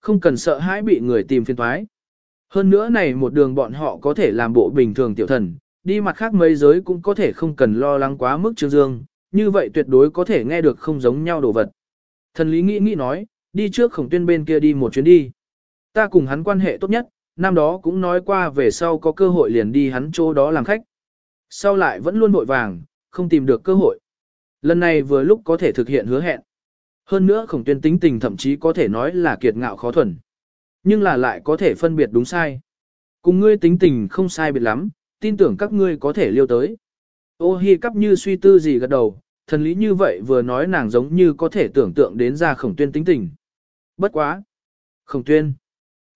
Không cần sợ hãi bị người tìm phiền toái. Hơn nữa này một đường bọn họ có thể làm bộ bình thường tiểu thần, đi mặt khác mấy giới cũng có thể không cần lo lắng quá mức trương dương, như vậy tuyệt đối có thể nghe được không giống nhau đồ vật. Thần lý nghĩ nghĩ nói, đi trước khổng tuyên bên kia đi một chuyến đi. Ta cùng hắn quan hệ tốt nhất, năm đó cũng nói qua về sau có cơ hội liền đi hắn chỗ đó làm khách. Sau lại vẫn luôn vội vàng, không tìm được cơ hội. Lần này vừa lúc có thể thực hiện hứa hẹn. Hơn nữa khổng tuyên tính tình thậm chí có thể nói là kiệt ngạo khó thuần. Nhưng là lại có thể phân biệt đúng sai. Cùng ngươi tính tình không sai biệt lắm, tin tưởng các ngươi có thể liêu tới. Ô hi cắp như suy tư gì gật đầu, thần lý như vậy vừa nói nàng giống như có thể tưởng tượng đến ra khổng tuyên tính tình. Bất quá. Khổng tuyên.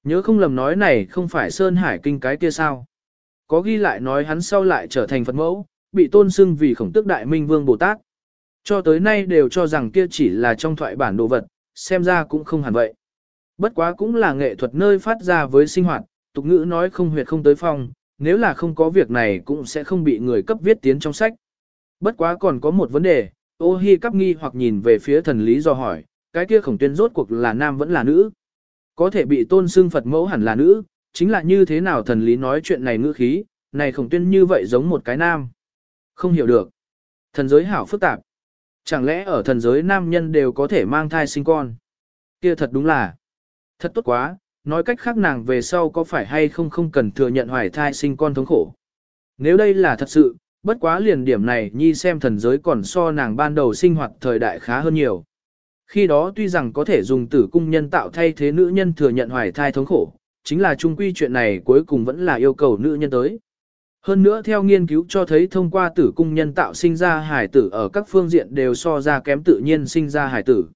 Nhớ không lầm nói này không phải Sơn Hải Kinh cái kia sao. Có ghi lại nói hắn sau lại trở thành Phật mẫu, bị tôn xưng vì khổng tước đại minh vương Bồ Tát. Cho tới nay đều cho rằng kia chỉ là trong thoại bản đồ vật, xem ra cũng không hẳn vậy. Bất quá cũng là nghệ thuật nơi phát ra với sinh hoạt, tục ngữ nói không huyệt không tới phong, nếu là không có việc này cũng sẽ không bị người cấp viết tiến trong sách. Bất quá còn có một vấn đề, ô hi cắp nghi hoặc nhìn về phía thần lý do hỏi, cái kia khổng tuyên rốt cuộc là nam vẫn là nữ. Có thể bị tôn xưng Phật mẫu hẳn là nữ, chính là như thế nào thần lý nói chuyện này ngữ khí, này khổng tuyên như vậy giống một cái nam. Không hiểu được. Thần giới hảo phức tạp. Chẳng lẽ ở thần giới nam nhân đều có thể mang thai sinh con? Kia thật đúng là. Thật tốt quá, nói cách khác nàng về sau có phải hay không không cần thừa nhận hoài thai sinh con thống khổ. Nếu đây là thật sự, bất quá liền điểm này nhi xem thần giới còn so nàng ban đầu sinh hoạt thời đại khá hơn nhiều. Khi đó tuy rằng có thể dùng tử cung nhân tạo thay thế nữ nhân thừa nhận hoài thai thống khổ, chính là chung quy chuyện này cuối cùng vẫn là yêu cầu nữ nhân tới. Hơn nữa theo nghiên cứu cho thấy thông qua tử cung nhân tạo sinh ra hải tử ở các phương diện đều so ra kém tự nhiên sinh ra hải tử.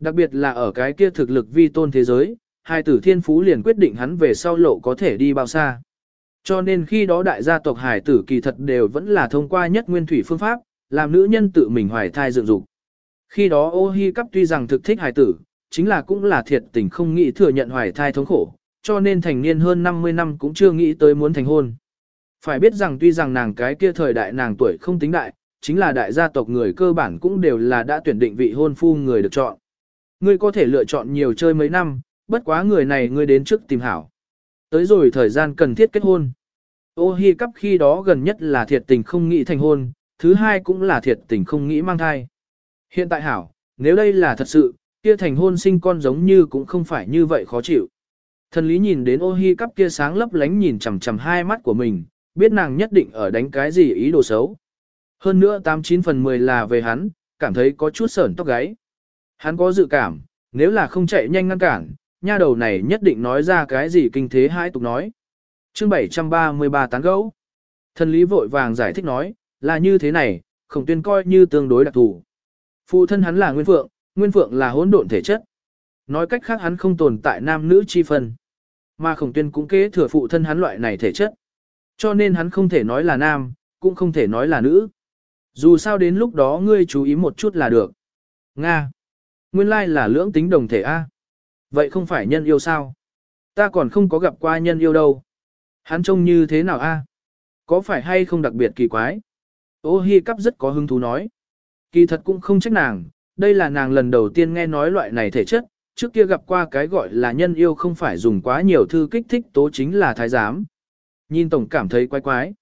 Đặc biệt là ở cái kia thực lực vi tôn thế giới, hải tử thiên phú liền quyết định hắn về sau lộ có thể đi bao xa. Cho nên khi đó đại gia tộc hải tử kỳ thật đều vẫn là thông qua nhất nguyên thủy phương pháp, làm nữ nhân tự mình hoài thai dựng dục. Khi đó ô hi cắp tuy rằng thực thích hải tử, chính là cũng là thiệt tình không nghĩ thừa nhận hoài thai thống khổ, cho nên thành niên hơn 50 năm cũng chưa nghĩ tới muốn thành hôn. Phải biết rằng tuy rằng nàng cái kia thời đại nàng tuổi không tính đại, chính là đại gia tộc người cơ bản cũng đều là đã tuyển định vị hôn phu người được chọn. Ngươi có thể lựa chọn nhiều chơi mấy năm, bất quá người này ngươi đến trước tìm hảo. Tới rồi thời gian cần thiết kết hôn. Ô hi cắp khi đó gần nhất là thiệt tình không nghĩ thành hôn, thứ hai cũng là thiệt tình không nghĩ mang thai. Hiện tại hảo, nếu đây là thật sự, kia thành hôn sinh con giống như cũng không phải như vậy khó chịu. Thần lý nhìn đến ô hi cắp kia sáng lấp lánh nhìn chằm chằm hai mắt của mình, biết nàng nhất định ở đánh cái gì ý đồ xấu. Hơn nữa 89 phần 10 là về hắn, cảm thấy có chút sởn tóc gáy. Hắn có dự cảm, nếu là không chạy nhanh ngăn cản, nha đầu này nhất định nói ra cái gì kinh thế hai tục nói. chương 733 tán gấu. Thần lý vội vàng giải thích nói, là như thế này, khổng tuyên coi như tương đối đặc thù. Phụ thân hắn là Nguyên Phượng, Nguyên Phượng là hỗn độn thể chất. Nói cách khác hắn không tồn tại nam nữ chi phân. Mà khổng tuyên cũng kế thừa phụ thân hắn loại này thể chất. Cho nên hắn không thể nói là nam, cũng không thể nói là nữ. Dù sao đến lúc đó ngươi chú ý một chút là được. Nga. Nguyên lai là lưỡng tính đồng thể A. Vậy không phải nhân yêu sao? Ta còn không có gặp qua nhân yêu đâu. Hắn trông như thế nào A? Có phải hay không đặc biệt kỳ quái? Ô hi cắp rất có hứng thú nói. Kỳ thật cũng không trách nàng, đây là nàng lần đầu tiên nghe nói loại này thể chất, trước kia gặp qua cái gọi là nhân yêu không phải dùng quá nhiều thư kích thích tố chính là thái giám. Nhìn tổng cảm thấy quái quái.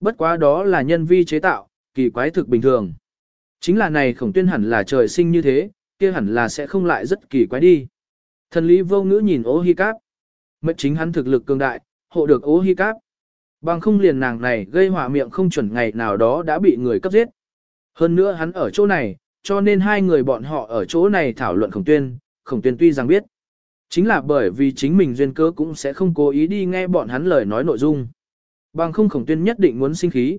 Bất quá đó là nhân vi chế tạo, kỳ quái thực bình thường. Chính là này khổng tuyên hẳn là trời sinh như thế, kia hẳn là sẽ không lại rất kỳ quái đi. Thần lý vô ngữ nhìn ô hi cáp. Mệnh chính hắn thực lực cường đại, hộ được ô hi cáp. Bằng không liền nàng này gây hỏa miệng không chuẩn ngày nào đó đã bị người cấp giết. Hơn nữa hắn ở chỗ này, cho nên hai người bọn họ ở chỗ này thảo luận khổng tuyên, khổng tuyên tuy rằng biết. Chính là bởi vì chính mình duyên cớ cũng sẽ không cố ý đi nghe bọn hắn lời nói nội dung. Bằng không khổng tuyên nhất định muốn sinh khí.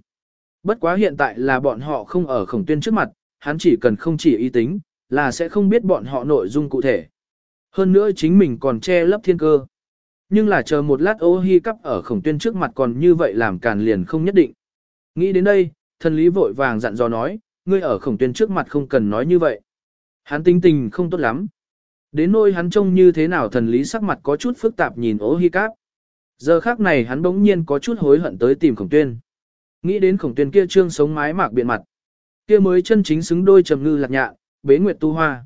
Bất quá hiện tại là bọn họ không ở khổng tuyên trước mặt, hắn chỉ cần không chỉ ý tính, là sẽ không biết bọn họ nội dung cụ thể. Hơn nữa chính mình còn che lấp thiên cơ. Nhưng là chờ một lát ô hi cắp ở khổng tuyên trước mặt còn như vậy làm càn liền không nhất định. Nghĩ đến đây, thần lý vội vàng dặn dò nói, ngươi ở khổng tuyên trước mặt không cần nói như vậy. Hắn tinh tình không tốt lắm. Đến nỗi hắn trông như thế nào thần lý sắc mặt có chút phức tạp nhìn ố hi cáp. Giờ khác này hắn bỗng nhiên có chút hối hận tới tìm khổng tuyên. Nghĩ đến khổng tuyên kia trương sống mái mạc biện mặt. Kia mới chân chính xứng đôi trầm ngư lạc nhạ, bế nguyệt tu hoa.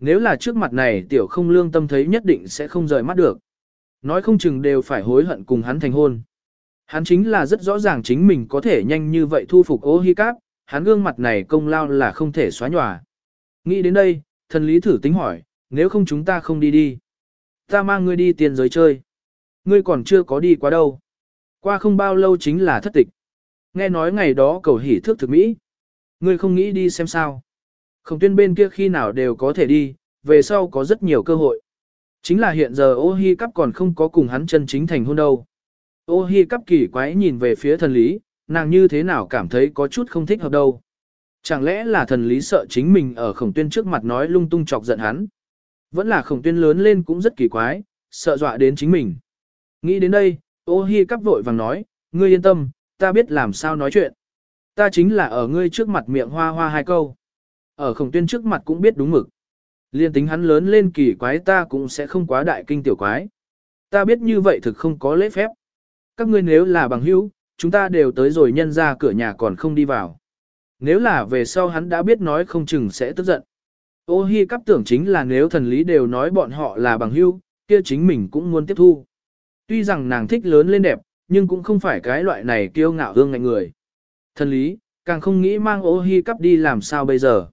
Nếu là trước mặt này tiểu không lương tâm thấy nhất định sẽ không rời mắt được. Nói không chừng đều phải hối hận cùng hắn thành hôn. Hắn chính là rất rõ ràng chính mình có thể nhanh như vậy thu phục ô hi cáp, hắn gương mặt này công lao là không thể xóa nhòa. Nghĩ đến đây, thần lý thử tính hỏi, nếu không chúng ta không đi đi. Ta mang ngươi đi tiền giới chơi. Ngươi còn chưa có đi qua đâu. Qua không bao lâu chính là thất tịch. Nghe nói ngày đó cầu hỉ thước thực Mỹ. Ngươi không nghĩ đi xem sao. Không tuyên bên kia khi nào đều có thể đi, về sau có rất nhiều cơ hội. Chính là hiện giờ ô hi cắp còn không có cùng hắn chân chính thành hôn đâu. Ô hi cắp kỳ quái nhìn về phía thần lý, nàng như thế nào cảm thấy có chút không thích hợp đâu. Chẳng lẽ là thần lý sợ chính mình ở khổng tuyên trước mặt nói lung tung chọc giận hắn. Vẫn là khổng tuyên lớn lên cũng rất kỳ quái, sợ dọa đến chính mình. Nghĩ đến đây, ô hi cắp vội vàng nói, ngươi yên tâm, ta biết làm sao nói chuyện. Ta chính là ở ngươi trước mặt miệng hoa hoa hai câu. Ở khổng tuyên trước mặt cũng biết đúng mực. Liên tính hắn lớn lên kỳ quái ta cũng sẽ không quá đại kinh tiểu quái. Ta biết như vậy thực không có lễ phép. Các ngươi nếu là bằng hữu, chúng ta đều tới rồi nhân ra cửa nhà còn không đi vào. Nếu là về sau hắn đã biết nói không chừng sẽ tức giận. Ô hi cắp tưởng chính là nếu thần lý đều nói bọn họ là bằng hữu, kia chính mình cũng muốn tiếp thu. Tuy rằng nàng thích lớn lên đẹp, nhưng cũng không phải cái loại này kiêu ngạo hương ngạnh người. Thần lý, càng không nghĩ mang ô hi cắp đi làm sao bây giờ.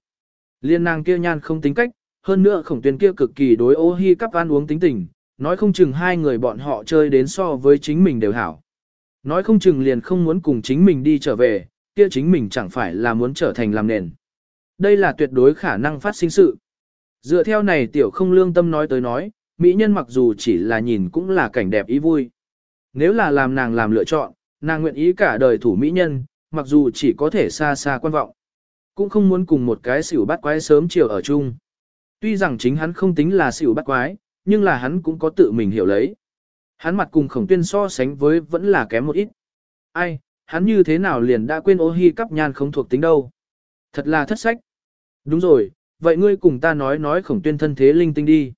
Liên nàng kia nhan không tính cách, hơn nữa khổng tuyên kia cực kỳ đối ô hi cắp ăn uống tính tình, nói không chừng hai người bọn họ chơi đến so với chính mình đều hảo. Nói không chừng liền không muốn cùng chính mình đi trở về, kia chính mình chẳng phải là muốn trở thành làm nền. Đây là tuyệt đối khả năng phát sinh sự. Dựa theo này tiểu không lương tâm nói tới nói, mỹ nhân mặc dù chỉ là nhìn cũng là cảnh đẹp ý vui. Nếu là làm nàng làm lựa chọn, nàng nguyện ý cả đời thủ mỹ nhân, mặc dù chỉ có thể xa xa quan vọng. Cũng không muốn cùng một cái xỉu bắt quái sớm chiều ở chung. Tuy rằng chính hắn không tính là xỉu bắt quái, nhưng là hắn cũng có tự mình hiểu lấy. Hắn mặt cùng khổng tuyên so sánh với vẫn là kém một ít. Ai, hắn như thế nào liền đã quên ô hi cắp nhan không thuộc tính đâu. Thật là thất sách. Đúng rồi, vậy ngươi cùng ta nói nói khổng tuyên thân thế linh tinh đi.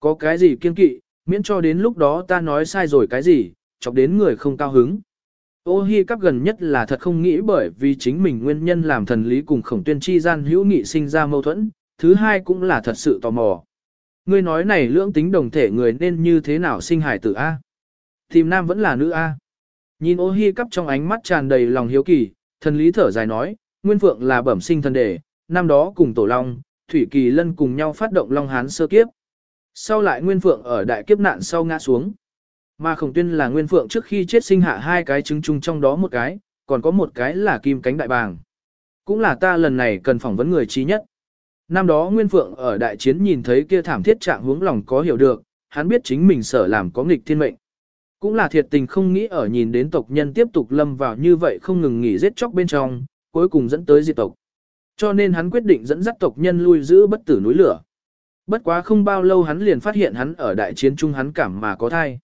Có cái gì kiên kỵ, miễn cho đến lúc đó ta nói sai rồi cái gì, chọc đến người không cao hứng. Ô hi cắp gần nhất là thật không nghĩ bởi vì chính mình nguyên nhân làm thần lý cùng khổng tuyên chi gian hữu nghị sinh ra mâu thuẫn, thứ hai cũng là thật sự tò mò. Ngươi nói này lưỡng tính đồng thể người nên như thế nào sinh hải tử A? Tìm nam vẫn là nữ A. Nhìn ô hi cắp trong ánh mắt tràn đầy lòng hiếu kỳ, thần lý thở dài nói, Nguyên Phượng là bẩm sinh thần đề, năm đó cùng Tổ Long, Thủy Kỳ Lân cùng nhau phát động Long Hán sơ kiếp. Sau lại Nguyên Phượng ở đại kiếp nạn sau ngã xuống. Mà khổng tuyên là Nguyên Phượng trước khi chết sinh hạ hai cái trứng chung trong đó một cái, còn có một cái là kim cánh đại bàng. Cũng là ta lần này cần phỏng vấn người trí nhất. Năm đó Nguyên Phượng ở đại chiến nhìn thấy kia thảm thiết trạng hướng lòng có hiểu được, hắn biết chính mình sở làm có nghịch thiên mệnh. Cũng là thiệt tình không nghĩ ở nhìn đến tộc nhân tiếp tục lâm vào như vậy không ngừng nghỉ giết chóc bên trong, cuối cùng dẫn tới diệt tộc. Cho nên hắn quyết định dẫn dắt tộc nhân lui giữ bất tử núi lửa. Bất quá không bao lâu hắn liền phát hiện hắn ở đại chiến trung hắn cảm mà có thai.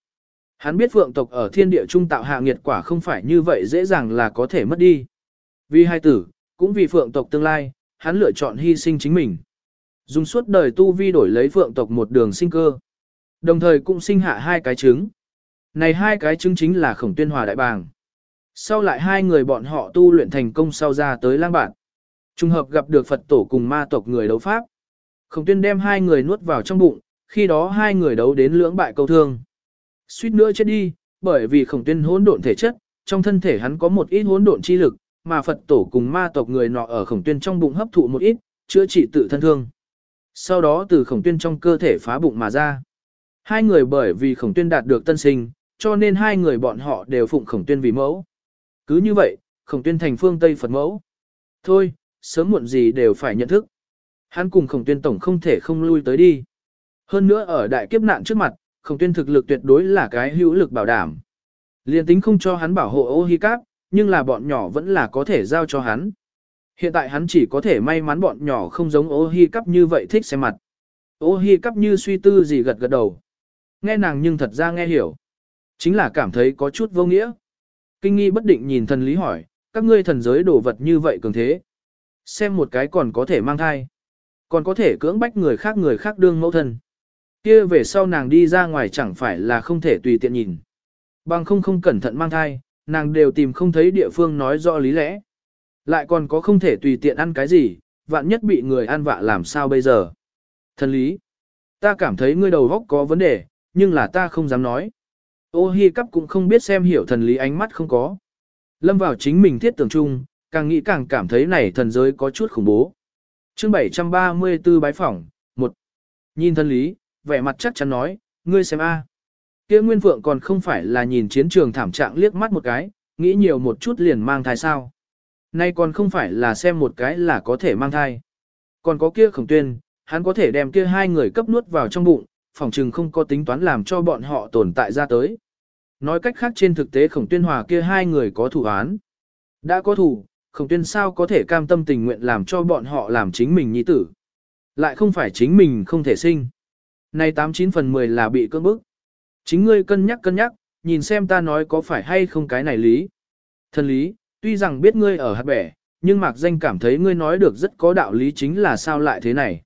Hắn biết phượng tộc ở thiên địa trung tạo hạ nghiệt quả không phải như vậy dễ dàng là có thể mất đi. Vì hai tử, cũng vì phượng tộc tương lai, hắn lựa chọn hy sinh chính mình. Dùng suốt đời tu vi đổi lấy phượng tộc một đường sinh cơ. Đồng thời cũng sinh hạ hai cái trứng. Này hai cái trứng chính là khổng tuyên hòa đại bàng. Sau lại hai người bọn họ tu luyện thành công sau ra tới lang bản. Trùng hợp gặp được Phật tổ cùng ma tộc người đấu pháp. Khổng tuyên đem hai người nuốt vào trong bụng, khi đó hai người đấu đến lưỡng bại câu thương. Suýt nữa chết đi, bởi vì khổng tuyên hỗn độn thể chất, trong thân thể hắn có một ít hỗn độn chi lực, mà Phật tổ cùng ma tộc người nọ ở khổng tuyên trong bụng hấp thụ một ít, chữa trị tự thân thương. Sau đó từ khổng tuyên trong cơ thể phá bụng mà ra. Hai người bởi vì khổng tuyên đạt được tân sinh, cho nên hai người bọn họ đều phụng khổng tuyên vì mẫu. Cứ như vậy, khổng tuyên thành phương Tây Phật mẫu. Thôi, sớm muộn gì đều phải nhận thức. Hắn cùng khổng tuyên tổng không thể không lui tới đi. Hơn nữa ở đại kiếp nạn trước mặt, khổng tuyên thực lực tuyệt đối là cái hữu lực bảo đảm. Liên tính không cho hắn bảo hộ ô hi cáp, nhưng là bọn nhỏ vẫn là có thể giao cho hắn. Hiện tại hắn chỉ có thể may mắn bọn nhỏ không giống ô hi cắp như vậy thích xem mặt. Ô hi cắp như suy tư gì gật gật đầu. Nghe nàng nhưng thật ra nghe hiểu. Chính là cảm thấy có chút vô nghĩa. Kinh nghi bất định nhìn thần lý hỏi, các ngươi thần giới đổ vật như vậy cường thế. Xem một cái còn có thể mang thai. Còn có thể cưỡng bách người khác người khác đương mẫu thân. kia về sau nàng đi ra ngoài chẳng phải là không thể tùy tiện nhìn. Bằng không không cẩn thận mang thai, nàng đều tìm không thấy địa phương nói rõ lý lẽ. Lại còn có không thể tùy tiện ăn cái gì, vạn nhất bị người ăn vạ làm sao bây giờ. Thần lý, ta cảm thấy ngươi đầu góc có vấn đề, nhưng là ta không dám nói. Ô hi cắp cũng không biết xem hiểu thần lý ánh mắt không có. Lâm vào chính mình thiết tưởng chung, càng nghĩ càng cảm thấy này thần giới có chút khủng bố. chương 734 bái phỏng, một Nhìn thần lý, vẻ mặt chắc chắn nói, ngươi xem a kia Nguyên Phượng còn không phải là nhìn chiến trường thảm trạng liếc mắt một cái, nghĩ nhiều một chút liền mang thai sao. Nay còn không phải là xem một cái là có thể mang thai. Còn có kia khổng tuyên, hắn có thể đem kia hai người cấp nuốt vào trong bụng, phòng trừng không có tính toán làm cho bọn họ tồn tại ra tới. Nói cách khác trên thực tế khổng tuyên hòa kia hai người có thủ án. Đã có thủ, khổng tuyên sao có thể cam tâm tình nguyện làm cho bọn họ làm chính mình nhi tử. Lại không phải chính mình không thể sinh. Này 89 phần 10 là bị cưỡng bức. Chính ngươi cân nhắc cân nhắc, nhìn xem ta nói có phải hay không cái này lý. Thân lý, tuy rằng biết ngươi ở hạt bẻ, nhưng mạc danh cảm thấy ngươi nói được rất có đạo lý chính là sao lại thế này.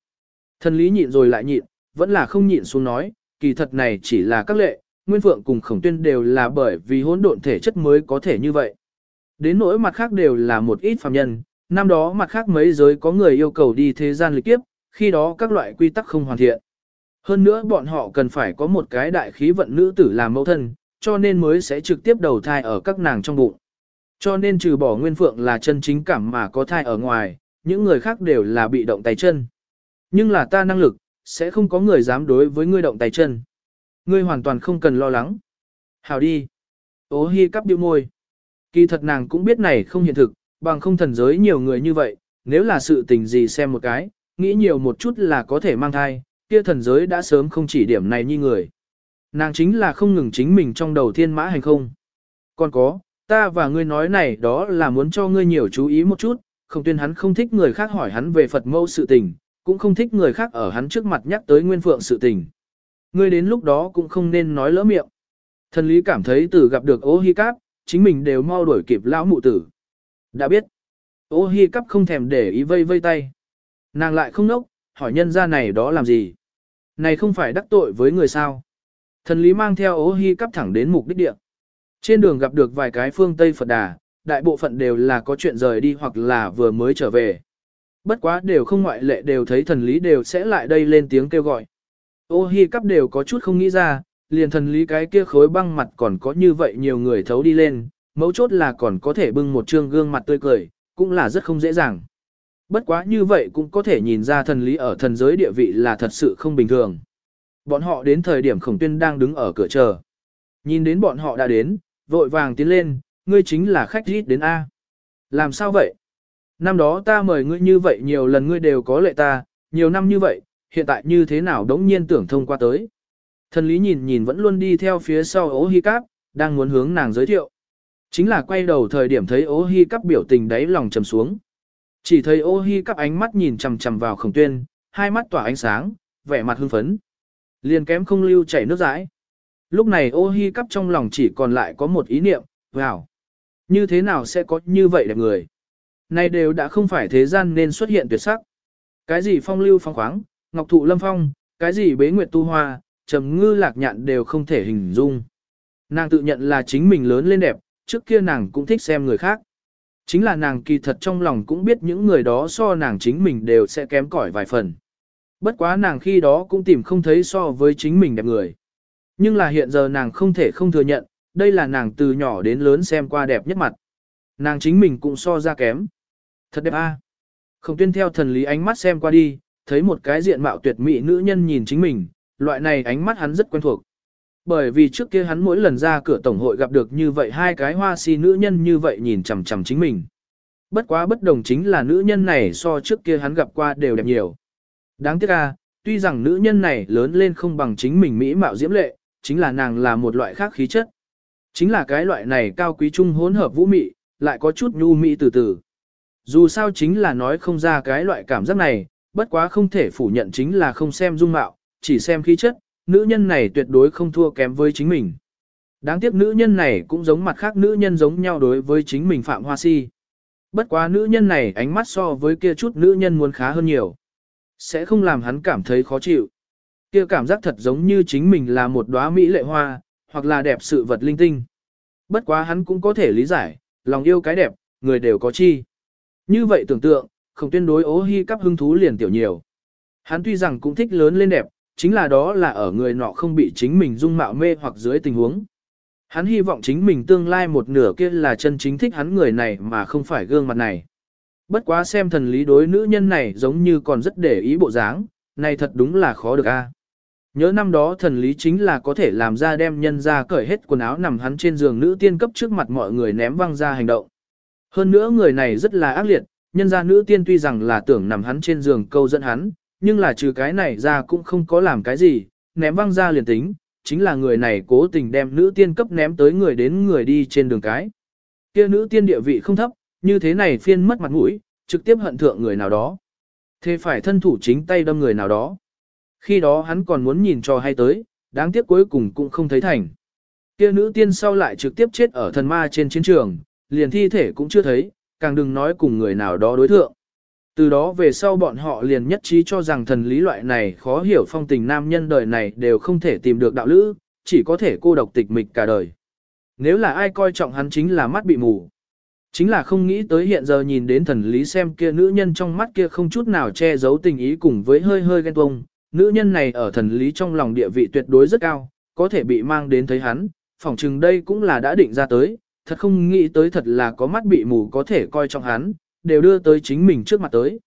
Thân lý nhịn rồi lại nhịn, vẫn là không nhịn xuống nói, kỳ thật này chỉ là các lệ, Nguyên Phượng cùng Khổng Tuyên đều là bởi vì hỗn độn thể chất mới có thể như vậy. Đến nỗi mặt khác đều là một ít phàm nhân, năm đó mặt khác mấy giới có người yêu cầu đi thế gian lịch kiếp, khi đó các loại quy tắc không hoàn thiện. Hơn nữa bọn họ cần phải có một cái đại khí vận nữ tử làm mẫu thân, cho nên mới sẽ trực tiếp đầu thai ở các nàng trong bụng. Cho nên trừ bỏ Nguyên Phượng là chân chính cảm mà có thai ở ngoài, những người khác đều là bị động tay chân. Nhưng là ta năng lực, sẽ không có người dám đối với ngươi động tay chân. Ngươi hoàn toàn không cần lo lắng. Hào đi. Ô hi cắp điệu môi. Kỳ thật nàng cũng biết này không hiện thực, bằng không thần giới nhiều người như vậy, nếu là sự tình gì xem một cái, nghĩ nhiều một chút là có thể mang thai, kia thần giới đã sớm không chỉ điểm này như người. Nàng chính là không ngừng chính mình trong đầu thiên mã hành không. Còn có, ta và ngươi nói này đó là muốn cho ngươi nhiều chú ý một chút, không tuyên hắn không thích người khác hỏi hắn về Phật mâu sự tình, cũng không thích người khác ở hắn trước mặt nhắc tới nguyên phượng sự tình. Ngươi đến lúc đó cũng không nên nói lỡ miệng. Thần lý cảm thấy từ gặp được ô hi cáp, chính mình đều mau đuổi kịp lão mụ tử. Đã biết, ô hi cáp không thèm để ý vây vây tay. Nàng lại không nốc, hỏi nhân ra này đó làm gì. Này không phải đắc tội với người sao. Thần lý mang theo ô hi cáp thẳng đến mục đích địa. Trên đường gặp được vài cái phương Tây Phật đà, đại bộ phận đều là có chuyện rời đi hoặc là vừa mới trở về. Bất quá đều không ngoại lệ đều thấy thần lý đều sẽ lại đây lên tiếng kêu gọi. Ô hi cắp đều có chút không nghĩ ra, liền thần lý cái kia khối băng mặt còn có như vậy nhiều người thấu đi lên, mấu chốt là còn có thể bưng một trương gương mặt tươi cười, cũng là rất không dễ dàng. Bất quá như vậy cũng có thể nhìn ra thần lý ở thần giới địa vị là thật sự không bình thường. Bọn họ đến thời điểm khổng tuyên đang đứng ở cửa chờ. Nhìn đến bọn họ đã đến, vội vàng tiến lên, ngươi chính là khách rít đến A. Làm sao vậy? Năm đó ta mời ngươi như vậy nhiều lần ngươi đều có lệ ta, nhiều năm như vậy, hiện tại như thế nào đống nhiên tưởng thông qua tới. Thần lý nhìn nhìn vẫn luôn đi theo phía sau ố hi cáp, đang muốn hướng nàng giới thiệu. Chính là quay đầu thời điểm thấy ố hi cáp biểu tình đáy lòng trầm xuống. Chỉ thấy ô hi cắp ánh mắt nhìn chằm chằm vào khổng tuyên, hai mắt tỏa ánh sáng, vẻ mặt hưng phấn. Liền kém không lưu chảy nước rãi. Lúc này ô hi cắp trong lòng chỉ còn lại có một ý niệm, vào. Như thế nào sẽ có như vậy đẹp người? Này đều đã không phải thế gian nên xuất hiện tuyệt sắc. Cái gì phong lưu phong khoáng, ngọc thụ lâm phong, cái gì bế nguyệt tu hoa, trầm ngư lạc nhạn đều không thể hình dung. Nàng tự nhận là chính mình lớn lên đẹp, trước kia nàng cũng thích xem người khác. Chính là nàng kỳ thật trong lòng cũng biết những người đó so nàng chính mình đều sẽ kém cỏi vài phần. Bất quá nàng khi đó cũng tìm không thấy so với chính mình đẹp người. Nhưng là hiện giờ nàng không thể không thừa nhận, đây là nàng từ nhỏ đến lớn xem qua đẹp nhất mặt. Nàng chính mình cũng so ra kém. Thật đẹp a. Không tuyên theo thần lý ánh mắt xem qua đi, thấy một cái diện mạo tuyệt mỹ nữ nhân nhìn chính mình, loại này ánh mắt hắn rất quen thuộc. Bởi vì trước kia hắn mỗi lần ra cửa tổng hội gặp được như vậy hai cái hoa si nữ nhân như vậy nhìn chằm chằm chính mình. Bất quá bất đồng chính là nữ nhân này so trước kia hắn gặp qua đều đẹp nhiều. Đáng tiếc à, tuy rằng nữ nhân này lớn lên không bằng chính mình mỹ mạo diễm lệ, chính là nàng là một loại khác khí chất. Chính là cái loại này cao quý trung hỗn hợp vũ mị, lại có chút nhu mỹ từ từ. Dù sao chính là nói không ra cái loại cảm giác này, bất quá không thể phủ nhận chính là không xem dung mạo, chỉ xem khí chất, nữ nhân này tuyệt đối không thua kém với chính mình. Đáng tiếc nữ nhân này cũng giống mặt khác nữ nhân giống nhau đối với chính mình Phạm Hoa Si. Bất quá nữ nhân này ánh mắt so với kia chút nữ nhân muốn khá hơn nhiều. Sẽ không làm hắn cảm thấy khó chịu. Kia cảm giác thật giống như chính mình là một đóa mỹ lệ hoa, hoặc là đẹp sự vật linh tinh. Bất quá hắn cũng có thể lý giải, lòng yêu cái đẹp, người đều có chi. Như vậy tưởng tượng, không tuyên đối ố hy cắp hưng thú liền tiểu nhiều. Hắn tuy rằng cũng thích lớn lên đẹp, chính là đó là ở người nọ không bị chính mình dung mạo mê hoặc dưới tình huống. Hắn hy vọng chính mình tương lai một nửa kia là chân chính thích hắn người này mà không phải gương mặt này. Bất quá xem thần lý đối nữ nhân này giống như còn rất để ý bộ dáng, này thật đúng là khó được a. Nhớ năm đó thần lý chính là có thể làm ra đem nhân ra cởi hết quần áo nằm hắn trên giường nữ tiên cấp trước mặt mọi người ném văng ra hành động. Hơn nữa người này rất là ác liệt, nhân ra nữ tiên tuy rằng là tưởng nằm hắn trên giường câu dẫn hắn, nhưng là trừ cái này ra cũng không có làm cái gì, ném văng ra liền tính, chính là người này cố tình đem nữ tiên cấp ném tới người đến người đi trên đường cái. Kia nữ tiên địa vị không thấp, như thế này phiên mất mặt mũi, trực tiếp hận thượng người nào đó. Thế phải thân thủ chính tay đâm người nào đó. Khi đó hắn còn muốn nhìn cho hay tới, đáng tiếc cuối cùng cũng không thấy thành. Kia nữ tiên sau lại trực tiếp chết ở thần ma trên chiến trường, liền thi thể cũng chưa thấy, càng đừng nói cùng người nào đó đối thượng. Từ đó về sau bọn họ liền nhất trí cho rằng thần lý loại này khó hiểu phong tình nam nhân đời này đều không thể tìm được đạo lữ, chỉ có thể cô độc tịch mịch cả đời. Nếu là ai coi trọng hắn chính là mắt bị mù. Chính là không nghĩ tới hiện giờ nhìn đến thần lý xem kia nữ nhân trong mắt kia không chút nào che giấu tình ý cùng với hơi hơi ghen tuông. Nữ nhân này ở thần lý trong lòng địa vị tuyệt đối rất cao, có thể bị mang đến thấy hắn, phỏng chừng đây cũng là đã định ra tới, thật không nghĩ tới thật là có mắt bị mù có thể coi trọng hắn, đều đưa tới chính mình trước mặt tới.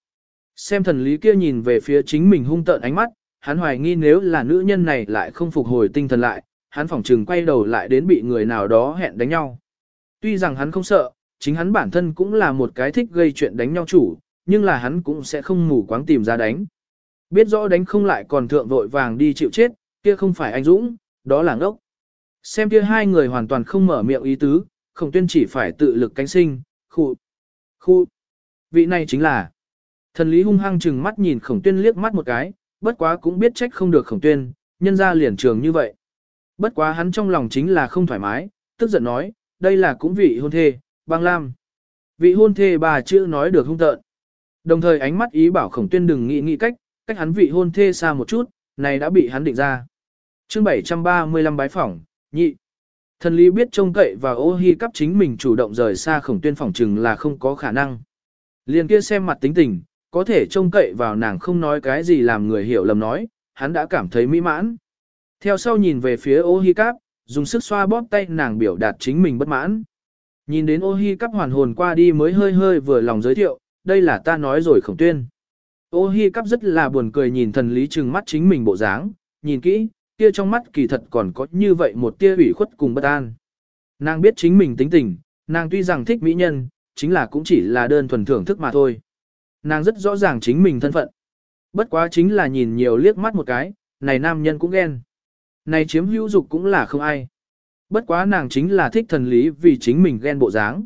Xem thần lý kia nhìn về phía chính mình hung tợn ánh mắt, hắn hoài nghi nếu là nữ nhân này lại không phục hồi tinh thần lại, hắn phỏng trừng quay đầu lại đến bị người nào đó hẹn đánh nhau. Tuy rằng hắn không sợ, chính hắn bản thân cũng là một cái thích gây chuyện đánh nhau chủ, nhưng là hắn cũng sẽ không mù quáng tìm ra đánh. Biết rõ đánh không lại còn thượng vội vàng đi chịu chết, kia không phải anh Dũng, đó là ngốc. Xem kia hai người hoàn toàn không mở miệng ý tứ, khổng tuyên chỉ phải tự lực cánh sinh, khu, khu vị này chính là. Thần lý hung hăng chừng mắt nhìn khổng tuyên liếc mắt một cái, bất quá cũng biết trách không được khổng tuyên, nhân ra liền trường như vậy. Bất quá hắn trong lòng chính là không thoải mái, tức giận nói, đây là cũng vị hôn thê, băng lam. Vị hôn thê bà chữ nói được hung tợn. Đồng thời ánh mắt ý bảo khổng tuyên đừng nghĩ nghĩ cách, cách hắn vị hôn thê xa một chút, này đã bị hắn định ra. chương 735 bái phỏng, nhị. Thần lý biết trông cậy và ô hi cắp chính mình chủ động rời xa khổng tuyên phỏng chừng là không có khả năng. Liền kia xem mặt tính tình, có thể trông cậy vào nàng không nói cái gì làm người hiểu lầm nói, hắn đã cảm thấy mỹ mãn. Theo sau nhìn về phía ô hi cắp, dùng sức xoa bóp tay nàng biểu đạt chính mình bất mãn. Nhìn đến ô hi cắp hoàn hồn qua đi mới hơi hơi vừa lòng giới thiệu, đây là ta nói rồi khổng tuyên. Ô hi cắp rất là buồn cười nhìn thần lý trừng mắt chính mình bộ dáng, nhìn kỹ, kia trong mắt kỳ thật còn có như vậy một tia ủy khuất cùng bất an. Nàng biết chính mình tính tình, nàng tuy rằng thích mỹ nhân, chính là cũng chỉ là đơn thuần thưởng thức mà thôi. Nàng rất rõ ràng chính mình thân phận. Bất quá chính là nhìn nhiều liếc mắt một cái, này nam nhân cũng ghen. Này chiếm hữu dục cũng là không ai. Bất quá nàng chính là thích thần lý vì chính mình ghen bộ dáng.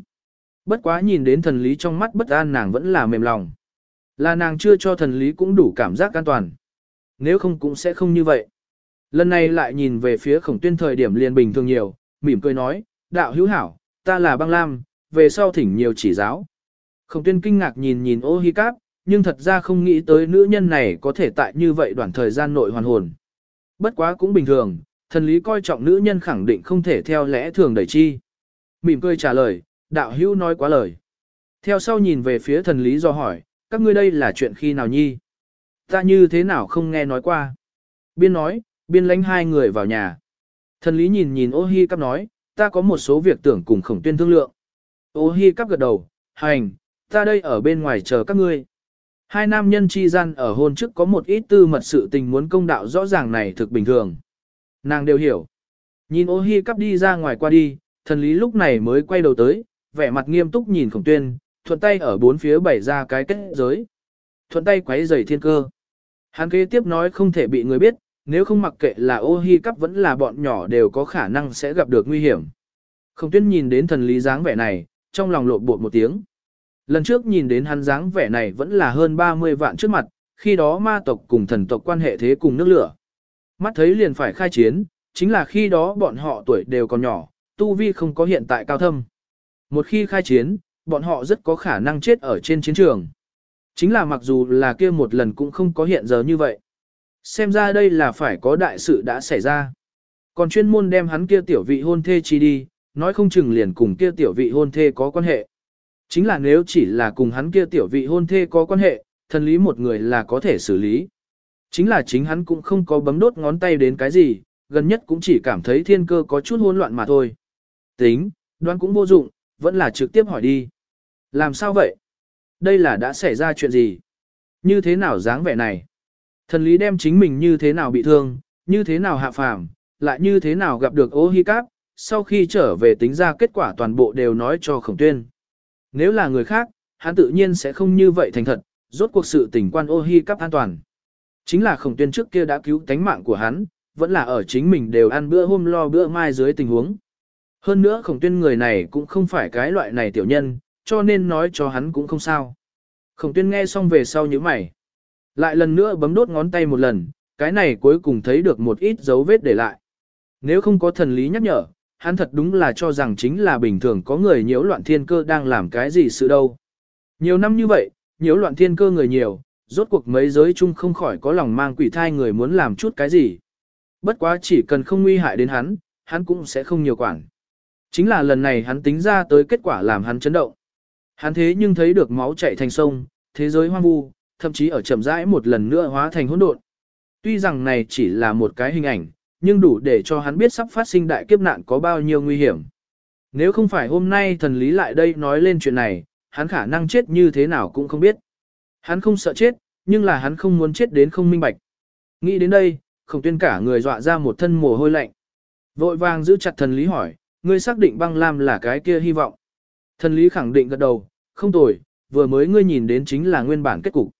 Bất quá nhìn đến thần lý trong mắt bất an nàng vẫn là mềm lòng. Là nàng chưa cho thần lý cũng đủ cảm giác an toàn. Nếu không cũng sẽ không như vậy. Lần này lại nhìn về phía khổng tuyên thời điểm liền bình thường nhiều, mỉm cười nói, đạo hữu hảo, ta là băng lam, về sau thỉnh nhiều chỉ giáo. Khổng tuyên kinh ngạc nhìn nhìn ô hi cáp, nhưng thật ra không nghĩ tới nữ nhân này có thể tại như vậy đoạn thời gian nội hoàn hồn. Bất quá cũng bình thường, thần lý coi trọng nữ nhân khẳng định không thể theo lẽ thường đẩy chi. Mỉm cười trả lời, đạo hữu nói quá lời. Theo sau nhìn về phía thần lý do hỏi, các ngươi đây là chuyện khi nào nhi? Ta như thế nào không nghe nói qua? Biên nói, biên lánh hai người vào nhà. Thần lý nhìn nhìn ô hi cắp nói, ta có một số việc tưởng cùng khổng tuyên thương lượng. Ô hi cắp gật đầu, hành, ta đây ở bên ngoài chờ các ngươi. Hai nam nhân chi gian ở hôn trước có một ít tư mật sự tình muốn công đạo rõ ràng này thực bình thường. Nàng đều hiểu. Nhìn ô hi cắp đi ra ngoài qua đi, thần lý lúc này mới quay đầu tới, vẻ mặt nghiêm túc nhìn khổng tuyên, thuận tay ở bốn phía bày ra cái kết giới. Thuận tay quấy rầy thiên cơ. Hắn kế tiếp nói không thể bị người biết, nếu không mặc kệ là ô hi cắp vẫn là bọn nhỏ đều có khả năng sẽ gặp được nguy hiểm. Khổng tuyên nhìn đến thần lý dáng vẻ này, trong lòng lộn bột một tiếng. Lần trước nhìn đến hắn dáng vẻ này vẫn là hơn 30 vạn trước mặt, khi đó ma tộc cùng thần tộc quan hệ thế cùng nước lửa. Mắt thấy liền phải khai chiến, chính là khi đó bọn họ tuổi đều còn nhỏ, tu vi không có hiện tại cao thâm. Một khi khai chiến, bọn họ rất có khả năng chết ở trên chiến trường. Chính là mặc dù là kia một lần cũng không có hiện giờ như vậy. Xem ra đây là phải có đại sự đã xảy ra. Còn chuyên môn đem hắn kia tiểu vị hôn thê chi đi, nói không chừng liền cùng kia tiểu vị hôn thê có quan hệ. Chính là nếu chỉ là cùng hắn kia tiểu vị hôn thê có quan hệ, thần lý một người là có thể xử lý. Chính là chính hắn cũng không có bấm đốt ngón tay đến cái gì, gần nhất cũng chỉ cảm thấy thiên cơ có chút hỗn loạn mà thôi. Tính, đoán cũng vô dụng, vẫn là trực tiếp hỏi đi. Làm sao vậy? Đây là đã xảy ra chuyện gì? Như thế nào dáng vẻ này? Thần lý đem chính mình như thế nào bị thương, như thế nào hạ phàm, lại như thế nào gặp được ô hi cáp, sau khi trở về tính ra kết quả toàn bộ đều nói cho khổng tuyên. Nếu là người khác, hắn tự nhiên sẽ không như vậy thành thật, rốt cuộc sự tình quan ô hi cáp an toàn. Chính là khổng tuyên trước kia đã cứu tánh mạng của hắn, vẫn là ở chính mình đều ăn bữa hôm lo bữa mai dưới tình huống. Hơn nữa khổng tuyên người này cũng không phải cái loại này tiểu nhân, cho nên nói cho hắn cũng không sao. Khổng tuyên nghe xong về sau như mày. Lại lần nữa bấm đốt ngón tay một lần, cái này cuối cùng thấy được một ít dấu vết để lại. Nếu không có thần lý nhắc nhở, hắn thật đúng là cho rằng chính là bình thường có người nhiễu loạn thiên cơ đang làm cái gì sự đâu. Nhiều năm như vậy, nhiễu loạn thiên cơ người nhiều, rốt cuộc mấy giới chung không khỏi có lòng mang quỷ thai người muốn làm chút cái gì. Bất quá chỉ cần không nguy hại đến hắn, hắn cũng sẽ không nhiều quản. Chính là lần này hắn tính ra tới kết quả làm hắn chấn động. Hắn thế nhưng thấy được máu chảy thành sông, thế giới hoang vu, thậm chí ở chậm rãi một lần nữa hóa thành hỗn độn. Tuy rằng này chỉ là một cái hình ảnh, nhưng đủ để cho hắn biết sắp phát sinh đại kiếp nạn có bao nhiêu nguy hiểm. Nếu không phải hôm nay thần lý lại đây nói lên chuyện này, hắn khả năng chết như thế nào cũng không biết. Hắn không sợ chết, nhưng là hắn không muốn chết đến không minh bạch. Nghĩ đến đây, khổng tuyên cả người dọa ra một thân mồ hôi lạnh. Vội vàng giữ chặt thần lý hỏi, ngươi xác định băng lam là cái kia hy vọng. Thần lý khẳng định gật đầu, không tồi, vừa mới ngươi nhìn đến chính là nguyên bản kết cục.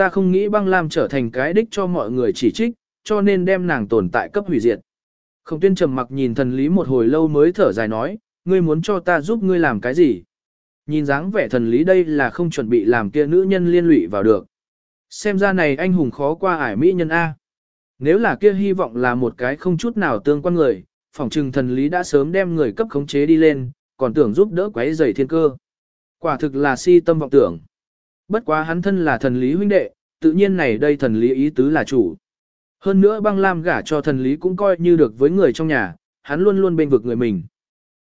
Ta không nghĩ băng lam trở thành cái đích cho mọi người chỉ trích, cho nên đem nàng tồn tại cấp hủy diệt. Khổng tuyên trầm mặc nhìn thần lý một hồi lâu mới thở dài nói, ngươi muốn cho ta giúp ngươi làm cái gì? Nhìn dáng vẻ thần lý đây là không chuẩn bị làm kia nữ nhân liên lụy vào được. Xem ra này anh hùng khó qua ải mỹ nhân A. Nếu là kia hy vọng là một cái không chút nào tương quan người, phỏng trừng thần lý đã sớm đem người cấp khống chế đi lên, còn tưởng giúp đỡ quấy giày thiên cơ. Quả thực là si tâm vọng tưởng. Bất quá hắn thân là thần lý huynh đệ, tự nhiên này đây thần lý ý tứ là chủ. Hơn nữa băng lam gả cho thần lý cũng coi như được với người trong nhà, hắn luôn luôn bên vực người mình.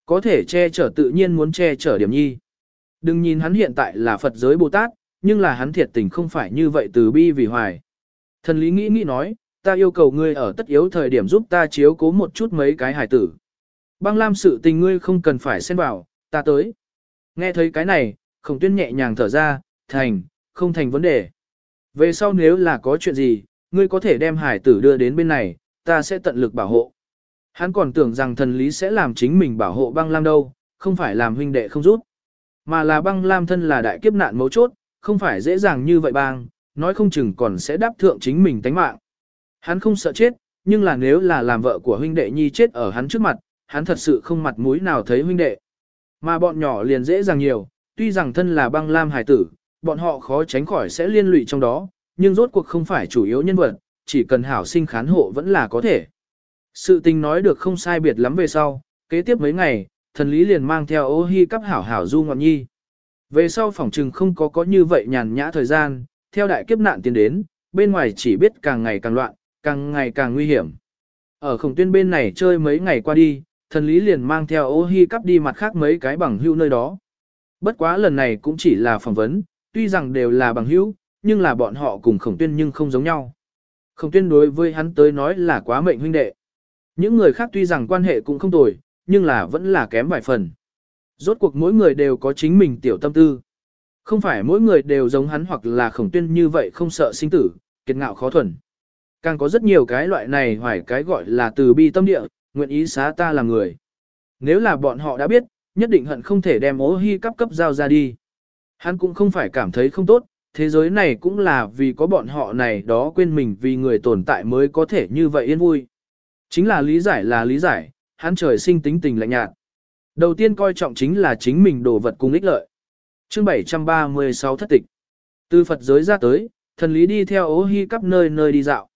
Có thể che chở tự nhiên muốn che chở điểm nhi. Đừng nhìn hắn hiện tại là Phật giới Bồ Tát, nhưng là hắn thiệt tình không phải như vậy từ bi vì hoài. Thần lý nghĩ nghĩ nói, ta yêu cầu ngươi ở tất yếu thời điểm giúp ta chiếu cố một chút mấy cái hải tử. Băng lam sự tình ngươi không cần phải xen vào, ta tới. Nghe thấy cái này, khổng tuyên nhẹ nhàng thở ra, thành, không thành vấn đề. Về sau nếu là có chuyện gì, ngươi có thể đem hải tử đưa đến bên này, ta sẽ tận lực bảo hộ. Hắn còn tưởng rằng thần lý sẽ làm chính mình bảo hộ băng lam đâu, không phải làm huynh đệ không rút. Mà là băng lam thân là đại kiếp nạn mấu chốt, không phải dễ dàng như vậy bang, nói không chừng còn sẽ đáp thượng chính mình tánh mạng. Hắn không sợ chết, nhưng là nếu là làm vợ của huynh đệ nhi chết ở hắn trước mặt, hắn thật sự không mặt mũi nào thấy huynh đệ. Mà bọn nhỏ liền dễ dàng nhiều, tuy rằng thân là băng lam hải tử, bọn họ khó tránh khỏi sẽ liên lụy trong đó, nhưng rốt cuộc không phải chủ yếu nhân vật, chỉ cần hảo sinh khán hộ vẫn là có thể. Sự tình nói được không sai biệt lắm về sau, kế tiếp mấy ngày, thần lý liền mang theo ô hi cắp hảo hảo du ngọn nhi. Về sau phòng trừng không có có như vậy nhàn nhã thời gian, theo đại kiếp nạn tiến đến, bên ngoài chỉ biết càng ngày càng loạn, càng ngày càng nguy hiểm. Ở khổng tuyên bên này chơi mấy ngày qua đi, thần lý liền mang theo ô hi cắp đi mặt khác mấy cái bằng hữu nơi đó. Bất quá lần này cũng chỉ là phỏng vấn, tuy rằng đều là bằng hữu, nhưng là bọn họ cùng khổng tuyên nhưng không giống nhau. Khổng tuyên đối với hắn tới nói là quá mệnh huynh đệ. Những người khác tuy rằng quan hệ cũng không tồi, nhưng là vẫn là kém vài phần. Rốt cuộc mỗi người đều có chính mình tiểu tâm tư. Không phải mỗi người đều giống hắn hoặc là khổng tuyên như vậy không sợ sinh tử, kiệt ngạo khó thuần. Càng có rất nhiều cái loại này hoài cái gọi là từ bi tâm địa, nguyện ý xá ta là người. Nếu là bọn họ đã biết, nhất định hận không thể đem ố hy cấp cấp giao ra đi. Hắn cũng không phải cảm thấy không tốt, thế giới này cũng là vì có bọn họ này đó quên mình vì người tồn tại mới có thể như vậy yên vui. Chính là lý giải là lý giải, hắn trời sinh tính tình lạnh nhạt. Đầu tiên coi trọng chính là chính mình đồ vật cùng ích lợi. Chương 736 thất tịch. Từ Phật giới ra tới, thần lý đi theo ố hy cắp nơi nơi đi dạo.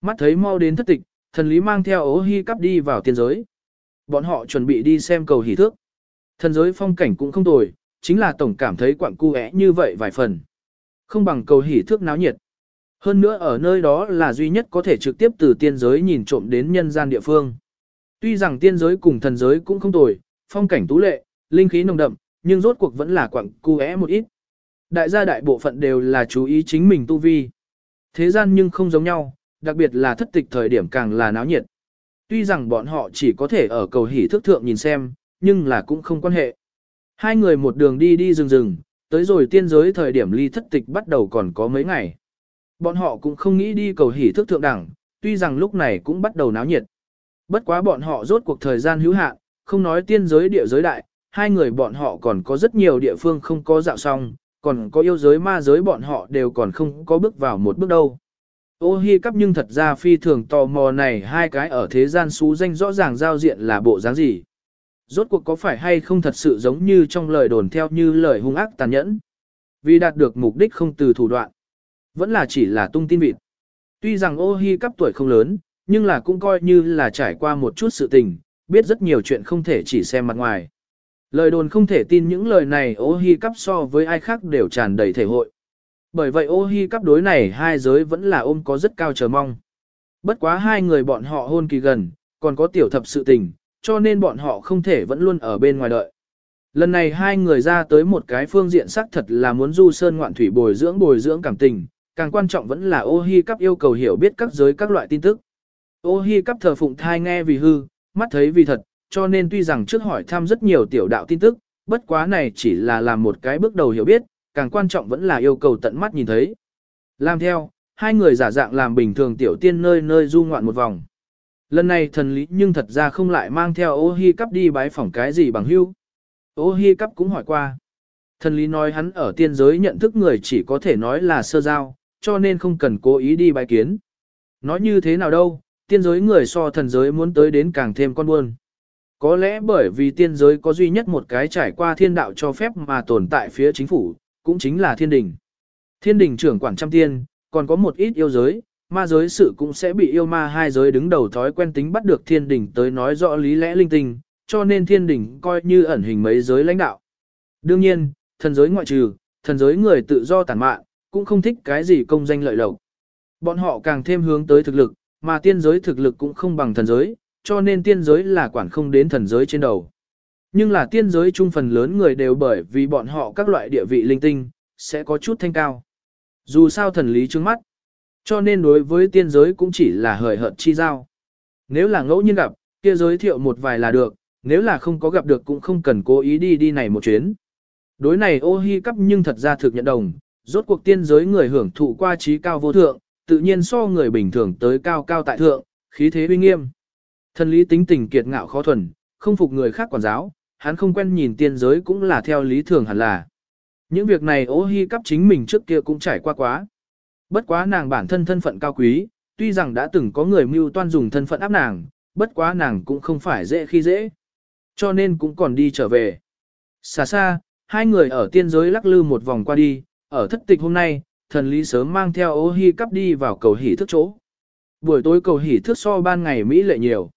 Mắt thấy mau đến thất tịch, thần lý mang theo ố hy cắp đi vào tiên giới. Bọn họ chuẩn bị đi xem cầu hỷ thước. Thần giới phong cảnh cũng không tồi, chính là tổng cảm thấy quặng cu như vậy vài phần. Không bằng cầu hỉ thước náo nhiệt. Hơn nữa ở nơi đó là duy nhất có thể trực tiếp từ tiên giới nhìn trộm đến nhân gian địa phương. Tuy rằng tiên giới cùng thần giới cũng không tồi, phong cảnh tú lệ, linh khí nồng đậm, nhưng rốt cuộc vẫn là quặng cu một ít. Đại gia đại bộ phận đều là chú ý chính mình tu vi. Thế gian nhưng không giống nhau, đặc biệt là thất tịch thời điểm càng là náo nhiệt. Tuy rằng bọn họ chỉ có thể ở cầu hỉ thước thượng nhìn xem, nhưng là cũng không quan hệ. Hai người một đường đi đi rừng rừng, tới rồi tiên giới thời điểm ly thất tịch bắt đầu còn có mấy ngày. Bọn họ cũng không nghĩ đi cầu hỷ thức thượng đẳng, tuy rằng lúc này cũng bắt đầu náo nhiệt. Bất quá bọn họ rốt cuộc thời gian hữu hạn, không nói tiên giới địa giới đại, hai người bọn họ còn có rất nhiều địa phương không có dạo xong, còn có yêu giới ma giới bọn họ đều còn không có bước vào một bước đâu. Ô hi cắp nhưng thật ra phi thường tò mò này hai cái ở thế gian xú danh rõ ràng giao diện là bộ dáng gì. Rốt cuộc có phải hay không thật sự giống như trong lời đồn theo như lời hung ác tàn nhẫn. Vì đạt được mục đích không từ thủ đoạn. Vẫn là chỉ là tung tin vịt. Tuy rằng ô hi cắp tuổi không lớn, nhưng là cũng coi như là trải qua một chút sự tình, biết rất nhiều chuyện không thể chỉ xem mặt ngoài. Lời đồn không thể tin những lời này ô hi cắp so với ai khác đều tràn đầy thể hội. Bởi vậy ô hi cắp đối này hai giới vẫn là ôm có rất cao chờ mong. Bất quá hai người bọn họ hôn kỳ gần, còn có tiểu thập sự tình, cho nên bọn họ không thể vẫn luôn ở bên ngoài đợi. Lần này hai người ra tới một cái phương diện xác thật là muốn du sơn ngoạn thủy bồi dưỡng bồi dưỡng cảm tình, càng quan trọng vẫn là ô hi cắp yêu cầu hiểu biết các giới các loại tin tức. Ô hi cắp thờ phụng thai nghe vì hư, mắt thấy vì thật, cho nên tuy rằng trước hỏi thăm rất nhiều tiểu đạo tin tức, bất quá này chỉ là làm một cái bước đầu hiểu biết, càng quan trọng vẫn là yêu cầu tận mắt nhìn thấy. Làm theo, hai người giả dạng làm bình thường tiểu tiên nơi nơi du ngoạn một vòng. Lần này thần lý nhưng thật ra không lại mang theo ô hi cắp đi bái phỏng cái gì bằng hưu. Ô hi cắp cũng hỏi qua. Thần lý nói hắn ở tiên giới nhận thức người chỉ có thể nói là sơ giao, cho nên không cần cố ý đi bái kiến. Nói như thế nào đâu, tiên giới người so thần giới muốn tới đến càng thêm con buôn. Có lẽ bởi vì tiên giới có duy nhất một cái trải qua thiên đạo cho phép mà tồn tại phía chính phủ, cũng chính là thiên đình. Thiên đình trưởng quản trăm tiên, còn có một ít yêu giới, ma giới sự cũng sẽ bị yêu ma hai giới đứng đầu thói quen tính bắt được thiên đình tới nói rõ lý lẽ linh tinh, cho nên thiên đình coi như ẩn hình mấy giới lãnh đạo. Đương nhiên, thần giới ngoại trừ, thần giới người tự do tàn mạn, cũng không thích cái gì công danh lợi lộc. Bọn họ càng thêm hướng tới thực lực, mà tiên giới thực lực cũng không bằng thần giới, cho nên tiên giới là quản không đến thần giới trên đầu. Nhưng là tiên giới trung phần lớn người đều bởi vì bọn họ các loại địa vị linh tinh, sẽ có chút thanh cao. Dù sao thần lý trước mắt, cho nên đối với tiên giới cũng chỉ là hời hợt chi giao. Nếu là ngẫu nhiên gặp, kia giới thiệu một vài là được, nếu là không có gặp được cũng không cần cố ý đi đi này một chuyến. Đối này ô hi cắp nhưng thật ra thực nhận đồng, rốt cuộc tiên giới người hưởng thụ qua trí cao vô thượng, tự nhiên so người bình thường tới cao cao tại thượng, khí thế uy nghiêm. Thần lý tính tình kiệt ngạo khó thuần, không phục người khác quản giáo, hắn không quen nhìn tiên giới cũng là theo lý thường hẳn là. Những việc này ô hi cắp chính mình trước kia cũng trải qua quá. Bất quá nàng bản thân thân phận cao quý, tuy rằng đã từng có người mưu toan dùng thân phận áp nàng, bất quá nàng cũng không phải dễ khi dễ. Cho nên cũng còn đi trở về. Xa xa, hai người ở tiên giới lắc lư một vòng qua đi, ở thất tịch hôm nay, thần lý sớm mang theo ô hi cắp đi vào cầu hỷ thức chỗ. Buổi tối cầu hỷ thức so ban ngày Mỹ lệ nhiều.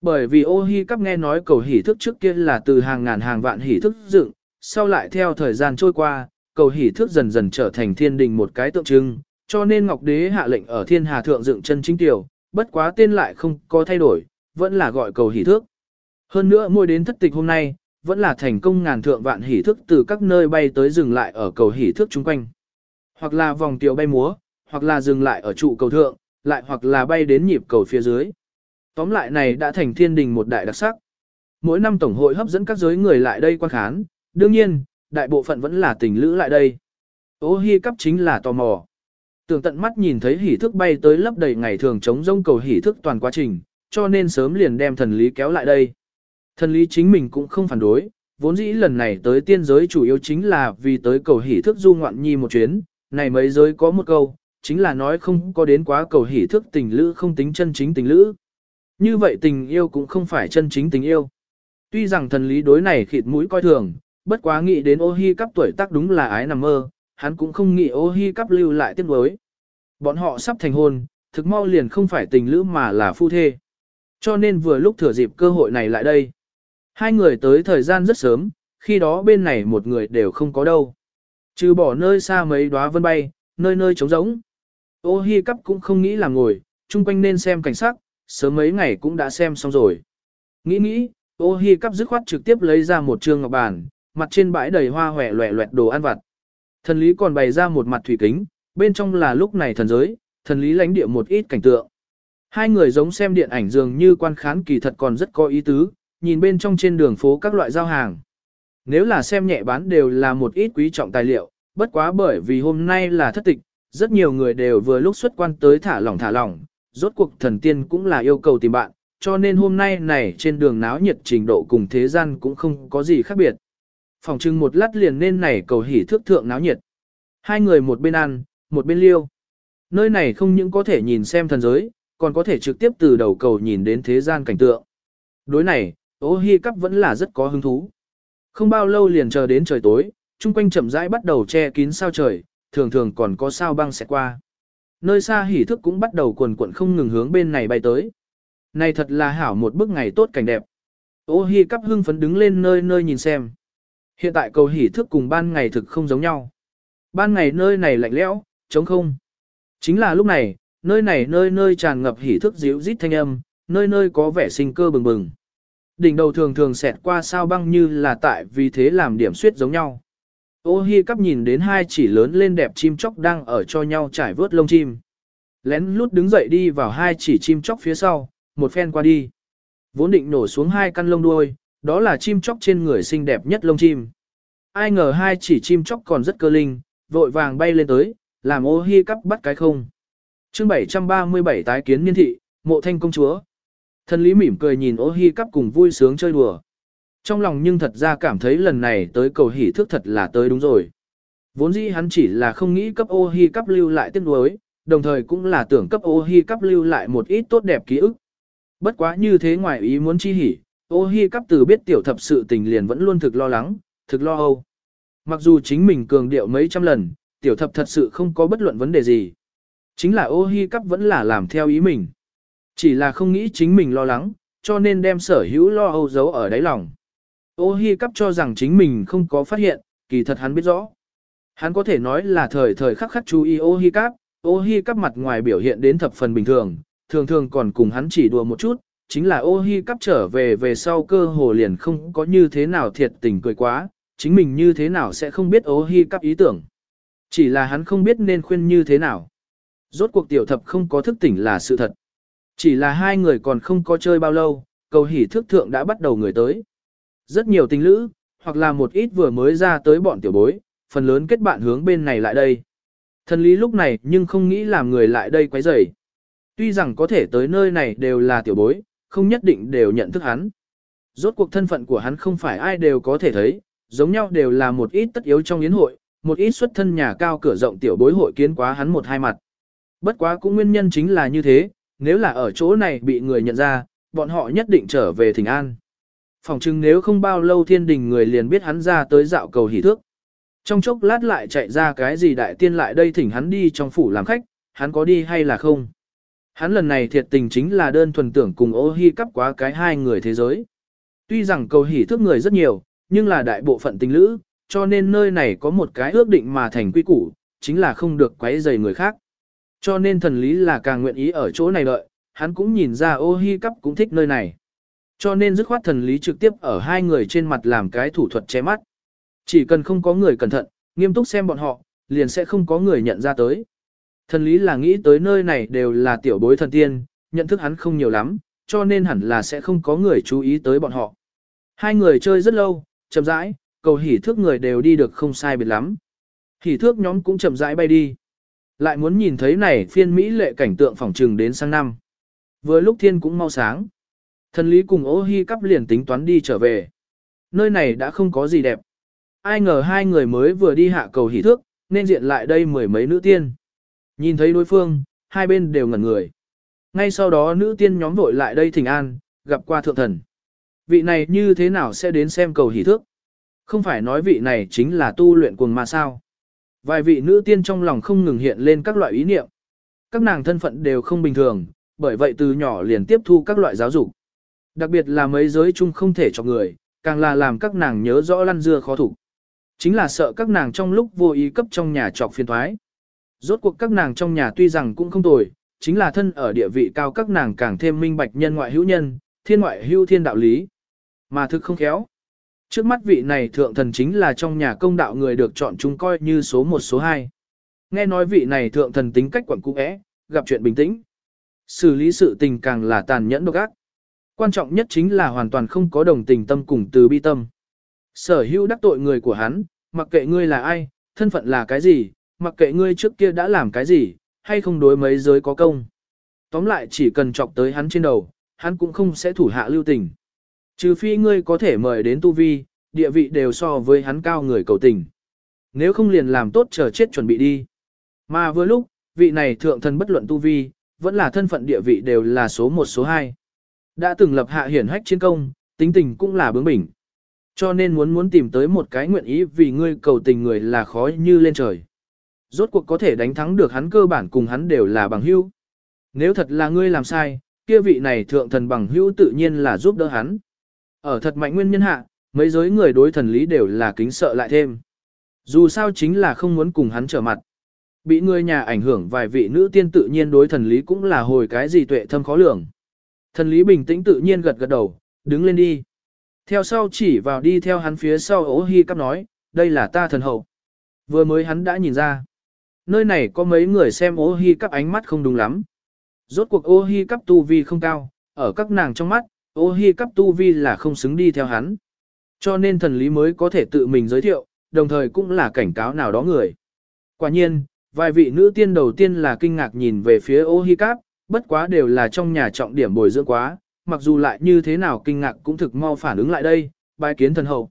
Bởi vì ô hi cắp nghe nói cầu hỷ thức trước kia là từ hàng ngàn hàng vạn hỷ thức dựng, sau lại theo thời gian trôi qua, cầu hỷ thức dần dần trở thành thiên đình một cái tượng trưng, cho nên Ngọc Đế hạ lệnh ở thiên hà thượng dựng chân chính tiểu, bất quá tên lại không có thay đổi, vẫn là gọi cầu hỷ thước. Hơn nữa mỗi đến thất tịch hôm nay, vẫn là thành công ngàn thượng vạn hỷ thức từ các nơi bay tới dừng lại ở cầu hỷ thước chung quanh. Hoặc là vòng tiểu bay múa, hoặc là dừng lại ở trụ cầu thượng, lại hoặc là bay đến nhịp cầu phía dưới. Tóm lại này đã thành thiên đình một đại đặc sắc. Mỗi năm tổng hội hấp dẫn các giới người lại đây quan khán, đương nhiên, đại bộ phận vẫn là tình lữ lại đây. Ô hi cấp chính là tò mò. Tưởng tận mắt nhìn thấy hỉ thức bay tới lấp đầy ngày thường chống rông cầu hỉ thức toàn quá trình, cho nên sớm liền đem thần lý kéo lại đây. Thần lý chính mình cũng không phản đối, vốn dĩ lần này tới tiên giới chủ yếu chính là vì tới cầu hỉ thức du ngoạn nhi một chuyến, này mấy giới có một câu, chính là nói không có đến quá cầu hỉ thức tình lữ không tính chân chính tình lữ. Như vậy tình yêu cũng không phải chân chính tình yêu. Tuy rằng thần lý đối này khịt mũi coi thường, bất quá nghĩ đến ô hi cắp tuổi tác đúng là ái nằm mơ, hắn cũng không nghĩ ô hi cắp lưu lại tiếc đối. Bọn họ sắp thành hôn, thực mau liền không phải tình lữ mà là phu thê. Cho nên vừa lúc thừa dịp cơ hội này lại đây. Hai người tới thời gian rất sớm, khi đó bên này một người đều không có đâu. Trừ bỏ nơi xa mấy đóa vân bay, nơi nơi trống rỗng. Ô hi cắp cũng không nghĩ là ngồi, chung quanh nên xem cảnh sắc, sớm mấy ngày cũng đã xem xong rồi. Nghĩ nghĩ, ô hi cắp dứt khoát trực tiếp lấy ra một trương ngọc bàn, mặt trên bãi đầy hoa hòe loẹ loẹt đồ ăn vặt. Thần lý còn bày ra một mặt thủy kính, bên trong là lúc này thần giới, thần lý lãnh địa một ít cảnh tượng. Hai người giống xem điện ảnh dường như quan khán kỳ thật còn rất có ý tứ, nhìn bên trong trên đường phố các loại giao hàng. Nếu là xem nhẹ bán đều là một ít quý trọng tài liệu, bất quá bởi vì hôm nay là thất tịch, rất nhiều người đều vừa lúc xuất quan tới thả lỏng thả lỏng, rốt cuộc thần tiên cũng là yêu cầu tìm bạn, cho nên hôm nay này trên đường náo nhiệt trình độ cùng thế gian cũng không có gì khác biệt. Phòng trưng một lát liền nên này cầu hỉ thước thượng náo nhiệt. Hai người một bên ăn, một bên liêu. Nơi này không những có thể nhìn xem thần giới, còn có thể trực tiếp từ đầu cầu nhìn đến thế gian cảnh tượng. Đối này, ô hi cắp vẫn là rất có hứng thú. Không bao lâu liền chờ đến trời tối, chung quanh chậm rãi bắt đầu che kín sao trời, thường thường còn có sao băng sẽ qua. Nơi xa hỉ thức cũng bắt đầu cuồn cuộn không ngừng hướng bên này bay tới. Này thật là hảo một bức ngày tốt cảnh đẹp. Ô hi cắp hưng phấn đứng lên nơi nơi nhìn xem. Hiện tại cầu hỉ thức cùng ban ngày thực không giống nhau. Ban ngày nơi này lạnh lẽo, trống không. Chính là lúc này, nơi này nơi nơi tràn ngập hỉ thức dịu rít thanh âm, nơi nơi có vẻ sinh cơ bừng bừng. Đỉnh đầu thường thường xẹt qua sao băng như là tại vì thế làm điểm suyết giống nhau. Ô hi cắp nhìn đến hai chỉ lớn lên đẹp chim chóc đang ở cho nhau trải vớt lông chim. Lén lút đứng dậy đi vào hai chỉ chim chóc phía sau, một phen qua đi. Vốn định nổ xuống hai căn lông đuôi, đó là chim chóc trên người xinh đẹp nhất lông chim. Ai ngờ hai chỉ chim chóc còn rất cơ linh, vội vàng bay lên tới, làm ô hi cắp bắt cái không. chương 737 tái kiến niên thị, mộ thanh công chúa. Thần lý mỉm cười nhìn ô hi cắp cùng vui sướng chơi đùa. Trong lòng nhưng thật ra cảm thấy lần này tới cầu hỷ thước thật là tới đúng rồi. Vốn dĩ hắn chỉ là không nghĩ cấp ô hi cắp lưu lại tiếc nuối, đồng thời cũng là tưởng cấp ô hi cắp lưu lại một ít tốt đẹp ký ức. Bất quá như thế ngoài ý muốn chi hỉ, ô hi cắp từ biết tiểu thập sự tình liền vẫn luôn thực lo lắng, thực lo âu. Mặc dù chính mình cường điệu mấy trăm lần, tiểu thập thật sự không có bất luận vấn đề gì. Chính là ô hi cắp vẫn là làm theo ý mình. Chỉ là không nghĩ chính mình lo lắng, cho nên đem sở hữu lo âu giấu ở đáy lòng. Ô hi cắp cho rằng chính mình không có phát hiện, kỳ thật hắn biết rõ. Hắn có thể nói là thời thời khắc khắc chú ý ô hi cắp, ô hi cắp mặt ngoài biểu hiện đến thập phần bình thường, thường thường còn cùng hắn chỉ đùa một chút, chính là ô hi cắp trở về về sau cơ hồ liền không có như thế nào thiệt tình cười quá, chính mình như thế nào sẽ không biết ô hi cắp ý tưởng. Chỉ là hắn không biết nên khuyên như thế nào. Rốt cuộc tiểu thập không có thức tỉnh là sự thật. Chỉ là hai người còn không có chơi bao lâu, cầu hỉ thức thượng đã bắt đầu người tới. Rất nhiều tình lữ, hoặc là một ít vừa mới ra tới bọn tiểu bối, phần lớn kết bạn hướng bên này lại đây. Thần lý lúc này nhưng không nghĩ làm người lại đây quấy rầy. Tuy rằng có thể tới nơi này đều là tiểu bối, không nhất định đều nhận thức hắn. Rốt cuộc thân phận của hắn không phải ai đều có thể thấy, giống nhau đều là một ít tất yếu trong yến hội, một ít xuất thân nhà cao cửa rộng tiểu bối hội kiến quá hắn một hai mặt. Bất quá cũng nguyên nhân chính là như thế, nếu là ở chỗ này bị người nhận ra, bọn họ nhất định trở về thỉnh an. Phòng chừng nếu không bao lâu thiên đình người liền biết hắn ra tới dạo cầu hỷ thước. Trong chốc lát lại chạy ra cái gì đại tiên lại đây thỉnh hắn đi trong phủ làm khách, hắn có đi hay là không? Hắn lần này thiệt tình chính là đơn thuần tưởng cùng ô hi cắp quá cái hai người thế giới. Tuy rằng cầu hỉ thước người rất nhiều, nhưng là đại bộ phận tình lữ, cho nên nơi này có một cái ước định mà thành quy củ, chính là không được quấy rầy người khác. Cho nên thần lý là càng nguyện ý ở chỗ này đợi, hắn cũng nhìn ra ô hi cắp cũng thích nơi này. Cho nên dứt khoát thần lý trực tiếp ở hai người trên mặt làm cái thủ thuật che mắt. Chỉ cần không có người cẩn thận, nghiêm túc xem bọn họ, liền sẽ không có người nhận ra tới. Thần lý là nghĩ tới nơi này đều là tiểu bối thần tiên, nhận thức hắn không nhiều lắm, cho nên hẳn là sẽ không có người chú ý tới bọn họ. Hai người chơi rất lâu, chậm rãi, cầu hỉ thước người đều đi được không sai biệt lắm. Hỉ thước nhóm cũng chậm rãi bay đi. Lại muốn nhìn thấy này phiên Mỹ lệ cảnh tượng phỏng trừng đến sang năm. Vừa lúc thiên cũng mau sáng. Thần lý cùng ô hi cắp liền tính toán đi trở về. Nơi này đã không có gì đẹp. Ai ngờ hai người mới vừa đi hạ cầu hỉ thước, nên diện lại đây mười mấy nữ tiên. Nhìn thấy đối phương, hai bên đều ngẩn người. Ngay sau đó nữ tiên nhóm vội lại đây thỉnh an, gặp qua thượng thần. Vị này như thế nào sẽ đến xem cầu hỷ thước? Không phải nói vị này chính là tu luyện cuồng mà sao? Vài vị nữ tiên trong lòng không ngừng hiện lên các loại ý niệm. Các nàng thân phận đều không bình thường, bởi vậy từ nhỏ liền tiếp thu các loại giáo dục. Đặc biệt là mấy giới chung không thể cho người, càng là làm các nàng nhớ rõ lăn dưa khó thủ. Chính là sợ các nàng trong lúc vô ý cấp trong nhà trọc phiền thoái. Rốt cuộc các nàng trong nhà tuy rằng cũng không tồi, chính là thân ở địa vị cao các nàng càng thêm minh bạch nhân ngoại hữu nhân, thiên ngoại hữu thiên đạo lý. Mà thực không khéo. Trước mắt vị này thượng thần chính là trong nhà công đạo người được chọn chúng coi như số 1 số 2. Nghe nói vị này thượng thần tính cách quẩn cũ é, gặp chuyện bình tĩnh. Xử lý sự tình càng là tàn nhẫn độc ác. Quan trọng nhất chính là hoàn toàn không có đồng tình tâm cùng từ bi tâm. Sở hữu đắc tội người của hắn, mặc kệ ngươi là ai, thân phận là cái gì, mặc kệ ngươi trước kia đã làm cái gì, hay không đối mấy giới có công. Tóm lại chỉ cần chọc tới hắn trên đầu, hắn cũng không sẽ thủ hạ lưu tình. Trừ phi ngươi có thể mời đến tu vi, địa vị đều so với hắn cao người cầu tình. Nếu không liền làm tốt chờ chết chuẩn bị đi. Mà vừa lúc, vị này thượng thần bất luận tu vi, vẫn là thân phận địa vị đều là số 1 số 2. Đã từng lập hạ hiển hách chiến công, tính tình cũng là bướng bỉnh. Cho nên muốn muốn tìm tới một cái nguyện ý vì ngươi cầu tình người là khó như lên trời. Rốt cuộc có thể đánh thắng được hắn cơ bản cùng hắn đều là bằng hữu. Nếu thật là ngươi làm sai, kia vị này thượng thần bằng hữu tự nhiên là giúp đỡ hắn. Ở thật mạnh nguyên nhân hạ, mấy giới người đối thần lý đều là kính sợ lại thêm. Dù sao chính là không muốn cùng hắn trở mặt. Bị người nhà ảnh hưởng vài vị nữ tiên tự nhiên đối thần lý cũng là hồi cái gì tuệ thâm khó lường. Thần lý bình tĩnh tự nhiên gật gật đầu, đứng lên đi. Theo sau chỉ vào đi theo hắn phía sau ố hi cắp nói, đây là ta thần hậu. Vừa mới hắn đã nhìn ra. Nơi này có mấy người xem ô hi cắp ánh mắt không đúng lắm. Rốt cuộc ô hi cắp tu vi không cao, ở các nàng trong mắt, ô hi cắp tu vi là không xứng đi theo hắn. Cho nên thần lý mới có thể tự mình giới thiệu, đồng thời cũng là cảnh cáo nào đó người. Quả nhiên, vài vị nữ tiên đầu tiên là kinh ngạc nhìn về phía ô hi cắp, bất quá đều là trong nhà trọng điểm bồi dưỡng quá, mặc dù lại như thế nào kinh ngạc cũng thực mau phản ứng lại đây, bài kiến thần hậu.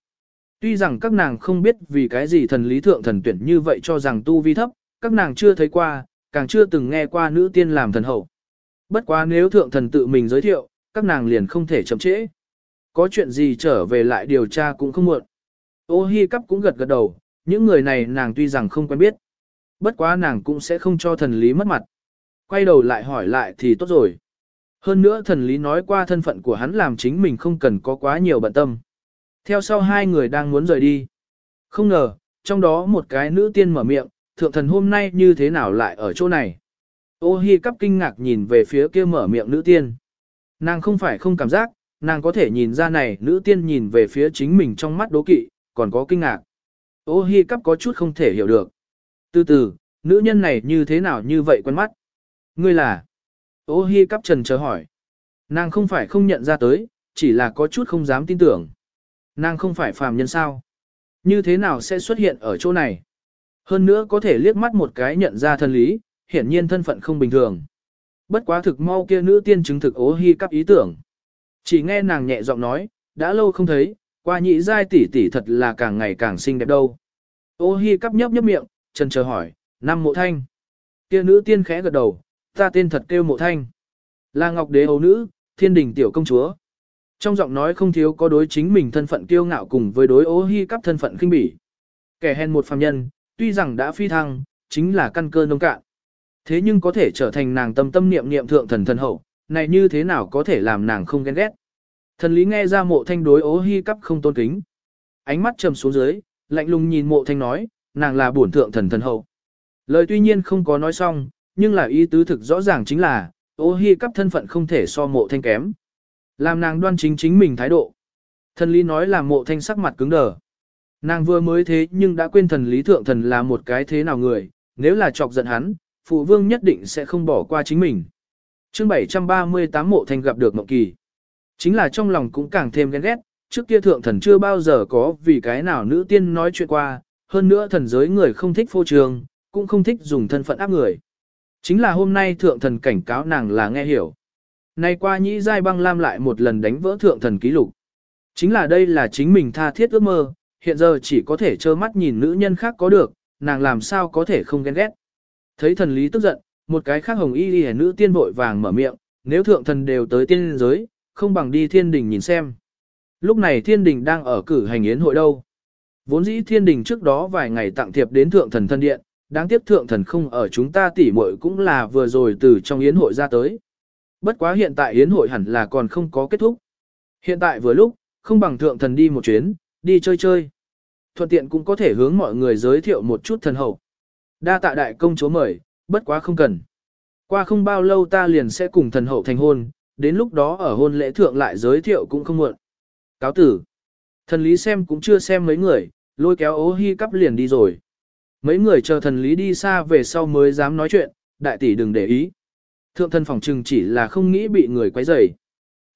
Tuy rằng các nàng không biết vì cái gì thần lý thượng thần tuyển như vậy cho rằng tu vi thấp, các nàng chưa thấy qua, càng chưa từng nghe qua nữ tiên làm thần hậu. Bất quá nếu thượng thần tự mình giới thiệu, các nàng liền không thể chậm trễ. Có chuyện gì trở về lại điều tra cũng không muộn. Ô hi cắp cũng gật gật đầu, những người này nàng tuy rằng không quen biết. Bất quá nàng cũng sẽ không cho thần lý mất mặt. Quay đầu lại hỏi lại thì tốt rồi. Hơn nữa thần lý nói qua thân phận của hắn làm chính mình không cần có quá nhiều bận tâm. Theo sau hai người đang muốn rời đi. Không ngờ, trong đó một cái nữ tiên mở miệng, thượng thần hôm nay như thế nào lại ở chỗ này. Ô hi cắp kinh ngạc nhìn về phía kia mở miệng nữ tiên. Nàng không phải không cảm giác, nàng có thể nhìn ra này nữ tiên nhìn về phía chính mình trong mắt đố kỵ, còn có kinh ngạc. Ô hi cắp có chút không thể hiểu được. Từ từ, nữ nhân này như thế nào như vậy quen mắt? Ngươi là? Ô hi cắp trần chờ hỏi. Nàng không phải không nhận ra tới, chỉ là có chút không dám tin tưởng. Nàng không phải phàm nhân sao? Như thế nào sẽ xuất hiện ở chỗ này? Hơn nữa có thể liếc mắt một cái nhận ra thân lý, hiển nhiên thân phận không bình thường. Bất quá thực mau kia nữ tiên chứng thực ố hi cắp ý tưởng. Chỉ nghe nàng nhẹ giọng nói, đã lâu không thấy, qua nhị giai tỷ tỷ thật là càng ngày càng xinh đẹp đâu. Ô hi cắp nhấp nhấp miệng, chân chờ hỏi, năm mộ thanh. Kia nữ tiên khẽ gật đầu, ta tên thật kêu mộ thanh. Là ngọc đế ấu nữ, thiên đình tiểu công chúa. Trong giọng nói không thiếu có đối chính mình thân phận kiêu ngạo cùng với đối ô hi cắp thân phận khinh bỉ. Kẻ hèn một phàm nhân, tuy rằng đã phi thăng, chính là căn cơ nông cạn. Thế nhưng có thể trở thành nàng tâm tâm niệm niệm thượng thần thần hậu, này như thế nào có thể làm nàng không ghen ghét. Thần lý nghe ra mộ thanh đối ố hi cắp không tôn kính. Ánh mắt trầm xuống dưới, lạnh lùng nhìn mộ thanh nói, nàng là bổn thượng thần thần hậu. Lời tuy nhiên không có nói xong, nhưng là ý tứ thực rõ ràng chính là, ô hi cắp thân phận không thể so mộ thanh kém. Làm nàng đoan chính chính mình thái độ. Thần lý nói là mộ thanh sắc mặt cứng đờ. Nàng vừa mới thế nhưng đã quên thần lý thượng thần là một cái thế nào người, nếu là chọc giận hắn, phụ vương nhất định sẽ không bỏ qua chính mình. chương 738 mộ thành gặp được mộng kỳ. Chính là trong lòng cũng càng thêm ghen ghét, trước kia thượng thần chưa bao giờ có vì cái nào nữ tiên nói chuyện qua, hơn nữa thần giới người không thích phô trường, cũng không thích dùng thân phận áp người. Chính là hôm nay thượng thần cảnh cáo nàng là nghe hiểu. Nay qua nhĩ giai băng lam lại một lần đánh vỡ thượng thần ký lục. Chính là đây là chính mình tha thiết ước mơ, hiện giờ chỉ có thể trơ mắt nhìn nữ nhân khác có được, nàng làm sao có thể không ghen ghét. Thấy thần lý tức giận, một cái khác hồng y đi nữ tiên vội vàng mở miệng, nếu thượng thần đều tới tiên giới, không bằng đi thiên đình nhìn xem. Lúc này thiên đình đang ở cử hành yến hội đâu. Vốn dĩ thiên đình trước đó vài ngày tặng thiệp đến thượng thần thân điện, đáng tiếc thượng thần không ở chúng ta tỉ muội cũng là vừa rồi từ trong yến hội ra tới. Bất quá hiện tại yến hội hẳn là còn không có kết thúc. Hiện tại vừa lúc, không bằng thượng thần đi một chuyến, đi chơi chơi. Thuận tiện cũng có thể hướng mọi người giới thiệu một chút thần hậu. Đa tạ đại công chúa mời, bất quá không cần. Qua không bao lâu ta liền sẽ cùng thần hậu thành hôn, đến lúc đó ở hôn lễ thượng lại giới thiệu cũng không muộn. Cáo tử. Thần lý xem cũng chưa xem mấy người, lôi kéo ố hi cắp liền đi rồi. Mấy người chờ thần lý đi xa về sau mới dám nói chuyện, đại tỷ đừng để ý. Thượng thân phỏng trừng chỉ là không nghĩ bị người quấy rầy.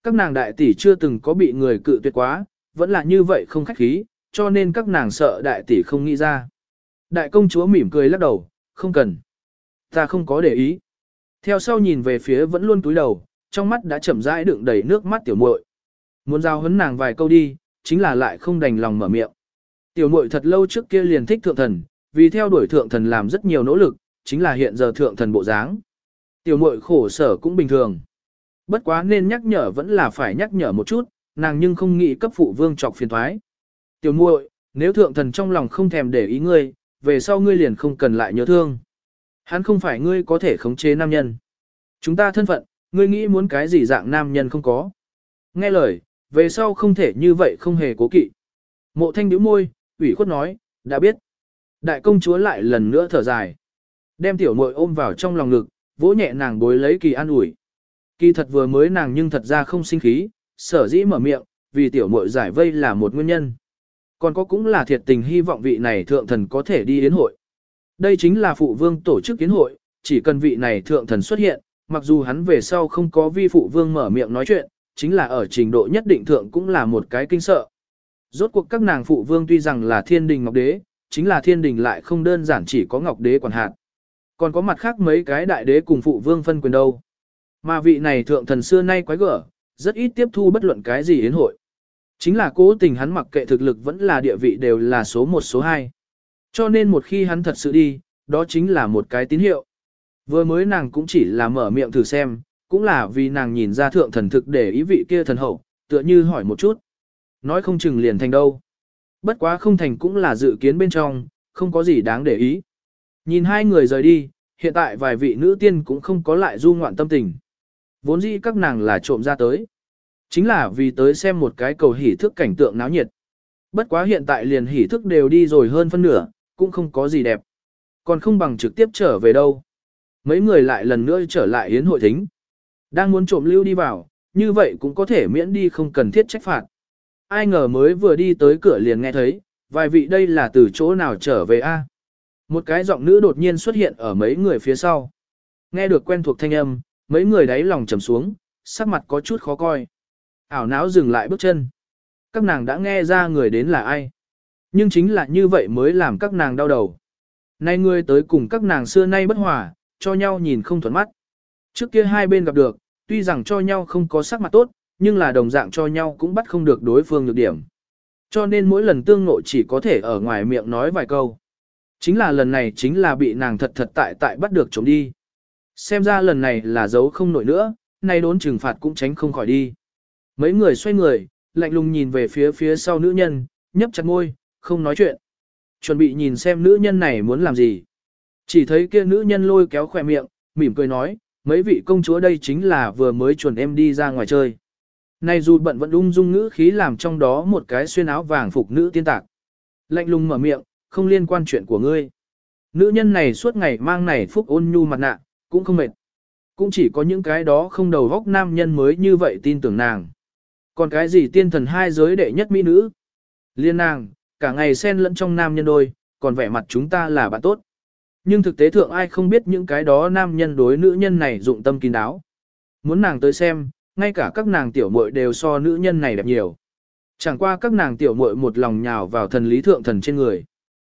Các nàng đại tỷ chưa từng có bị người cự tuyệt quá, vẫn là như vậy không khách khí, cho nên các nàng sợ đại tỷ không nghĩ ra. Đại công chúa mỉm cười lắc đầu, không cần. Ta không có để ý. Theo sau nhìn về phía vẫn luôn túi đầu, trong mắt đã chậm rãi đựng đầy nước mắt tiểu muội. Muốn giao hấn nàng vài câu đi, chính là lại không đành lòng mở miệng. Tiểu muội thật lâu trước kia liền thích thượng thần, vì theo đuổi thượng thần làm rất nhiều nỗ lực, chính là hiện giờ thượng thần bộ dáng. Tiểu muội khổ sở cũng bình thường. Bất quá nên nhắc nhở vẫn là phải nhắc nhở một chút, nàng nhưng không nghĩ cấp phụ vương trọc phiền thoái. Tiểu muội, nếu thượng thần trong lòng không thèm để ý ngươi, về sau ngươi liền không cần lại nhớ thương. Hắn không phải ngươi có thể khống chế nam nhân. Chúng ta thân phận, ngươi nghĩ muốn cái gì dạng nam nhân không có. Nghe lời, về sau không thể như vậy không hề cố kỵ. Mộ thanh điếu môi, ủy khuất nói, đã biết. Đại công chúa lại lần nữa thở dài. Đem tiểu muội ôm vào trong lòng ngực, vỗ nhẹ nàng bối lấy kỳ an ủi. Kỳ thật vừa mới nàng nhưng thật ra không sinh khí, sở dĩ mở miệng, vì tiểu muội giải vây là một nguyên nhân. Còn có cũng là thiệt tình hy vọng vị này thượng thần có thể đi yến hội. Đây chính là phụ vương tổ chức yến hội, chỉ cần vị này thượng thần xuất hiện, mặc dù hắn về sau không có vi phụ vương mở miệng nói chuyện, chính là ở trình độ nhất định thượng cũng là một cái kinh sợ. Rốt cuộc các nàng phụ vương tuy rằng là thiên đình ngọc đế, chính là thiên đình lại không đơn giản chỉ có ngọc đế quản hạt. Còn có mặt khác mấy cái đại đế cùng phụ vương phân quyền đâu. Mà vị này thượng thần xưa nay quái gở, rất ít tiếp thu bất luận cái gì yến hội. Chính là cố tình hắn mặc kệ thực lực vẫn là địa vị đều là số một số hai. Cho nên một khi hắn thật sự đi, đó chính là một cái tín hiệu. Vừa mới nàng cũng chỉ là mở miệng thử xem, cũng là vì nàng nhìn ra thượng thần thực để ý vị kia thần hậu, tựa như hỏi một chút. Nói không chừng liền thành đâu. Bất quá không thành cũng là dự kiến bên trong, không có gì đáng để ý. Nhìn hai người rời đi, hiện tại vài vị nữ tiên cũng không có lại du ngoạn tâm tình. Vốn dĩ các nàng là trộm ra tới. Chính là vì tới xem một cái cầu hỉ thức cảnh tượng náo nhiệt. Bất quá hiện tại liền hỉ thức đều đi rồi hơn phân nửa, cũng không có gì đẹp. Còn không bằng trực tiếp trở về đâu. Mấy người lại lần nữa trở lại yến hội thính. Đang muốn trộm lưu đi vào, như vậy cũng có thể miễn đi không cần thiết trách phạt. Ai ngờ mới vừa đi tới cửa liền nghe thấy, vài vị đây là từ chỗ nào trở về a? Một cái giọng nữ đột nhiên xuất hiện ở mấy người phía sau. Nghe được quen thuộc thanh âm, mấy người đáy lòng trầm xuống, sắc mặt có chút khó coi. Ảo não dừng lại bước chân. Các nàng đã nghe ra người đến là ai. Nhưng chính là như vậy mới làm các nàng đau đầu. Nay người tới cùng các nàng xưa nay bất hòa, cho nhau nhìn không thuận mắt. Trước kia hai bên gặp được, tuy rằng cho nhau không có sắc mặt tốt, nhưng là đồng dạng cho nhau cũng bắt không được đối phương nhược điểm. Cho nên mỗi lần tương ngộ chỉ có thể ở ngoài miệng nói vài câu. Chính là lần này chính là bị nàng thật thật tại tại bắt được chống đi. Xem ra lần này là giấu không nổi nữa, nay đốn trừng phạt cũng tránh không khỏi đi. Mấy người xoay người, lạnh lùng nhìn về phía phía sau nữ nhân, nhấp chặt môi, không nói chuyện. Chuẩn bị nhìn xem nữ nhân này muốn làm gì. Chỉ thấy kia nữ nhân lôi kéo khỏe miệng, mỉm cười nói, mấy vị công chúa đây chính là vừa mới chuẩn em đi ra ngoài chơi. Này dù bận vẫn ung dung ngữ khí làm trong đó một cái xuyên áo vàng phục nữ tiên tạc. Lạnh lùng mở miệng, không liên quan chuyện của ngươi. Nữ nhân này suốt ngày mang này phúc ôn nhu mặt nạ, cũng không mệt. Cũng chỉ có những cái đó không đầu góc nam nhân mới như vậy tin tưởng nàng. Còn cái gì tiên thần hai giới đệ nhất mỹ nữ? Liên nàng, cả ngày xen lẫn trong nam nhân đôi, còn vẻ mặt chúng ta là bạn tốt. Nhưng thực tế thượng ai không biết những cái đó nam nhân đối nữ nhân này dụng tâm kín đáo. Muốn nàng tới xem, ngay cả các nàng tiểu muội đều so nữ nhân này đẹp nhiều. Chẳng qua các nàng tiểu muội một lòng nhào vào thần lý thượng thần trên người.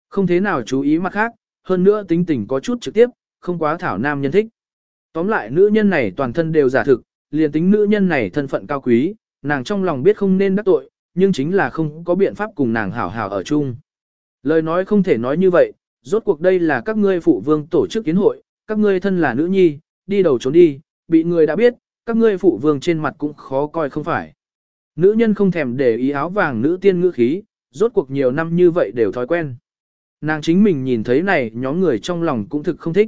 Không thế nào chú ý mặt khác, hơn nữa tính tình có chút trực tiếp, không quá thảo nam nhân thích. Tóm lại nữ nhân này toàn thân đều giả thực, liền tính nữ nhân này thân phận cao quý, nàng trong lòng biết không nên đắc tội, nhưng chính là không có biện pháp cùng nàng hảo hảo ở chung. Lời nói không thể nói như vậy, rốt cuộc đây là các ngươi phụ vương tổ chức kiến hội, các ngươi thân là nữ nhi, đi đầu trốn đi, bị người đã biết, các ngươi phụ vương trên mặt cũng khó coi không phải. Nữ nhân không thèm để ý áo vàng nữ tiên ngữ khí, rốt cuộc nhiều năm như vậy đều thói quen. Nàng chính mình nhìn thấy này nhóm người trong lòng cũng thực không thích.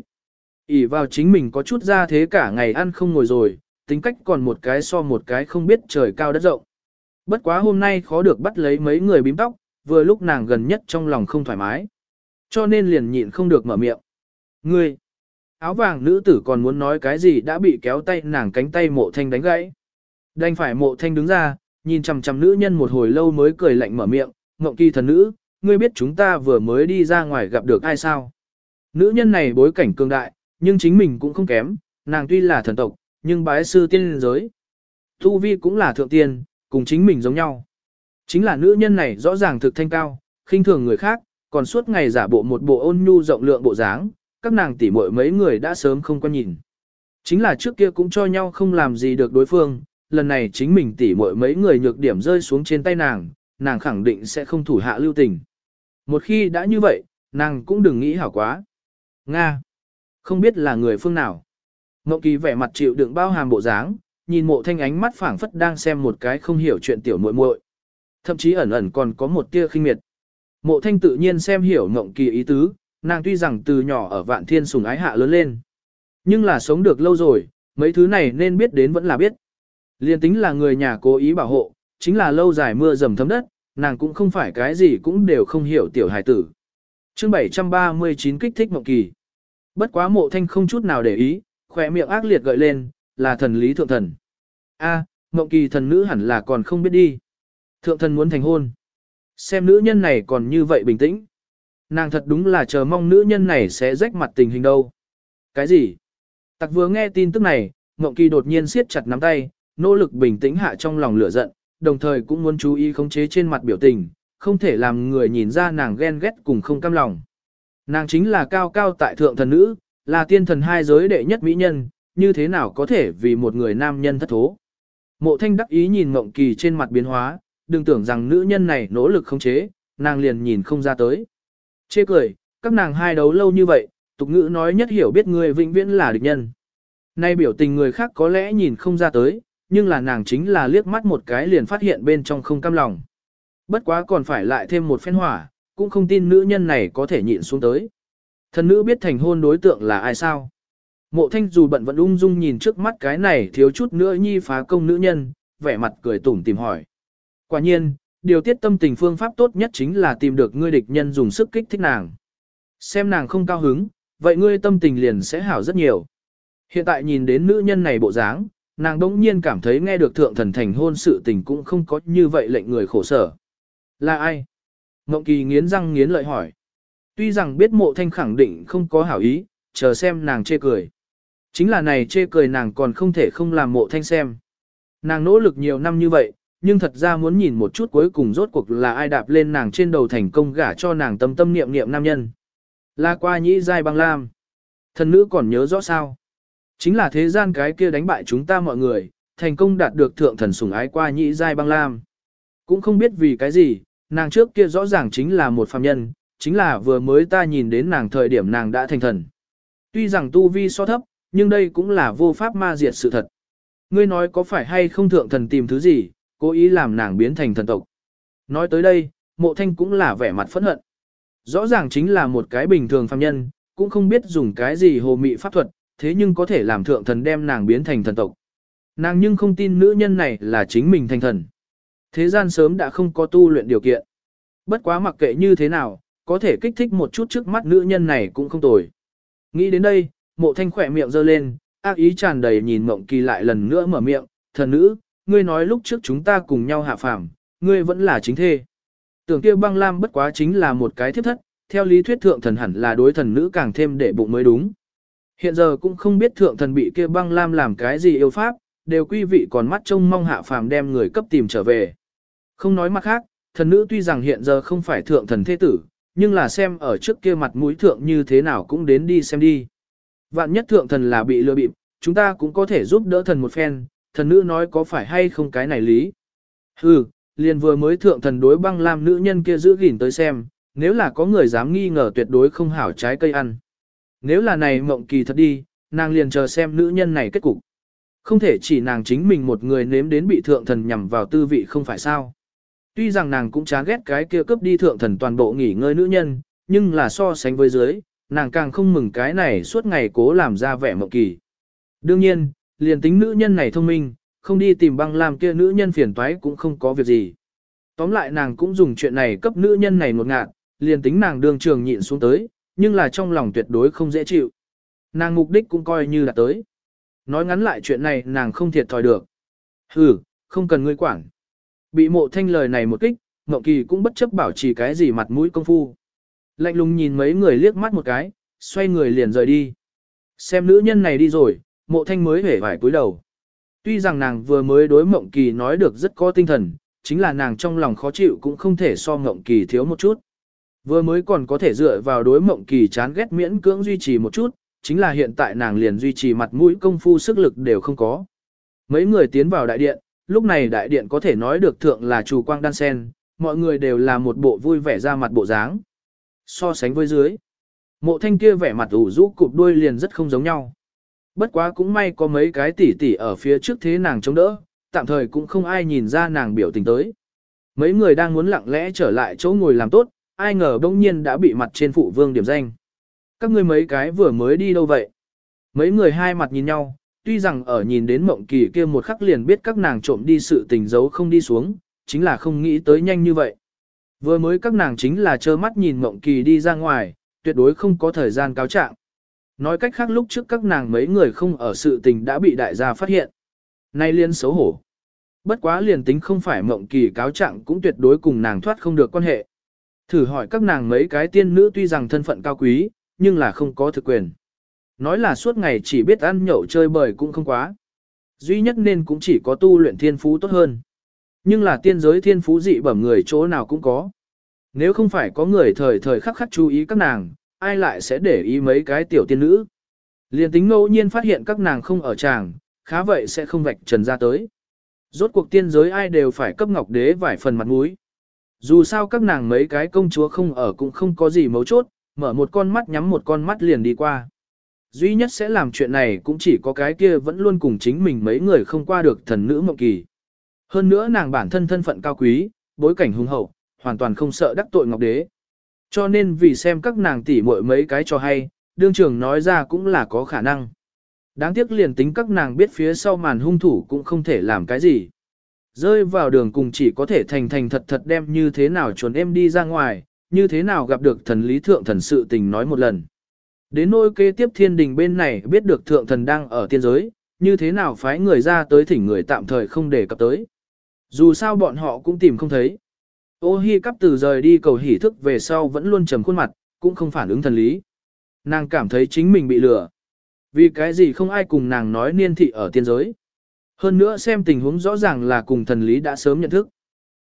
ỉ vào chính mình có chút ra thế cả ngày ăn không ngồi rồi, tính cách còn một cái so một cái không biết trời cao đất rộng. Bất quá hôm nay khó được bắt lấy mấy người bím tóc, vừa lúc nàng gần nhất trong lòng không thoải mái. Cho nên liền nhịn không được mở miệng. Ngươi! Áo vàng nữ tử còn muốn nói cái gì đã bị kéo tay nàng cánh tay mộ thanh đánh gãy. Đành phải mộ thanh đứng ra, nhìn chằm chằm nữ nhân một hồi lâu mới cười lạnh mở miệng, ngộng kỳ thần nữ, ngươi biết chúng ta vừa mới đi ra ngoài gặp được ai sao? Nữ nhân này bối cảnh cường đại, nhưng chính mình cũng không kém, nàng tuy là thần tộc, nhưng bái sư tiên giới. Tu vi cũng là thượng tiên, cùng chính mình giống nhau. Chính là nữ nhân này rõ ràng thực thanh cao, khinh thường người khác, còn suốt ngày giả bộ một bộ ôn nhu rộng lượng bộ dáng, các nàng tỉ muội mấy người đã sớm không quan nhìn. Chính là trước kia cũng cho nhau không làm gì được đối phương, lần này chính mình tỉ muội mấy người nhược điểm rơi xuống trên tay nàng, nàng khẳng định sẽ không thủ hạ lưu tình. Một khi đã như vậy, nàng cũng đừng nghĩ hảo quá. Nga. Không biết là người phương nào. Ngộ Kỳ vẻ mặt chịu đựng bao hàm bộ dáng, nhìn mộ thanh ánh mắt phảng phất đang xem một cái không hiểu chuyện tiểu muội muội. Thậm chí ẩn ẩn còn có một tia khinh miệt. Mộ thanh tự nhiên xem hiểu Ngộ Kỳ ý tứ, nàng tuy rằng từ nhỏ ở vạn thiên sùng ái hạ lớn lên. Nhưng là sống được lâu rồi, mấy thứ này nên biết đến vẫn là biết. Liên tính là người nhà cố ý bảo hộ, chính là lâu dài mưa dầm thấm đất, nàng cũng không phải cái gì cũng đều không hiểu tiểu hài tử. chương 739 kích thích Mộng Kỳ. Bất quá mộ thanh không chút nào để ý, khỏe miệng ác liệt gợi lên, là thần lý thượng thần. a à, Mộng Kỳ thần nữ hẳn là còn không biết đi. Thượng thần muốn thành hôn. Xem nữ nhân này còn như vậy bình tĩnh. Nàng thật đúng là chờ mong nữ nhân này sẽ rách mặt tình hình đâu. Cái gì? Tặc vừa nghe tin tức này, Ngộng Kỳ đột nhiên siết chặt nắm tay, nỗ lực bình tĩnh hạ trong lòng lửa giận, đồng thời cũng muốn chú ý khống chế trên mặt biểu tình, không thể làm người nhìn ra nàng ghen ghét cùng không cam lòng. Nàng chính là cao cao tại thượng thần nữ, là tiên thần hai giới đệ nhất mỹ nhân, như thế nào có thể vì một người nam nhân thất thố. Mộ thanh đắc ý nhìn Ngộng Kỳ trên mặt biến hóa, đừng tưởng rằng nữ nhân này nỗ lực không chế, nàng liền nhìn không ra tới. Chê cười, các nàng hai đấu lâu như vậy, tục ngữ nói nhất hiểu biết người vĩnh viễn là địch nhân. Nay biểu tình người khác có lẽ nhìn không ra tới, nhưng là nàng chính là liếc mắt một cái liền phát hiện bên trong không cam lòng. Bất quá còn phải lại thêm một phen hỏa, cũng không tin nữ nhân này có thể nhịn xuống tới. Thần nữ biết thành hôn đối tượng là ai sao? Mộ thanh dù bận vẫn ung dung nhìn trước mắt cái này thiếu chút nữa nhi phá công nữ nhân, vẻ mặt cười tủm tìm hỏi. Quả nhiên, điều tiết tâm tình phương pháp tốt nhất chính là tìm được ngươi địch nhân dùng sức kích thích nàng. Xem nàng không cao hứng, vậy ngươi tâm tình liền sẽ hảo rất nhiều. Hiện tại nhìn đến nữ nhân này bộ dáng, nàng đỗng nhiên cảm thấy nghe được thượng thần thành hôn sự tình cũng không có như vậy lệnh người khổ sở. Là ai? Ngộng kỳ nghiến răng nghiến lợi hỏi. Tuy rằng biết mộ thanh khẳng định không có hảo ý, chờ xem nàng chê cười. Chính là này chê cười nàng còn không thể không làm mộ thanh xem. Nàng nỗ lực nhiều năm như vậy, nhưng thật ra muốn nhìn một chút cuối cùng rốt cuộc là ai đạp lên nàng trên đầu thành công gả cho nàng tâm tâm niệm niệm nam nhân. La qua nhĩ dai băng lam. Thần nữ còn nhớ rõ sao. Chính là thế gian cái kia đánh bại chúng ta mọi người, thành công đạt được thượng thần sủng ái qua nhĩ dai băng lam. Cũng không biết vì cái gì, nàng trước kia rõ ràng chính là một phàm nhân, chính là vừa mới ta nhìn đến nàng thời điểm nàng đã thành thần. Tuy rằng tu vi so thấp, nhưng đây cũng là vô pháp ma diệt sự thật. Ngươi nói có phải hay không thượng thần tìm thứ gì, cố ý làm nàng biến thành thần tộc. Nói tới đây, mộ thanh cũng là vẻ mặt phẫn hận. Rõ ràng chính là một cái bình thường phàm nhân, cũng không biết dùng cái gì hồ mị pháp thuật, thế nhưng có thể làm thượng thần đem nàng biến thành thần tộc. Nàng nhưng không tin nữ nhân này là chính mình thành thần. Thế gian sớm đã không có tu luyện điều kiện. Bất quá mặc kệ như thế nào, có thể kích thích một chút trước mắt nữ nhân này cũng không tồi. Nghĩ đến đây, mộ thanh khỏe miệng giơ lên, ác ý tràn đầy nhìn mộng kỳ lại lần nữa mở miệng, thần nữ, ngươi nói lúc trước chúng ta cùng nhau hạ phàm, ngươi vẫn là chính thê. Tưởng kia băng lam bất quá chính là một cái thiết thất, theo lý thuyết thượng thần hẳn là đối thần nữ càng thêm để bụng mới đúng. Hiện giờ cũng không biết thượng thần bị kia băng lam làm cái gì yêu pháp, đều quý vị còn mắt trông mong hạ phàm đem người cấp tìm trở về. Không nói mặt khác, thần nữ tuy rằng hiện giờ không phải thượng thần thế tử, nhưng là xem ở trước kia mặt mũi thượng như thế nào cũng đến đi xem đi. Vạn nhất thượng thần là bị lừa bịp, chúng ta cũng có thể giúp đỡ thần một phen, thần nữ nói có phải hay không cái này lý. Hừ, liền vừa mới thượng thần đối băng lam nữ nhân kia giữ gìn tới xem, nếu là có người dám nghi ngờ tuyệt đối không hảo trái cây ăn. Nếu là này mộng kỳ thật đi, nàng liền chờ xem nữ nhân này kết cục. Không thể chỉ nàng chính mình một người nếm đến bị thượng thần nhằm vào tư vị không phải sao. Tuy rằng nàng cũng chán ghét cái kia cướp đi thượng thần toàn bộ nghỉ ngơi nữ nhân, nhưng là so sánh với dưới, nàng càng không mừng cái này suốt ngày cố làm ra vẻ mộng kỳ. Đương nhiên, liền tính nữ nhân này thông minh, không đi tìm băng làm kia nữ nhân phiền toái cũng không có việc gì. Tóm lại nàng cũng dùng chuyện này cấp nữ nhân này một ngạn, liền tính nàng đương trường nhịn xuống tới, nhưng là trong lòng tuyệt đối không dễ chịu. Nàng mục đích cũng coi như là tới. Nói ngắn lại chuyện này nàng không thiệt thòi được. Hừ, không cần ngươi quản. Bị mộ thanh lời này một kích, Ngộ Kỳ cũng bất chấp bảo trì cái gì mặt mũi công phu. Lạnh lùng nhìn mấy người liếc mắt một cái, xoay người liền rời đi. Xem nữ nhân này đi rồi, Mộ thanh mới hể vải cúi đầu. Tuy rằng nàng vừa mới đối mộng kỳ nói được rất có tinh thần, chính là nàng trong lòng khó chịu cũng không thể so mộng kỳ thiếu một chút. Vừa mới còn có thể dựa vào đối mộng kỳ chán ghét miễn cưỡng duy trì một chút, chính là hiện tại nàng liền duy trì mặt mũi công phu sức lực đều không có. Mấy người tiến vào đại điện, lúc này đại điện có thể nói được thượng là chủ quang đan sen, mọi người đều là một bộ vui vẻ ra mặt bộ dáng. So sánh với dưới, mộ thanh kia vẻ mặt ủ rũ cụp đuôi liền rất không giống nhau. Bất quá cũng may có mấy cái tỉ tỉ ở phía trước thế nàng chống đỡ, tạm thời cũng không ai nhìn ra nàng biểu tình tới. Mấy người đang muốn lặng lẽ trở lại chỗ ngồi làm tốt, ai ngờ bỗng nhiên đã bị mặt trên phụ vương điểm danh. Các ngươi mấy cái vừa mới đi đâu vậy? Mấy người hai mặt nhìn nhau, tuy rằng ở nhìn đến mộng kỳ kia một khắc liền biết các nàng trộm đi sự tình giấu không đi xuống, chính là không nghĩ tới nhanh như vậy. Vừa mới các nàng chính là trơ mắt nhìn mộng kỳ đi ra ngoài, tuyệt đối không có thời gian cáo trạng. Nói cách khác lúc trước các nàng mấy người không ở sự tình đã bị đại gia phát hiện. Nay liên xấu hổ. Bất quá liền tính không phải mộng kỳ cáo trạng cũng tuyệt đối cùng nàng thoát không được quan hệ. Thử hỏi các nàng mấy cái tiên nữ tuy rằng thân phận cao quý, nhưng là không có thực quyền. Nói là suốt ngày chỉ biết ăn nhậu chơi bời cũng không quá. Duy nhất nên cũng chỉ có tu luyện thiên phú tốt hơn. Nhưng là tiên giới thiên phú dị bẩm người chỗ nào cũng có. Nếu không phải có người thời thời khắc khắc chú ý các nàng, ai lại sẽ để ý mấy cái tiểu tiên nữ. Liên tính ngẫu nhiên phát hiện các nàng không ở tràng, khá vậy sẽ không vạch trần ra tới. Rốt cuộc tiên giới ai đều phải cấp ngọc đế vài phần mặt mũi. Dù sao các nàng mấy cái công chúa không ở cũng không có gì mấu chốt, mở một con mắt nhắm một con mắt liền đi qua. Duy nhất sẽ làm chuyện này cũng chỉ có cái kia vẫn luôn cùng chính mình mấy người không qua được thần nữ mộng kỳ. Hơn nữa nàng bản thân thân phận cao quý, bối cảnh hùng hậu, hoàn toàn không sợ đắc tội ngọc đế. Cho nên vì xem các nàng tỉ muội mấy cái cho hay, đương trưởng nói ra cũng là có khả năng. Đáng tiếc liền tính các nàng biết phía sau màn hung thủ cũng không thể làm cái gì. Rơi vào đường cùng chỉ có thể thành thành thật thật đem như thế nào trốn em đi ra ngoài, như thế nào gặp được thần lý thượng thần sự tình nói một lần. Đến nỗi kế tiếp thiên đình bên này biết được thượng thần đang ở tiên giới, như thế nào phái người ra tới thỉnh người tạm thời không để cập tới. Dù sao bọn họ cũng tìm không thấy. Ô hi cắp từ rời đi cầu hỉ thức về sau vẫn luôn trầm khuôn mặt, cũng không phản ứng thần lý. Nàng cảm thấy chính mình bị lừa. Vì cái gì không ai cùng nàng nói niên thị ở tiên giới. Hơn nữa xem tình huống rõ ràng là cùng thần lý đã sớm nhận thức.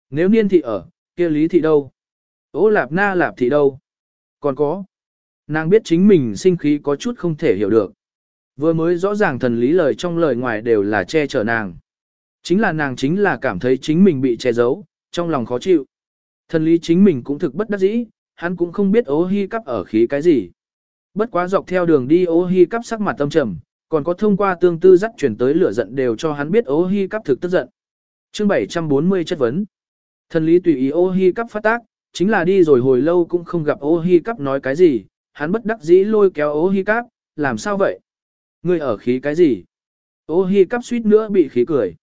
Nếu niên thị ở, kia lý thị đâu? Ô lạp na lạp thị đâu? Còn có. Nàng biết chính mình sinh khí có chút không thể hiểu được. Vừa mới rõ ràng thần lý lời trong lời ngoài đều là che chở nàng. Chính là nàng chính là cảm thấy chính mình bị che giấu, trong lòng khó chịu. Thần lý chính mình cũng thực bất đắc dĩ, hắn cũng không biết ô hi cắp ở khí cái gì. Bất quá dọc theo đường đi ô hi cắp sắc mặt tâm trầm, còn có thông qua tương tư dắt chuyển tới lửa giận đều cho hắn biết ô hi cắp thực tức giận. Chương 740 chất vấn. Thần lý tùy ý ô hi cắp phát tác, chính là đi rồi hồi lâu cũng không gặp ô hi cắp nói cái gì, hắn bất đắc dĩ lôi kéo ô hi cáp. làm sao vậy? Ngươi ở khí cái gì? Ô hi cáp suýt nữa bị khí cười.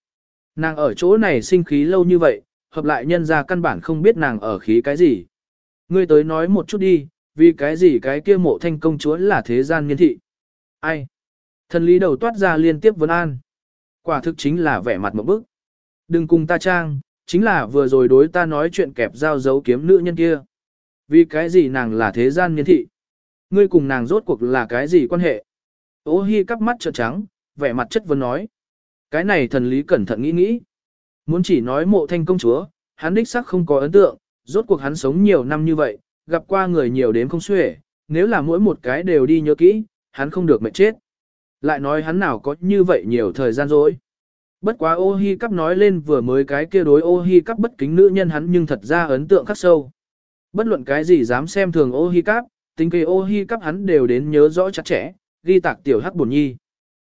Nàng ở chỗ này sinh khí lâu như vậy, hợp lại nhân ra căn bản không biết nàng ở khí cái gì. Ngươi tới nói một chút đi, vì cái gì cái kia mộ thanh công chúa là thế gian nhân thị. Ai? Thần lý đầu toát ra liên tiếp vấn an. Quả thực chính là vẻ mặt một bức. Đừng cùng ta trang, chính là vừa rồi đối ta nói chuyện kẹp giao dấu kiếm nữ nhân kia. Vì cái gì nàng là thế gian nhân thị? Ngươi cùng nàng rốt cuộc là cái gì quan hệ? Ô hi cắp mắt trợn trắng, vẻ mặt chất vấn nói. Cái này thần lý cẩn thận nghĩ nghĩ. Muốn chỉ nói mộ thanh công chúa, hắn đích sắc không có ấn tượng, rốt cuộc hắn sống nhiều năm như vậy, gặp qua người nhiều đến không xuể, nếu là mỗi một cái đều đi nhớ kỹ, hắn không được mệt chết. Lại nói hắn nào có như vậy nhiều thời gian rồi. Bất quá ô hi cắp nói lên vừa mới cái kia đối ô hi cắp bất kính nữ nhân hắn nhưng thật ra ấn tượng khắc sâu. Bất luận cái gì dám xem thường ô hi cắp, tính kê ô hi cắp hắn đều đến nhớ rõ chặt chẽ, ghi tạc tiểu hắc bổn nhi.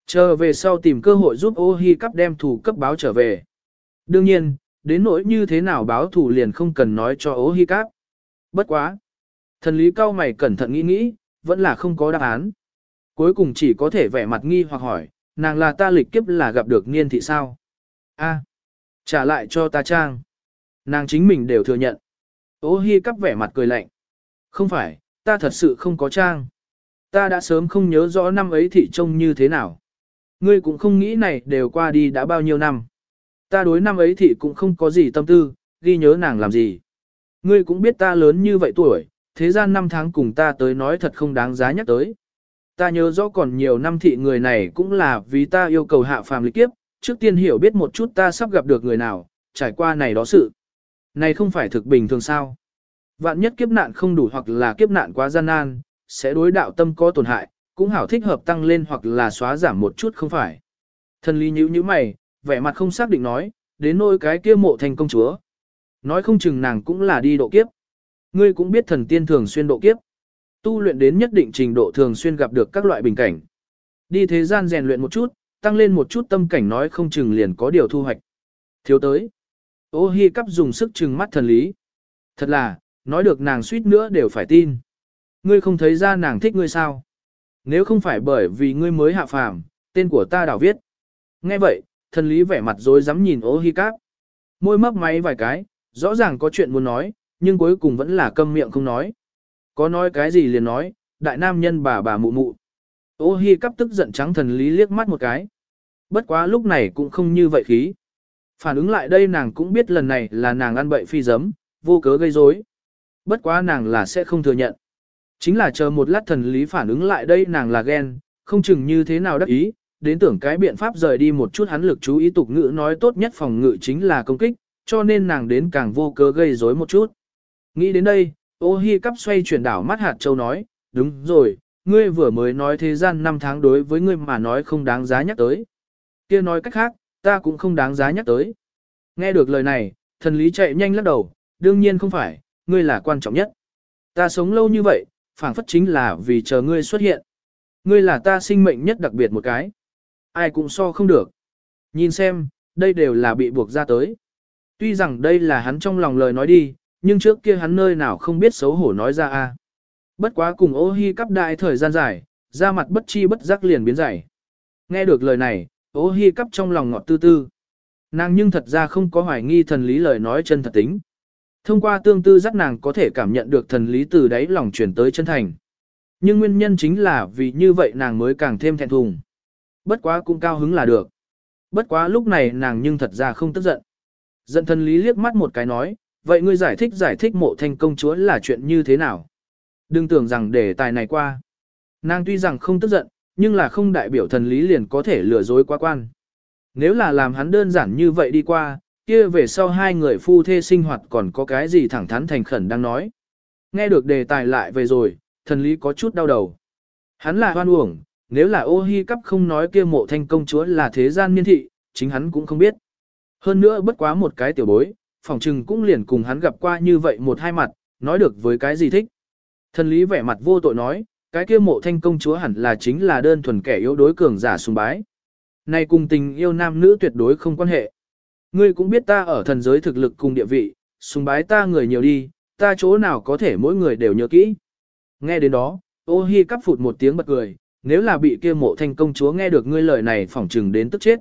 Chờ về sau tìm cơ hội giúp ô hi cắp đem thủ cấp báo trở về. Đương nhiên, đến nỗi như thế nào báo thủ liền không cần nói cho ô hi cắp. Bất quá. Thần lý cao mày cẩn thận nghĩ nghĩ, vẫn là không có đáp án. Cuối cùng chỉ có thể vẻ mặt nghi hoặc hỏi, nàng là ta lịch kiếp là gặp được niên thị sao? A, trả lại cho ta trang. Nàng chính mình đều thừa nhận. Ô hi cắp vẻ mặt cười lạnh. Không phải, ta thật sự không có trang. Ta đã sớm không nhớ rõ năm ấy thị trông như thế nào. Ngươi cũng không nghĩ này đều qua đi đã bao nhiêu năm. Ta đối năm ấy thị cũng không có gì tâm tư, ghi nhớ nàng làm gì. Ngươi cũng biết ta lớn như vậy tuổi, thế gian năm tháng cùng ta tới nói thật không đáng giá nhắc tới. Ta nhớ rõ còn nhiều năm thị người này cũng là vì ta yêu cầu hạ phàm lịch kiếp, trước tiên hiểu biết một chút ta sắp gặp được người nào, trải qua này đó sự. Này không phải thực bình thường sao. Vạn nhất kiếp nạn không đủ hoặc là kiếp nạn quá gian nan, sẽ đối đạo tâm có tổn hại, cũng hảo thích hợp tăng lên hoặc là xóa giảm một chút không phải. Thần lý nhíu nhíu mày, vẻ mặt không xác định nói, đến nỗi cái kia mộ thành công chúa. Nói không chừng nàng cũng là đi độ kiếp. Ngươi cũng biết thần tiên thường xuyên độ kiếp. Tu luyện đến nhất định trình độ thường xuyên gặp được các loại bình cảnh. Đi thế gian rèn luyện một chút, tăng lên một chút tâm cảnh nói không chừng liền có điều thu hoạch. Thiếu tới. Ô hi cắp dùng sức chừng mắt thần lý. Thật là, nói được nàng suýt nữa đều phải tin. Ngươi không thấy ra nàng thích ngươi sao? Nếu không phải bởi vì ngươi mới hạ phàm, tên của ta đảo viết. Nghe vậy, thần lý vẻ mặt rồi dám nhìn ô hi cáp. Môi mấp máy vài cái, rõ ràng có chuyện muốn nói, nhưng cuối cùng vẫn là câm miệng không nói. Có nói cái gì liền nói, đại nam nhân bà bà mụ mụ. Ô hi cắp tức giận trắng thần lý liếc mắt một cái. Bất quá lúc này cũng không như vậy khí. Phản ứng lại đây nàng cũng biết lần này là nàng ăn bậy phi giấm, vô cớ gây rối. Bất quá nàng là sẽ không thừa nhận. Chính là chờ một lát thần lý phản ứng lại đây nàng là ghen, không chừng như thế nào đắc ý, đến tưởng cái biện pháp rời đi một chút hắn lực chú ý tục ngữ nói tốt nhất phòng ngự chính là công kích, cho nên nàng đến càng vô cớ gây rối một chút. Nghĩ đến đây, ô hi cắp xoay chuyển đảo mắt hạt châu nói, đúng rồi, ngươi vừa mới nói thế gian năm tháng đối với ngươi mà nói không đáng giá nhắc tới. kia nói cách khác, ta cũng không đáng giá nhắc tới. Nghe được lời này, thần lý chạy nhanh lắc đầu, đương nhiên không phải, ngươi là quan trọng nhất. Ta sống lâu như vậy, phảng phất chính là vì chờ ngươi xuất hiện. Ngươi là ta sinh mệnh nhất đặc biệt một cái. Ai cũng so không được. Nhìn xem, đây đều là bị buộc ra tới. Tuy rằng đây là hắn trong lòng lời nói đi, nhưng trước kia hắn nơi nào không biết xấu hổ nói ra a. Bất quá cùng ô hi cắp đại thời gian dài, da mặt bất chi bất giác liền biến dày. Nghe được lời này, ô hi cắp trong lòng ngọt tư tư. Nàng nhưng thật ra không có hoài nghi thần lý lời nói chân thật tính. Thông qua tương tư giác nàng có thể cảm nhận được thần lý từ đáy lòng chuyển tới chân thành. Nhưng nguyên nhân chính là vì như vậy nàng mới càng thêm thẹn thùng. Bất quá cũng cao hứng là được. Bất quá lúc này nàng nhưng thật ra không tức giận. Giận thần lý liếc mắt một cái nói, vậy ngươi giải thích giải thích mộ thanh công chúa là chuyện như thế nào? Đừng tưởng rằng đề tài này qua. Nàng tuy rằng không tức giận, nhưng là không đại biểu thần lý liền có thể lừa dối quá quan. Nếu là làm hắn đơn giản như vậy đi qua, kia về sau hai người phu thê sinh hoạt còn có cái gì thẳng thắn thành khẩn đang nói. Nghe được đề tài lại về rồi, thần lý có chút đau đầu. Hắn là hoan uổng, nếu là ô hi cắp không nói kia mộ thanh công chúa là thế gian niên thị, chính hắn cũng không biết. Hơn nữa bất quá một cái tiểu bối, phòng trừng cũng liền cùng hắn gặp qua như vậy một hai mặt, nói được với cái gì thích. Thần lý vẻ mặt vô tội nói, cái kia mộ thanh công chúa hẳn là chính là đơn thuần kẻ yếu đối cường giả sùng bái. Này cùng tình yêu nam nữ tuyệt đối không quan hệ. Ngươi cũng biết ta ở thần giới thực lực cùng địa vị, sùng bái ta người nhiều đi, ta chỗ nào có thể mỗi người đều nhớ kỹ. Nghe đến đó, ô hi cắp phụt một tiếng bật cười, nếu là bị kia mộ thanh công chúa nghe được ngươi lời này phỏng trừng đến tức chết.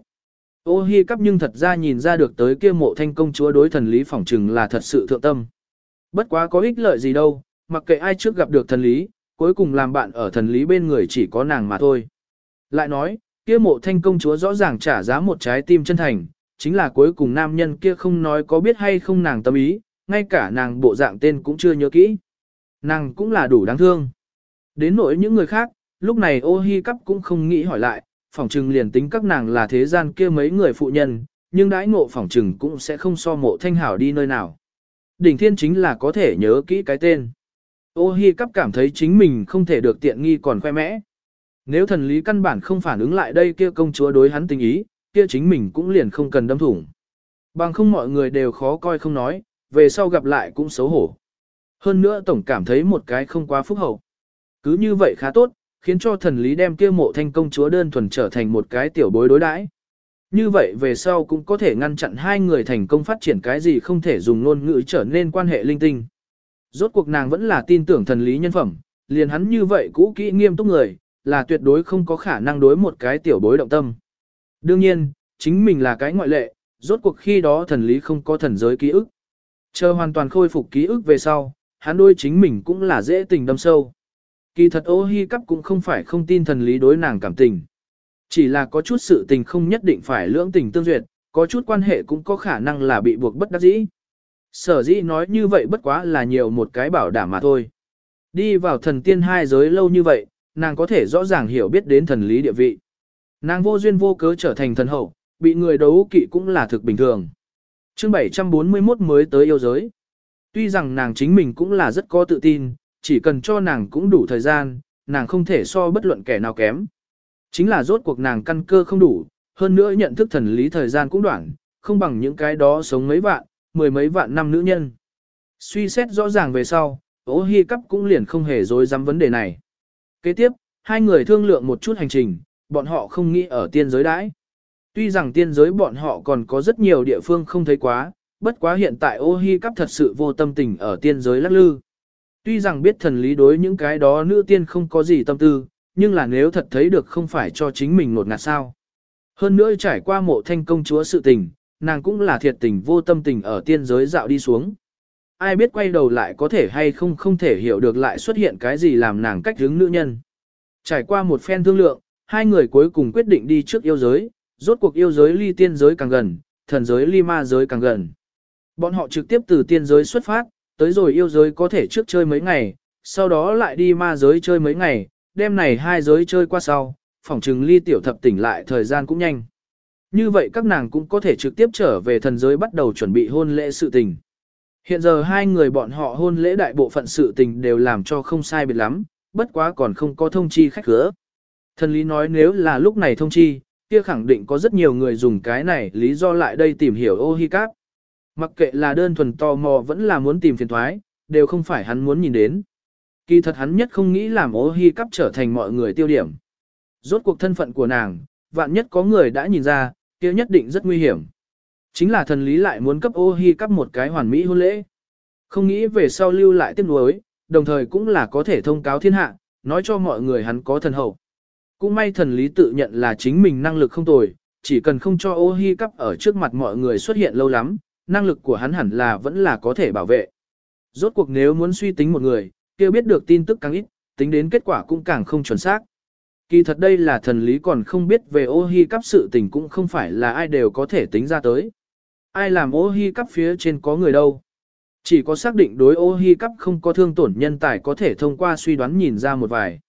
Ô hi cắp nhưng thật ra nhìn ra được tới kia mộ thanh công chúa đối thần lý phỏng trừng là thật sự thượng tâm. Bất quá có ích lợi gì đâu, mặc kệ ai trước gặp được thần lý, cuối cùng làm bạn ở thần lý bên người chỉ có nàng mà thôi. Lại nói, kia mộ thanh công chúa rõ ràng trả giá một trái tim chân thành, chính là cuối cùng nam nhân kia không nói có biết hay không nàng tâm ý, ngay cả nàng bộ dạng tên cũng chưa nhớ kỹ. Nàng cũng là đủ đáng thương. Đến nỗi những người khác, lúc này ô hi cắp cũng không nghĩ hỏi lại, phỏng trừng liền tính các nàng là thế gian kia mấy người phụ nhân, nhưng đãi ngộ phỏng trừng cũng sẽ không so mộ thanh hảo đi nơi nào. Đỉnh thiên chính là có thể nhớ kỹ cái tên. Ô hi cắp cảm thấy chính mình không thể được tiện nghi còn khoe mẽ. Nếu thần lý căn bản không phản ứng lại đây kia công chúa đối hắn tình ý, kia chính mình cũng liền không cần đâm thủng. Bằng không mọi người đều khó coi không nói, về sau gặp lại cũng xấu hổ. Hơn nữa tổng cảm thấy một cái không quá phúc hậu. Cứ như vậy khá tốt, khiến cho thần lý đem kia mộ thanh công chúa đơn thuần trở thành một cái tiểu bối đối đãi. Như vậy về sau cũng có thể ngăn chặn hai người thành công phát triển cái gì không thể dùng ngôn ngữ trở nên quan hệ linh tinh. Rốt cuộc nàng vẫn là tin tưởng thần lý nhân phẩm, liền hắn như vậy cũ kỹ nghiêm túc người, là tuyệt đối không có khả năng đối một cái tiểu bối động tâm. Đương nhiên, chính mình là cái ngoại lệ, rốt cuộc khi đó thần lý không có thần giới ký ức. Chờ hoàn toàn khôi phục ký ức về sau, hắn đôi chính mình cũng là dễ tình đâm sâu. Kỳ thật ô hi cắp cũng không phải không tin thần lý đối nàng cảm tình. Chỉ là có chút sự tình không nhất định phải lưỡng tình tương duyệt, có chút quan hệ cũng có khả năng là bị buộc bất đắc dĩ. Sở dĩ nói như vậy bất quá là nhiều một cái bảo đảm mà thôi. Đi vào thần tiên hai giới lâu như vậy, nàng có thể rõ ràng hiểu biết đến thần lý địa vị. Nàng vô duyên vô cớ trở thành thần hậu, bị người đấu kỵ cũng là thực bình thường. Chương 741 mới tới yêu giới. Tuy rằng nàng chính mình cũng là rất có tự tin, chỉ cần cho nàng cũng đủ thời gian, nàng không thể so bất luận kẻ nào kém. Chính là rốt cuộc nàng căn cơ không đủ, hơn nữa nhận thức thần lý thời gian cũng đoạn, không bằng những cái đó sống mấy vạn, mười mấy vạn năm nữ nhân. Suy xét rõ ràng về sau, ố hy cắp cũng liền không hề dối dám vấn đề này. Kế tiếp, hai người thương lượng một chút hành trình, bọn họ không nghĩ ở tiên giới đãi. Tuy rằng tiên giới bọn họ còn có rất nhiều địa phương không thấy quá, bất quá hiện tại ô hi cắp thật sự vô tâm tình ở tiên giới lắc lư. Tuy rằng biết thần lý đối những cái đó nữ tiên không có gì tâm tư, nhưng là nếu thật thấy được không phải cho chính mình nột ngạt sao. Hơn nữa trải qua mộ thanh công chúa sự tình, nàng cũng là thiệt tình vô tâm tình ở tiên giới dạo đi xuống. Ai biết quay đầu lại có thể hay không không thể hiểu được lại xuất hiện cái gì làm nàng cách hướng nữ nhân. Trải qua một phen thương lượng, hai người cuối cùng quyết định đi trước yêu giới, rốt cuộc yêu giới ly tiên giới càng gần, thần giới ly ma giới càng gần. Bọn họ trực tiếp từ tiên giới xuất phát, tới rồi yêu giới có thể trước chơi mấy ngày, sau đó lại đi ma giới chơi mấy ngày, đêm này hai giới chơi qua sau, phỏng chừng ly tiểu thập tỉnh lại thời gian cũng nhanh. Như vậy các nàng cũng có thể trực tiếp trở về thần giới bắt đầu chuẩn bị hôn lễ sự tình. Hiện giờ hai người bọn họ hôn lễ đại bộ phận sự tình đều làm cho không sai biệt lắm, bất quá còn không có thông chi khách cửa. Thần lý nói nếu là lúc này thông chi, kia khẳng định có rất nhiều người dùng cái này lý do lại đây tìm hiểu ô hi cáp. Mặc kệ là đơn thuần tò mò vẫn là muốn tìm phiền thoái, đều không phải hắn muốn nhìn đến. Kỳ thật hắn nhất không nghĩ làm ô hi cáp trở thành mọi người tiêu điểm. Rốt cuộc thân phận của nàng, vạn nhất có người đã nhìn ra, kia nhất định rất nguy hiểm. Chính là thần lý lại muốn cấp ô hi cắp một cái hoàn mỹ hôn lễ. Không nghĩ về sau lưu lại tiếp nối, đồng thời cũng là có thể thông cáo thiên hạ, nói cho mọi người hắn có thần hậu. Cũng may thần lý tự nhận là chính mình năng lực không tồi, chỉ cần không cho ô hi cắp ở trước mặt mọi người xuất hiện lâu lắm, năng lực của hắn hẳn là vẫn là có thể bảo vệ. Rốt cuộc nếu muốn suy tính một người, kia biết được tin tức càng ít, tính đến kết quả cũng càng không chuẩn xác. Kỳ thật đây là thần lý còn không biết về ô hi cắp sự tình cũng không phải là ai đều có thể tính ra tới. Ai làm ô hi cắp phía trên có người đâu. Chỉ có xác định đối ô hi cắp không có thương tổn nhân tài có thể thông qua suy đoán nhìn ra một vài.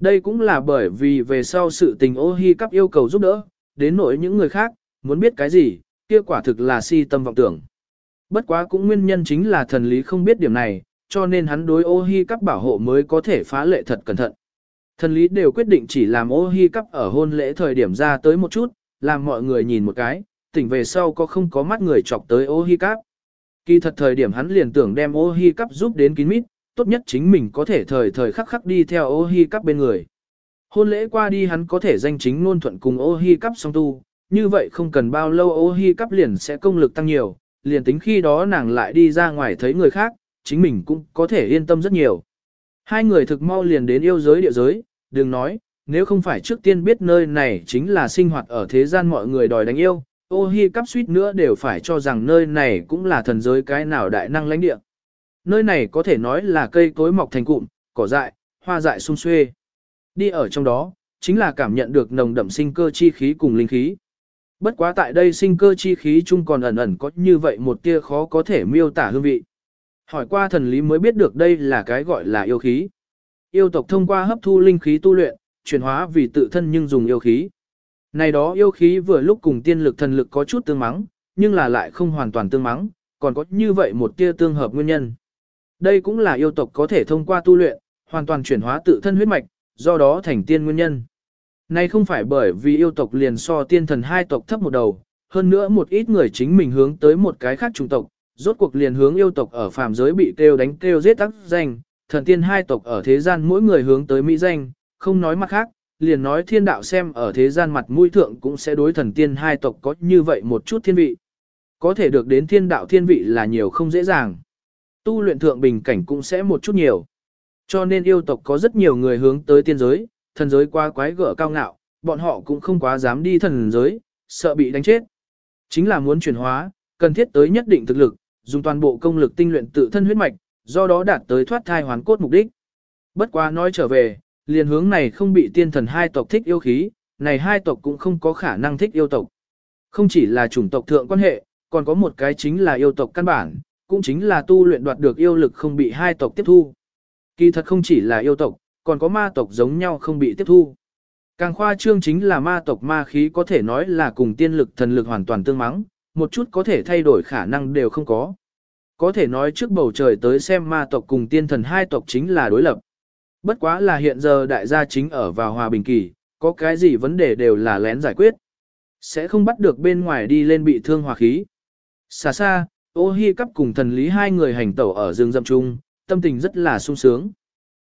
Đây cũng là bởi vì về sau sự tình ô hi cắp yêu cầu giúp đỡ, đến nỗi những người khác, muốn biết cái gì, kia quả thực là si tâm vọng tưởng. Bất quá cũng nguyên nhân chính là thần lý không biết điểm này, cho nên hắn đối ô hi cắp bảo hộ mới có thể phá lệ thật cẩn thận. Thần lý đều quyết định chỉ làm ô hi cắp ở hôn lễ thời điểm ra tới một chút, làm mọi người nhìn một cái, tỉnh về sau có không có mắt người chọc tới ô hi cắp. Kỳ thật thời điểm hắn liền tưởng đem ô hi cắp giúp đến kín mít, tốt nhất chính mình có thể thời thời khắc khắc đi theo ô hi cắp bên người. Hôn lễ qua đi hắn có thể danh chính ngôn thuận cùng ô hi cắp song tu, như vậy không cần bao lâu ô hi cắp liền sẽ công lực tăng nhiều, liền tính khi đó nàng lại đi ra ngoài thấy người khác, chính mình cũng có thể yên tâm rất nhiều. Hai người thực mau liền đến yêu giới địa giới, đừng nói, nếu không phải trước tiên biết nơi này chính là sinh hoạt ở thế gian mọi người đòi đánh yêu, ô hi cắp suýt nữa đều phải cho rằng nơi này cũng là thần giới cái nào đại năng lãnh địa. Nơi này có thể nói là cây cối mọc thành cụm, cỏ dại, hoa dại sung xuê. Đi ở trong đó, chính là cảm nhận được nồng đậm sinh cơ chi khí cùng linh khí. Bất quá tại đây sinh cơ chi khí chung còn ẩn ẩn có như vậy một tia khó có thể miêu tả hương vị. Hỏi qua thần lý mới biết được đây là cái gọi là yêu khí. Yêu tộc thông qua hấp thu linh khí tu luyện, chuyển hóa vì tự thân nhưng dùng yêu khí. Này đó yêu khí vừa lúc cùng tiên lực thần lực có chút tương mắng, nhưng là lại không hoàn toàn tương mắng, còn có như vậy một tia tương hợp nguyên nhân. Đây cũng là yêu tộc có thể thông qua tu luyện, hoàn toàn chuyển hóa tự thân huyết mạch, do đó thành tiên nguyên nhân. Này không phải bởi vì yêu tộc liền so tiên thần hai tộc thấp một đầu, hơn nữa một ít người chính mình hướng tới một cái khác chủng tộc, rốt cuộc liền hướng yêu tộc ở phàm giới bị kêu đánh kêu giết tắc danh, thần tiên hai tộc ở thế gian mỗi người hướng tới mỹ danh, không nói mặt khác, liền nói thiên đạo xem ở thế gian mặt mũi thượng cũng sẽ đối thần tiên hai tộc có như vậy một chút thiên vị. Có thể được đến thiên đạo thiên vị là nhiều không dễ dàng. Tu luyện thượng bình cảnh cũng sẽ một chút nhiều. Cho nên yêu tộc có rất nhiều người hướng tới tiên giới, thần giới quá quái gở cao ngạo, bọn họ cũng không quá dám đi thần giới, sợ bị đánh chết. Chính là muốn chuyển hóa, cần thiết tới nhất định thực lực, dùng toàn bộ công lực tinh luyện tự thân huyết mạch, do đó đạt tới thoát thai hoàn cốt mục đích. Bất quá nói trở về, liền hướng này không bị tiên thần hai tộc thích yêu khí, này hai tộc cũng không có khả năng thích yêu tộc. Không chỉ là chủng tộc thượng quan hệ, còn có một cái chính là yêu tộc căn bản, cũng chính là tu luyện đoạt được yêu lực không bị hai tộc tiếp thu. Kỳ thật không chỉ là yêu tộc, còn có ma tộc giống nhau không bị tiếp thu. Càng khoa trương chính là ma tộc ma khí có thể nói là cùng tiên lực thần lực hoàn toàn tương mắng, một chút có thể thay đổi khả năng đều không có. Có thể nói trước bầu trời tới xem ma tộc cùng tiên thần hai tộc chính là đối lập. Bất quá là hiện giờ đại gia chính ở vào hòa bình kỳ, có cái gì vấn đề đều là lén giải quyết. Sẽ không bắt được bên ngoài đi lên bị thương hòa khí. Xa xa, ô hi cắp cùng thần lý hai người hành tẩu ở rừng rậm chung, tâm tình rất là sung sướng.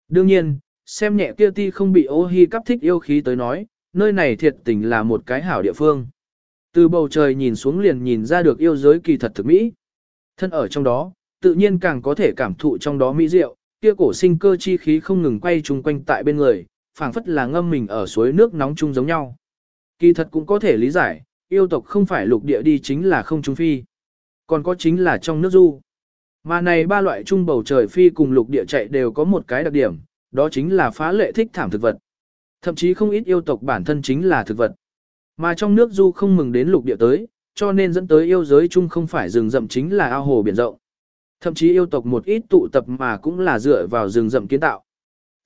Đương nhiên, xem nhẹ kia ti không bị ô hi cắp thích yêu khí tới nói, nơi này thiệt tình là một cái hảo địa phương. Từ bầu trời nhìn xuống liền nhìn ra được yêu giới kỳ thật thực mỹ. Thân ở trong đó, tự nhiên càng có thể cảm thụ trong đó mỹ diệu, kia cổ sinh cơ chi khí không ngừng quay chung quanh tại bên người, phảng phất là ngâm mình ở suối nước nóng chung giống nhau. Kỳ thật cũng có thể lý giải, yêu tộc không phải lục địa đi chính là không trung phi. Còn có chính là trong nước du. Mà này ba loại trung bầu trời phi cùng lục địa chạy đều có một cái đặc điểm, đó chính là phá lệ thích thảm thực vật. Thậm chí không ít yêu tộc bản thân chính là thực vật. Mà trong nước du không mừng đến lục địa tới, cho nên dẫn tới yêu giới chung không phải rừng rậm chính là ao hồ biển rộng. Thậm chí yêu tộc một ít tụ tập mà cũng là dựa vào rừng rậm kiến tạo.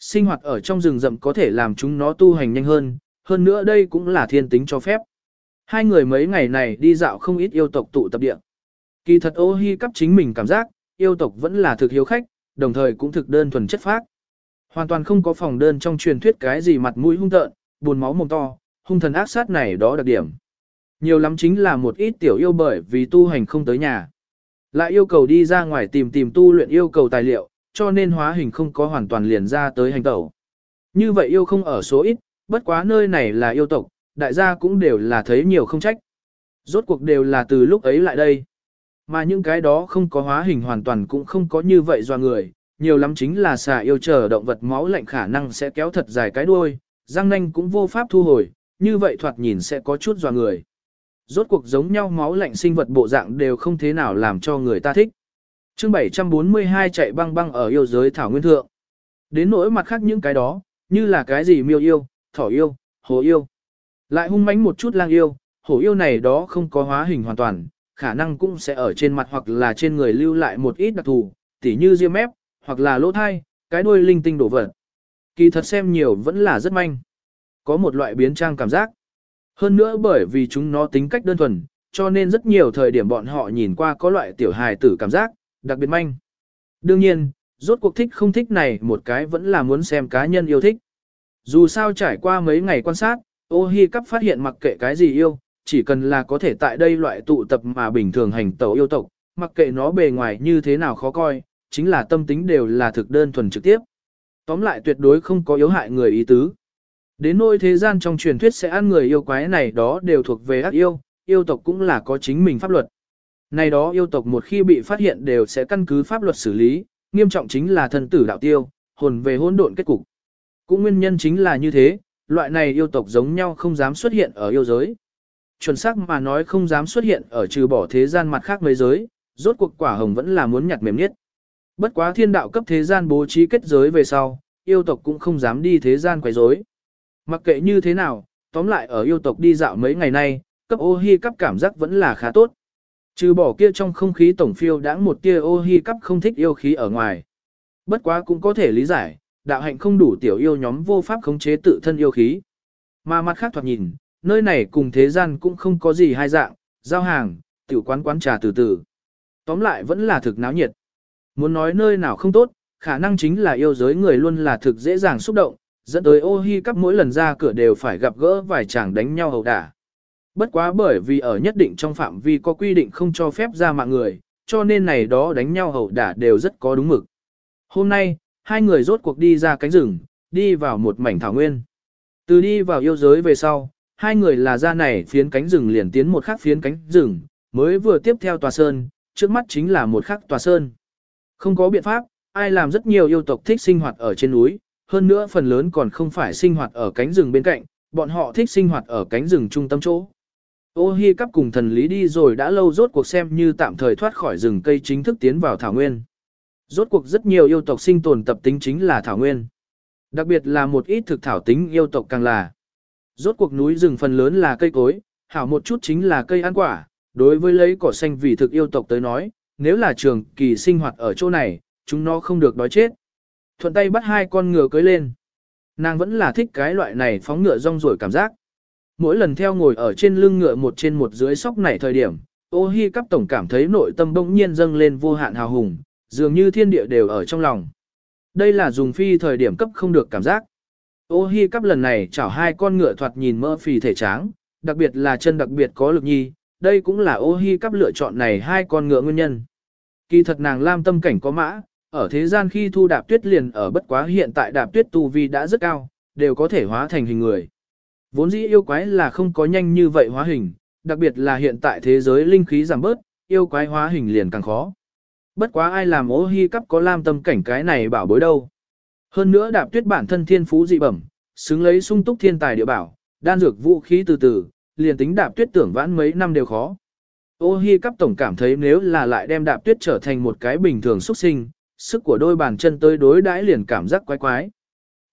Sinh hoạt ở trong rừng rậm có thể làm chúng nó tu hành nhanh hơn, hơn nữa đây cũng là thiên tính cho phép. Hai người mấy ngày này đi dạo không ít yêu tộc tụ tập địa. Kỳ thật ô hi cắp chính mình cảm giác, yêu tộc vẫn là thực hiếu khách, đồng thời cũng thực đơn thuần chất phác. Hoàn toàn không có phòng đơn trong truyền thuyết cái gì mặt mũi hung tợn, buồn máu mồm to, hung thần ác sát này đó đặc điểm. Nhiều lắm chính là một ít tiểu yêu bởi vì tu hành không tới nhà. Lại yêu cầu đi ra ngoài tìm tìm tu luyện yêu cầu tài liệu, cho nên hóa hình không có hoàn toàn liền ra tới hành tẩu. Như vậy yêu không ở số ít, bất quá nơi này là yêu tộc, đại gia cũng đều là thấy nhiều không trách. Rốt cuộc đều là từ lúc ấy lại đây. Mà những cái đó không có hóa hình hoàn toàn cũng không có như vậy do người, nhiều lắm chính là xà yêu chờ động vật máu lạnh khả năng sẽ kéo thật dài cái đuôi, răng nanh cũng vô pháp thu hồi, như vậy thoạt nhìn sẽ có chút dò người. Rốt cuộc giống nhau máu lạnh sinh vật bộ dạng đều không thế nào làm cho người ta thích. chương 742 chạy băng băng ở yêu giới thảo nguyên thượng. Đến nỗi mặt khác những cái đó, như là cái gì miêu yêu, thỏ yêu, hồ yêu. Lại hung mãnh một chút lang yêu, hổ yêu này đó không có hóa hình hoàn toàn, khả năng cũng sẽ ở trên mặt hoặc là trên người lưu lại một ít đặc thù, tỉ như ria mép, hoặc là lỗ thai, cái đuôi linh tinh đổ vật. Kỳ thật xem nhiều vẫn là rất manh. Có một loại biến trang cảm giác. Hơn nữa bởi vì chúng nó tính cách đơn thuần, cho nên rất nhiều thời điểm bọn họ nhìn qua có loại tiểu hài tử cảm giác, đặc biệt manh. Đương nhiên, rốt cuộc thích không thích này một cái vẫn là muốn xem cá nhân yêu thích. Dù sao trải qua mấy ngày quan sát, ô hi cắp phát hiện mặc kệ cái gì yêu, chỉ cần là có thể tại đây loại tụ tập mà bình thường hành tẩu yêu tộc, mặc kệ nó bề ngoài như thế nào khó coi, chính là tâm tính đều là thực đơn thuần trực tiếp. Tóm lại tuyệt đối không có yếu hại người ý tứ. Đến nỗi thế gian trong truyền thuyết sẽ ăn người yêu quái này đó đều thuộc về ác yêu, yêu tộc cũng là có chính mình pháp luật. Này đó yêu tộc một khi bị phát hiện đều sẽ căn cứ pháp luật xử lý, nghiêm trọng chính là thân tử đạo tiêu, hồn về hỗn độn kết cục. Cũng nguyên nhân chính là như thế, loại này yêu tộc giống nhau không dám xuất hiện ở yêu giới. Chuẩn xác mà nói không dám xuất hiện ở trừ bỏ thế gian mặt khác mấy giới, rốt cuộc quả hồng vẫn là muốn nhặt mềm nhất. Bất quá thiên đạo cấp thế gian bố trí kết giới về sau, yêu tộc cũng không dám đi thế gian quấy rối. Mặc kệ như thế nào, tóm lại ở yêu tộc đi dạo mấy ngày nay, cấp ô hi cấp cảm giác vẫn là khá tốt. Trừ bỏ kia trong không khí tổng phiêu đãng một tia ô hi cấp không thích yêu khí ở ngoài. Bất quá cũng có thể lý giải, đạo hạnh không đủ tiểu yêu nhóm vô pháp khống chế tự thân yêu khí. Mà mặt khác thoạt nhìn, nơi này cùng thế gian cũng không có gì hai dạng, giao hàng, tiểu quán quán trà từ từ. Tóm lại vẫn là thực náo nhiệt. Muốn nói nơi nào không tốt, khả năng chính là yêu giới người luôn là thực dễ dàng xúc động, dẫn tới ô hi cắp mỗi lần ra cửa đều phải gặp gỡ vài chàng đánh nhau hầu đả. Bất quá bởi vì ở nhất định trong phạm vi có quy định không cho phép ra mạng người, cho nên này đó đánh nhau hầu đả đều rất có đúng mực. Hôm nay, hai người rốt cuộc đi ra cánh rừng, đi vào một mảnh thảo nguyên. Từ đi vào yêu giới về sau, hai người là ra này phiến cánh rừng liền tiến một khắc phiến cánh rừng, mới vừa tiếp theo tòa sơn, trước mắt chính là một khắc tòa sơn. Không có biện pháp, ai làm rất nhiều yêu tộc thích sinh hoạt ở trên núi, hơn nữa phần lớn còn không phải sinh hoạt ở cánh rừng bên cạnh, bọn họ thích sinh hoạt ở cánh rừng trung tâm chỗ. Ô Hi cắp cùng thần lý đi rồi đã lâu rốt cuộc xem như tạm thời thoát khỏi rừng cây chính thức tiến vào thảo nguyên. Rốt cuộc rất nhiều yêu tộc sinh tồn tập tính chính là thảo nguyên. Đặc biệt là một ít thực thảo tính yêu tộc càng là. Rốt cuộc núi rừng phần lớn là cây cối, hảo một chút chính là cây ăn quả, đối với lấy cỏ xanh vì thực yêu tộc tới nói, nếu là trường kỳ sinh hoạt ở chỗ này, chúng nó không được đói chết. Thuận tay bắt hai con ngựa cưới lên. nàng vẫn là thích cái loại này phóng ngựa rong rồi cảm giác. Mỗi lần theo ngồi ở trên lưng ngựa một trên một dưới sóc này thời điểm, ô hi cắp tổng cảm thấy nội tâm bỗng nhiên dâng lên vô hạn hào hùng, dường như thiên địa đều ở trong lòng. Đây là dùng phi thời điểm cấp không được cảm giác. Ô hi cắp lần này chảo hai con ngựa thoạt nhìn mơ phì thể tráng, đặc biệt là chân đặc biệt có lực nhi, đây cũng là ô hi cắp lựa chọn này hai con ngựa nguyên nhân. Kỳ thật nàng lam tâm cảnh có mã, ở thế gian khi thu đạp tuyết liền ở bất quá hiện tại đạp tuyết tu vi đã rất cao, đều có thể hóa thành hình người. Vốn dĩ yêu quái là không có nhanh như vậy hóa hình, đặc biệt là hiện tại thế giới linh khí giảm bớt, yêu quái hóa hình liền càng khó. Bất quá ai làm ô hi cắp có lam tâm cảnh cái này bảo bối đâu. Hơn nữa đạp tuyết bản thân thiên phú dị bẩm, xứng lấy sung túc thiên tài địa bảo, đan dược vũ khí từ từ, liền tính đạp tuyết tưởng vãn mấy năm đều khó. Ô hi cắp tổng cảm thấy nếu là lại đem đạp tuyết trở thành một cái bình thường xuất sinh, sức của đôi bàn chân tới đối đãi liền cảm giác quái quái.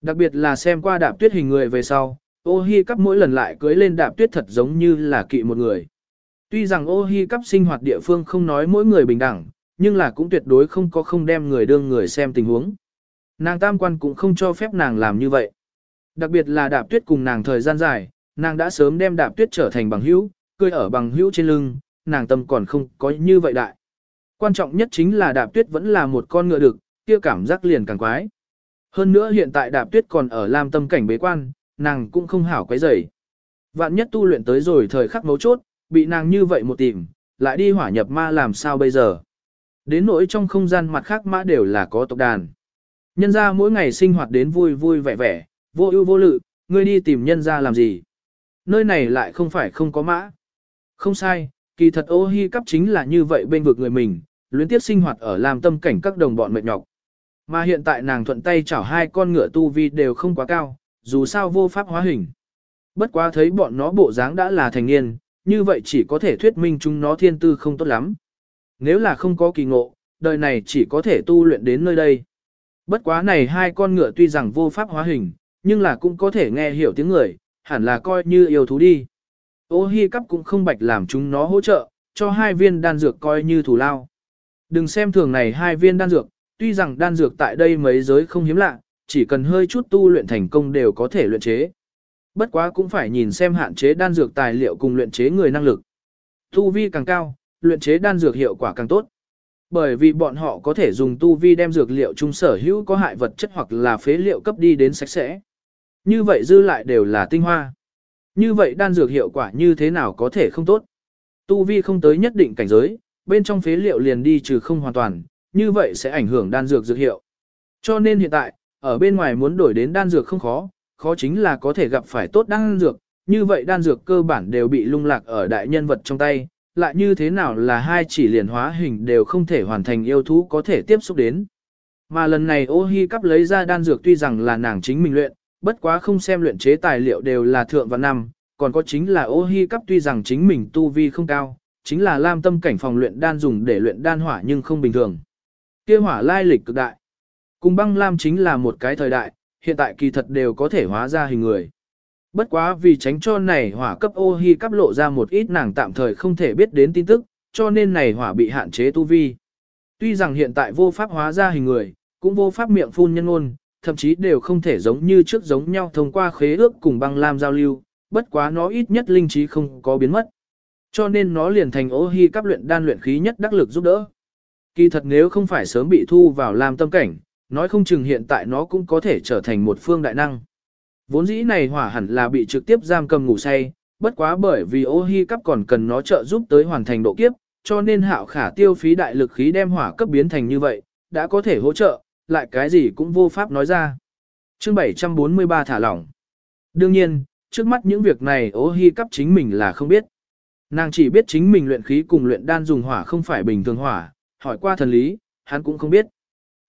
Đặc biệt là xem qua đạp tuyết hình người về sau, ô hi cắp mỗi lần lại cưới lên đạp tuyết thật giống như là kỵ một người. Tuy rằng ô hi cắp sinh hoạt địa phương không nói mỗi người bình đẳng, nhưng là cũng tuyệt đối không có không đem người đương người xem tình huống. Nàng tam quan cũng không cho phép nàng làm như vậy. Đặc biệt là đạp tuyết cùng nàng thời gian dài, nàng đã sớm đem đạp tuyết trở thành bằng hữu, cười ở bằng hữu trên lưng, nàng tâm còn không có như vậy đại. Quan trọng nhất chính là đạp tuyết vẫn là một con ngựa đực, kia cảm giác liền càng quái. Hơn nữa hiện tại đạp tuyết còn ở lam tâm cảnh bế quan, nàng cũng không hảo quấy rầy. Vạn nhất tu luyện tới rồi thời khắc mấu chốt, bị nàng như vậy một tìm, lại đi hỏa nhập ma làm sao bây giờ. Đến nỗi trong không gian mặt khác mã đều là có tộc đàn. Nhân ra mỗi ngày sinh hoạt đến vui vui vẻ vẻ, vô ưu vô lự, ngươi đi tìm nhân ra làm gì. Nơi này lại không phải không có mã. Không sai, kỳ thật ô hi cấp chính là như vậy bên vực người mình, luyến tiếp sinh hoạt ở làm tâm cảnh các đồng bọn mệt nhọc. Mà hiện tại nàng thuận tay chảo hai con ngựa tu vi đều không quá cao, dù sao vô pháp hóa hình. Bất quá thấy bọn nó bộ dáng đã là thành niên, như vậy chỉ có thể thuyết minh chúng nó thiên tư không tốt lắm. Nếu là không có kỳ ngộ, đời này chỉ có thể tu luyện đến nơi đây. Bất quá này hai con ngựa tuy rằng vô pháp hóa hình, nhưng là cũng có thể nghe hiểu tiếng người, hẳn là coi như yêu thú đi. Ô hi cắp cũng không bạch làm chúng nó hỗ trợ, cho hai viên đan dược coi như thù lao. Đừng xem thường này hai viên đan dược, tuy rằng đan dược tại đây mấy giới không hiếm lạ, chỉ cần hơi chút tu luyện thành công đều có thể luyện chế. Bất quá cũng phải nhìn xem hạn chế đan dược tài liệu cùng luyện chế người năng lực. Tu vi càng cao, luyện chế đan dược hiệu quả càng tốt. Bởi vì bọn họ có thể dùng tu vi đem dược liệu trung sở hữu có hại vật chất hoặc là phế liệu cấp đi đến sạch sẽ. Như vậy dư lại đều là tinh hoa. Như vậy đan dược hiệu quả như thế nào có thể không tốt. Tu vi không tới nhất định cảnh giới, bên trong phế liệu liền đi trừ không hoàn toàn, như vậy sẽ ảnh hưởng đan dược dược hiệu. Cho nên hiện tại, ở bên ngoài muốn đổi đến đan dược không khó, khó chính là có thể gặp phải tốt đan dược, như vậy đan dược cơ bản đều bị lung lạc ở đại nhân vật trong tay, lại như thế nào là hai chỉ liền hóa hình đều không thể hoàn thành yêu thú có thể tiếp xúc đến. Mà lần này ô hi cắp lấy ra đan dược tuy rằng là nàng chính mình luyện, bất quá không xem luyện chế tài liệu đều là thượng và năm, còn có chính là ô hi cắp tuy rằng chính mình tu vi không cao, chính là lam tâm cảnh phòng luyện đan dùng để luyện đan hỏa nhưng không bình thường. Kia hỏa lai lịch cực đại. Cùng băng lam chính là một cái thời đại, hiện tại kỳ thật đều có thể hóa ra hình người. Bất quá vì tránh cho này hỏa cấp ô hi cấp lộ ra một ít nàng tạm thời không thể biết đến tin tức, cho nên này hỏa bị hạn chế tu vi. Tuy rằng hiện tại vô pháp hóa ra hình người, cũng vô pháp miệng phun nhân ngôn, thậm chí đều không thể giống như trước giống nhau thông qua khế ước cùng băng lam giao lưu, bất quá nó ít nhất linh trí không có biến mất. Cho nên nó liền thành ô hi cấp luyện đan luyện khí nhất đắc lực giúp đỡ. Kỳ thật nếu không phải sớm bị thu vào làm tâm cảnh, nói không chừng hiện tại nó cũng có thể trở thành một phương đại năng. Vốn dĩ này hỏa hẳn là bị trực tiếp giam cầm ngủ say, bất quá bởi vì ô hi cắp còn cần nó trợ giúp tới hoàn thành độ kiếp, cho nên hạo khả tiêu phí đại lực khí đem hỏa cấp biến thành như vậy, đã có thể hỗ trợ, lại cái gì cũng vô pháp nói ra. Chương 743 thả lỏng. Đương nhiên, trước mắt những việc này ô hi cắp chính mình là không biết. Nàng chỉ biết chính mình luyện khí cùng luyện đan dùng hỏa không phải bình thường hỏa, hỏi qua thần lý, hắn cũng không biết.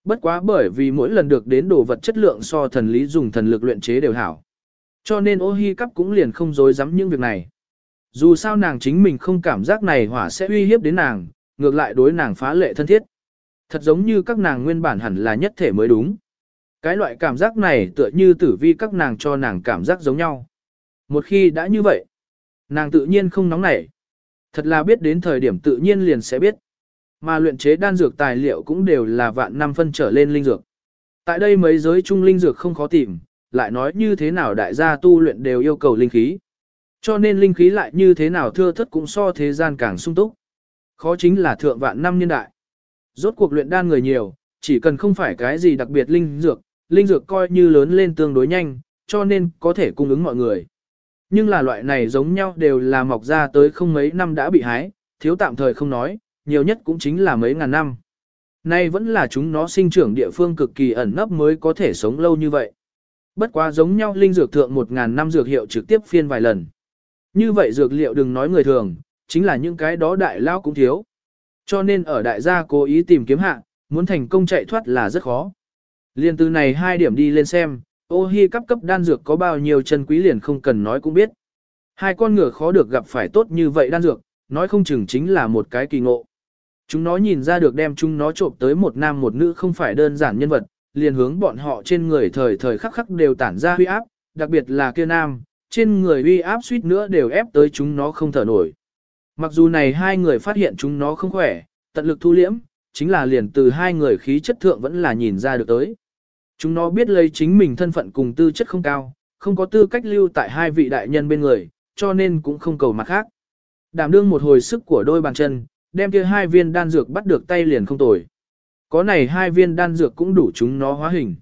Bất quá bởi vì mỗi lần được đến đồ vật chất lượng so thần lý dùng thần lực luyện chế đều hảo. Cho nên ô hi cắp cũng liền không dối dám những việc này. Dù sao nàng chính mình không cảm giác này hỏa sẽ uy hiếp đến nàng, ngược lại đối nàng phá lệ thân thiết. Thật giống như các nàng nguyên bản hẳn là nhất thể mới đúng. Cái loại cảm giác này tựa như tử vi các nàng cho nàng cảm giác giống nhau. Một khi đã như vậy, nàng tự nhiên không nóng nảy. Thật là biết đến thời điểm tự nhiên liền sẽ biết. Mà luyện chế đan dược tài liệu cũng đều là vạn năm phân trở lên linh dược. Tại đây mấy giới trung linh dược không khó tìm, lại nói như thế nào đại gia tu luyện đều yêu cầu linh khí. Cho nên linh khí lại như thế nào thưa thất cũng so thế gian càng sung túc. Khó chính là thượng vạn năm niên đại. Rốt cuộc luyện đan người nhiều, chỉ cần không phải cái gì đặc biệt linh dược, linh dược coi như lớn lên tương đối nhanh, cho nên có thể cung ứng mọi người. Nhưng là loại này giống nhau đều là mọc ra tới không mấy năm đã bị hái, thiếu tạm thời không nói, nhiều nhất cũng chính là mấy ngàn năm. Nay vẫn là chúng nó sinh trưởng địa phương cực kỳ ẩn nấp mới có thể sống lâu như vậy. Bất quá giống nhau linh dược thượng một ngàn năm dược hiệu trực tiếp phiên vài lần. Như vậy dược liệu đừng nói người thường, chính là những cái đó đại lao cũng thiếu. Cho nên ở đại gia cố ý tìm kiếm hạ, muốn thành công chạy thoát là rất khó. Liên từ này hai điểm đi lên xem, ô hi cấp cấp đan dược có bao nhiêu chân quý liền không cần nói cũng biết. Hai con ngựa khó được gặp phải tốt như vậy đan dược, nói không chừng chính là một cái kỳ ngộ. Chúng nó nhìn ra được đem chúng nó trộm tới một nam một nữ không phải đơn giản nhân vật, liền hướng bọn họ trên người thời thời khắc khắc đều tản ra huy áp, đặc biệt là kia nam, trên người huy áp suýt nữa đều ép tới chúng nó không thở nổi. Mặc dù này hai người phát hiện chúng nó không khỏe, tận lực thu liễm, chính là liền từ hai người khí chất thượng vẫn là nhìn ra được tới. Chúng nó biết lấy chính mình thân phận cùng tư chất không cao, không có tư cách lưu tại hai vị đại nhân bên người, cho nên cũng không cầu mặt khác. Đảm đương một hồi sức của đôi bàn chân, đem kia hai viên đan dược bắt được tay liền không tồi. Có này hai viên đan dược cũng đủ chúng nó hóa hình.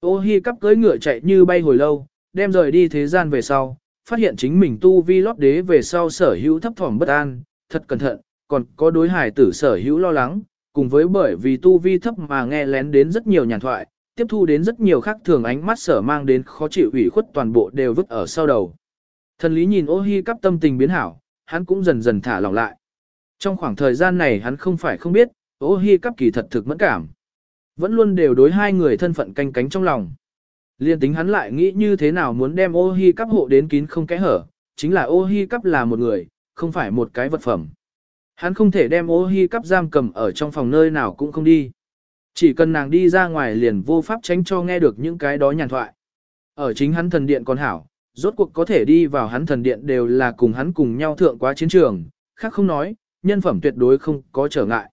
Ô hi cắp cưỡi ngựa chạy như bay hồi lâu, đem rời đi thế gian về sau, phát hiện chính mình tu vi lót đế về sau sở hữu thấp thỏm bất an, thật cẩn thận, còn có đối hải tử sở hữu lo lắng, cùng với bởi vì tu vi thấp mà nghe lén đến rất nhiều nhàn thoại, tiếp thu đến rất nhiều khác thường ánh mắt sở mang đến khó chịu ủy khuất toàn bộ đều vứt ở sau đầu. Thần lý nhìn ô hi cắp tâm tình biến hảo, hắn cũng dần dần thả lỏng lại. Trong khoảng thời gian này hắn không phải không biết, ô hi cắp kỳ thật thực mẫn cảm. Vẫn luôn đều đối hai người thân phận canh cánh trong lòng. Liên tính hắn lại nghĩ như thế nào muốn đem ô hi cắp hộ đến kín không kẽ hở, chính là ô hi cắp là một người, không phải một cái vật phẩm. Hắn không thể đem ô hi cắp giam cầm ở trong phòng nơi nào cũng không đi. Chỉ cần nàng đi ra ngoài liền vô pháp tránh cho nghe được những cái đó nhàn thoại. Ở chính hắn thần điện còn hảo, rốt cuộc có thể đi vào hắn thần điện đều là cùng hắn cùng nhau thượng quá chiến trường, khác không nói, nhân phẩm tuyệt đối không có trở ngại.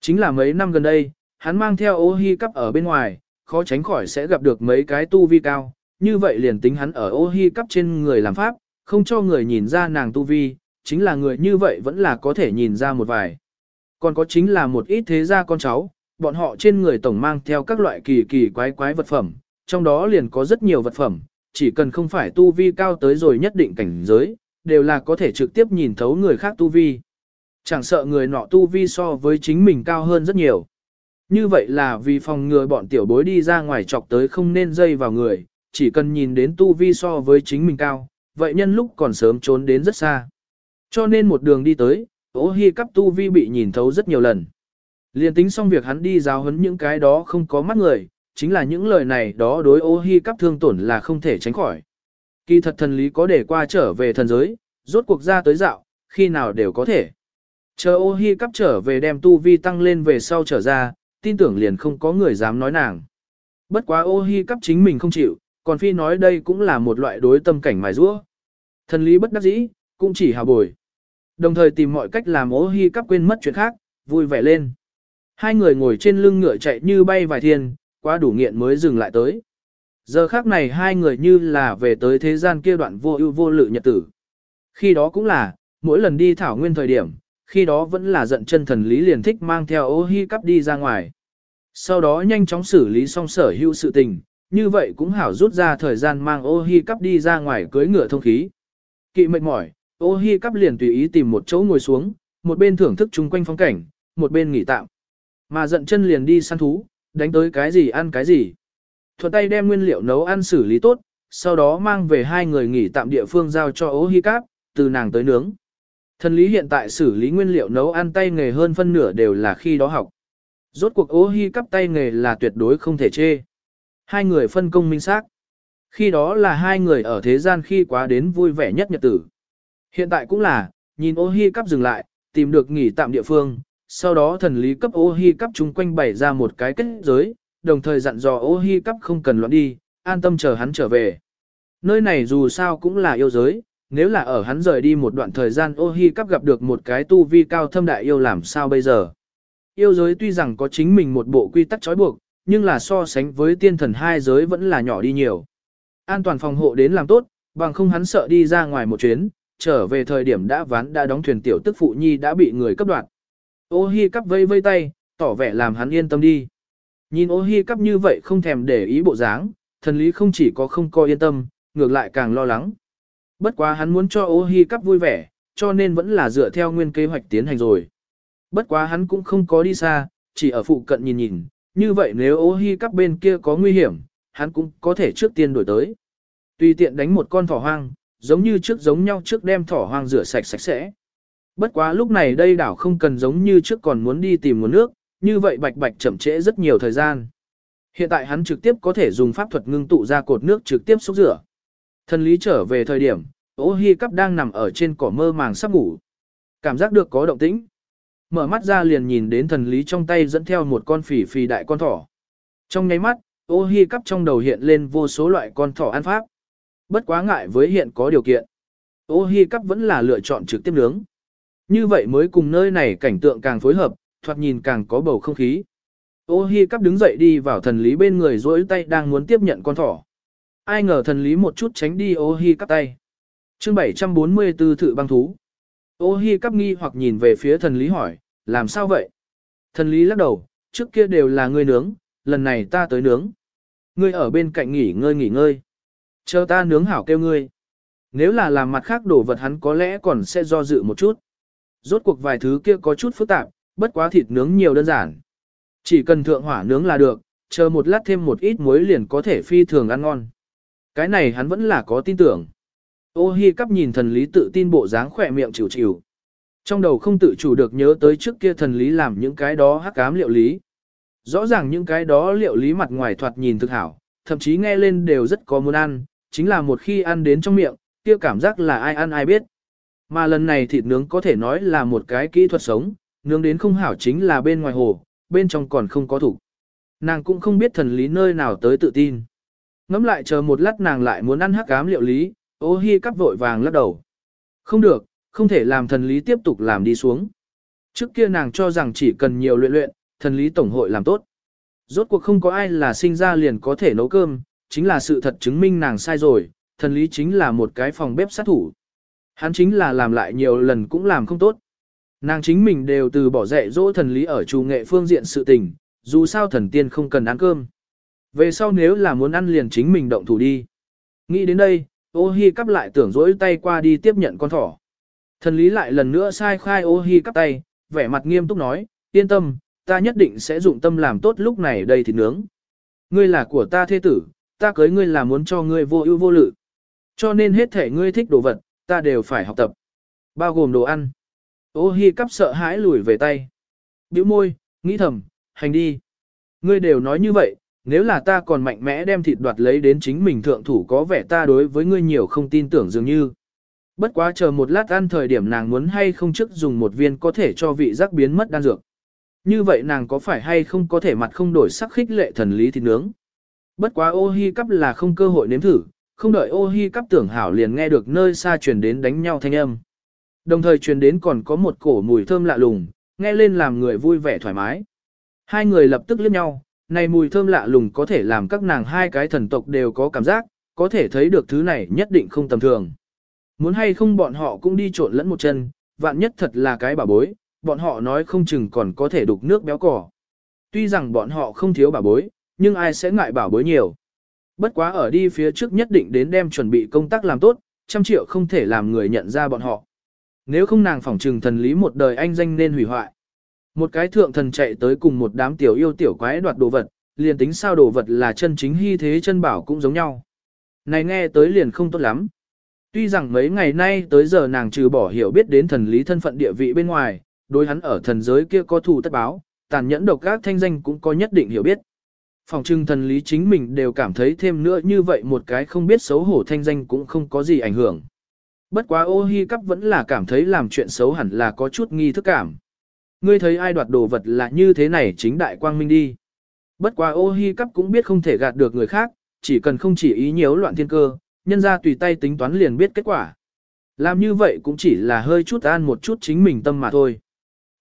Chính là mấy năm gần đây, hắn mang theo ô hi cắp ở bên ngoài, khó tránh khỏi sẽ gặp được mấy cái tu vi cao, như vậy liền tính hắn ở ô hi cắp trên người làm pháp, không cho người nhìn ra nàng tu vi, chính là người như vậy vẫn là có thể nhìn ra một vài. Còn có chính là một ít thế gia con cháu, bọn họ trên người tổng mang theo các loại kỳ kỳ quái quái vật phẩm, trong đó liền có rất nhiều vật phẩm, chỉ cần không phải tu vi cao tới rồi nhất định cảnh giới, đều là có thể trực tiếp nhìn thấu người khác tu vi. Chẳng sợ người nọ tu vi so với chính mình cao hơn rất nhiều. Như vậy là vì phòng ngừa bọn tiểu bối đi ra ngoài chọc tới không nên dây vào người, chỉ cần nhìn đến tu vi so với chính mình cao, vậy nhân lúc còn sớm trốn đến rất xa. Cho nên một đường đi tới, ố hi cắp tu vi bị nhìn thấu rất nhiều lần. Liên tính xong việc hắn đi giáo huấn những cái đó không có mắt người, chính là những lời này đó đối ô hi cắp thương tổn là không thể tránh khỏi. Kỳ thật thần lý có để qua trở về thần giới, rốt cuộc ra tới dạo, khi nào đều có thể. Chờ ô hi cắp trở về đem tu vi tăng lên về sau trở ra, tin tưởng liền không có người dám nói nàng. Bất quá ô hi cắp chính mình không chịu, còn phi nói đây cũng là một loại đối tâm cảnh mài rũa. Thần lý bất đắc dĩ, cũng chỉ hào bồi. Đồng thời tìm mọi cách làm ô hi cắp quên mất chuyện khác, vui vẻ lên. Hai người ngồi trên lưng ngựa chạy như bay vài thiên, quá đủ nghiện mới dừng lại tới. Giờ khác này hai người như là về tới thế gian kia đoạn vô ưu vô lự nhật tử. Khi đó cũng là, mỗi lần đi thảo nguyên thời điểm, khi đó vẫn là giận chân thần lý liền thích mang theo ô hi cắp đi ra ngoài. Sau đó nhanh chóng xử lý xong sở hữu sự tình, như vậy cũng hảo rút ra thời gian mang ô hi cắp đi ra ngoài cưới ngựa thông khí. Kỵ mệt mỏi, ô hi cắp liền tùy ý tìm một chỗ ngồi xuống, một bên thưởng thức chung quanh phong cảnh, một bên nghỉ tạm. Mà giận chân liền đi săn thú, đánh tới cái gì ăn cái gì. Thuận tay đem nguyên liệu nấu ăn xử lý tốt, sau đó mang về hai người nghỉ tạm địa phương giao cho ô hi cắp, từ nàng tới nướng. Thần lý hiện tại xử lý nguyên liệu nấu ăn tay nghề hơn phân nửa đều là khi đó học. Rốt cuộc ô hi cắp tay nghề là tuyệt đối không thể chê. Hai người phân công minh xác. Khi đó là hai người ở thế gian khi quá đến vui vẻ nhất nhật tử. Hiện tại cũng là, nhìn ô hi cắp dừng lại, tìm được nghỉ tạm địa phương, sau đó thần lý cấp ô hi cắp chung quanh bày ra một cái kết giới, đồng thời dặn dò ô hi cắp không cần loạn đi, an tâm chờ hắn trở về. Nơi này dù sao cũng là yêu giới, nếu là ở hắn rời đi một đoạn thời gian ô hi cắp gặp được một cái tu vi cao thâm đại yêu làm sao bây giờ. Yêu giới tuy rằng có chính mình một bộ quy tắc trói buộc, nhưng là so sánh với tiên thần hai giới vẫn là nhỏ đi nhiều. An toàn phòng hộ đến làm tốt, bằng không hắn sợ đi ra ngoài một chuyến, trở về thời điểm đã ván đã đóng thuyền tiểu tức phụ nhi đã bị người cấp đoạt. Ô hi cắp vây vây tay, tỏ vẻ làm hắn yên tâm đi. Nhìn ô hi cắp như vậy không thèm để ý bộ dáng, thần lý không chỉ có không coi yên tâm, ngược lại càng lo lắng. Bất quá hắn muốn cho ô hi cắp vui vẻ, cho nên vẫn là dựa theo nguyên kế hoạch tiến hành rồi. Bất quá hắn cũng không có đi xa, chỉ ở phụ cận nhìn nhìn, như vậy nếu ô hi cắp bên kia có nguy hiểm, hắn cũng có thể trước tiên đổi tới. Tùy tiện đánh một con thỏ hoang, giống như trước giống nhau trước đem thỏ hoang rửa sạch sạch sẽ. Bất quá lúc này đây đảo không cần giống như trước còn muốn đi tìm nguồn nước, như vậy bạch bạch chậm trễ rất nhiều thời gian. Hiện tại hắn trực tiếp có thể dùng pháp thuật ngưng tụ ra cột nước trực tiếp xúc rửa. Thần lý trở về thời điểm, ô hi cắp đang nằm ở trên cỏ mơ màng sắp ngủ. Cảm giác được có động tĩnh. Mở mắt ra liền nhìn đến thần lý trong tay dẫn theo một con phỉ phì đại con thỏ. Trong nháy mắt, ô hi cắp trong đầu hiện lên vô số loại con thỏ ăn pháp. Bất quá ngại với hiện có điều kiện. Ô hi cắp vẫn là lựa chọn trực tiếp nướng. Như vậy mới cùng nơi này cảnh tượng càng phối hợp, thoạt nhìn càng có bầu không khí. Ô hi cắp đứng dậy đi vào thần lý bên người duỗi tay đang muốn tiếp nhận con thỏ. Ai ngờ thần lý một chút tránh đi ô hi cắp tay. chương 744 thử băng thú. Ô hi cắp nghi hoặc nhìn về phía thần lý hỏi, làm sao vậy? Thần lý lắc đầu, trước kia đều là ngươi nướng, lần này ta tới nướng. Ngươi ở bên cạnh nghỉ ngơi nghỉ ngơi. Chờ ta nướng hảo kêu ngươi. Nếu là làm mặt khác đổ vật hắn có lẽ còn sẽ do dự một chút. Rốt cuộc vài thứ kia có chút phức tạp, bất quá thịt nướng nhiều đơn giản. Chỉ cần thượng hỏa nướng là được, chờ một lát thêm một ít muối liền có thể phi thường ăn ngon. Cái này hắn vẫn là có tin tưởng. Ô hi cắp nhìn thần lý tự tin bộ dáng khỏe miệng chịu chịu. Trong đầu không tự chủ được nhớ tới trước kia thần lý làm những cái đó hắc ám liệu lý. Rõ ràng những cái đó liệu lý mặt ngoài thoạt nhìn thực hảo, thậm chí nghe lên đều rất có muốn ăn, chính là một khi ăn đến trong miệng, kia cảm giác là ai ăn ai biết. Mà lần này thịt nướng có thể nói là một cái kỹ thuật sống, nướng đến không hảo chính là bên ngoài hồ, bên trong còn không có thủ. Nàng cũng không biết thần lý nơi nào tới tự tin. Ngắm lại chờ một lát nàng lại muốn ăn hắc ám liệu lý, ô hi cắp vội vàng lắc đầu. Không được, không thể làm thần lý tiếp tục làm đi xuống. Trước kia nàng cho rằng chỉ cần nhiều luyện luyện, thần lý tổng hội làm tốt. Rốt cuộc không có ai là sinh ra liền có thể nấu cơm, chính là sự thật chứng minh nàng sai rồi, thần lý chính là một cái phòng bếp sát thủ. Hắn chính là làm lại nhiều lần cũng làm không tốt. Nàng chính mình đều từ bỏ dạy dỗ thần lý ở trù nghệ phương diện sự tình, dù sao thần tiên không cần ăn cơm. Về sau nếu là muốn ăn liền chính mình động thủ đi. Nghĩ đến đây, ô hi cắp lại tưởng dỗi tay qua đi tiếp nhận con thỏ. Thần lý lại lần nữa sai khai ô hi cắp tay, vẻ mặt nghiêm túc nói, yên tâm, ta nhất định sẽ dụng tâm làm tốt lúc này đây thì nướng. Ngươi là của ta thế tử, ta cưới ngươi là muốn cho ngươi vô ưu vô lự. Cho nên hết thể ngươi thích đồ vật, ta đều phải học tập. Bao gồm đồ ăn. Ô hi cắp sợ hãi lùi về tay. Biểu môi, nghĩ thầm, hành đi. Ngươi đều nói như vậy, nếu là ta còn mạnh mẽ đem thịt đoạt lấy đến chính mình thượng thủ có vẻ ta đối với ngươi nhiều không tin tưởng dường như. Bất quá chờ một lát ăn thời điểm nàng muốn hay không trước dùng một viên có thể cho vị giác biến mất đan dược. Như vậy nàng có phải hay không có thể mặt không đổi sắc khích lệ thần lý thịt nướng. Bất quá ô hi cắp là không cơ hội nếm thử, không đợi ô hi cắp tưởng hảo liền nghe được nơi xa truyền đến đánh nhau thanh âm. Đồng thời truyền đến còn có một cổ mùi thơm lạ lùng, nghe lên làm người vui vẻ thoải mái. Hai người lập tức liếc nhau, này mùi thơm lạ lùng có thể làm các nàng hai cái thần tộc đều có cảm giác, có thể thấy được thứ này nhất định không tầm thường. Muốn hay không bọn họ cũng đi trộn lẫn một chân, vạn nhất thật là cái bà bối, bọn họ nói không chừng còn có thể đục nước béo cỏ. Tuy rằng bọn họ không thiếu bà bối, nhưng ai sẽ ngại bảo bối nhiều. Bất quá ở đi phía trước nhất định đến đem chuẩn bị công tác làm tốt, trăm triệu không thể làm người nhận ra bọn họ. Nếu không nàng phỏng trừng thần lý một đời anh danh nên hủy hoại. Một cái thượng thần chạy tới cùng một đám tiểu yêu tiểu quái đoạt đồ vật, liền tính sao đồ vật là chân chính hy thế chân bảo cũng giống nhau. Này nghe tới liền không tốt lắm. Tuy rằng mấy ngày nay tới giờ nàng trừ bỏ hiểu biết đến thần lý thân phận địa vị bên ngoài, đối hắn ở thần giới kia có thù tất báo, tàn nhẫn độc các thanh danh cũng có nhất định hiểu biết. Phòng trưng thần lý chính mình đều cảm thấy thêm nữa như vậy một cái không biết xấu hổ thanh danh cũng không có gì ảnh hưởng. Bất quá ô hi cắp vẫn là cảm thấy làm chuyện xấu hẳn là có chút nghi thức cảm. Ngươi thấy ai đoạt đồ vật là như thế này chính đại quang minh đi. Bất quá ô hi cắp cũng biết không thể gạt được người khác, chỉ cần không chỉ ý nhiễu loạn thiên cơ, nhân ra tùy tay tính toán liền biết kết quả. Làm như vậy cũng chỉ là hơi chút an một chút chính mình tâm mà thôi.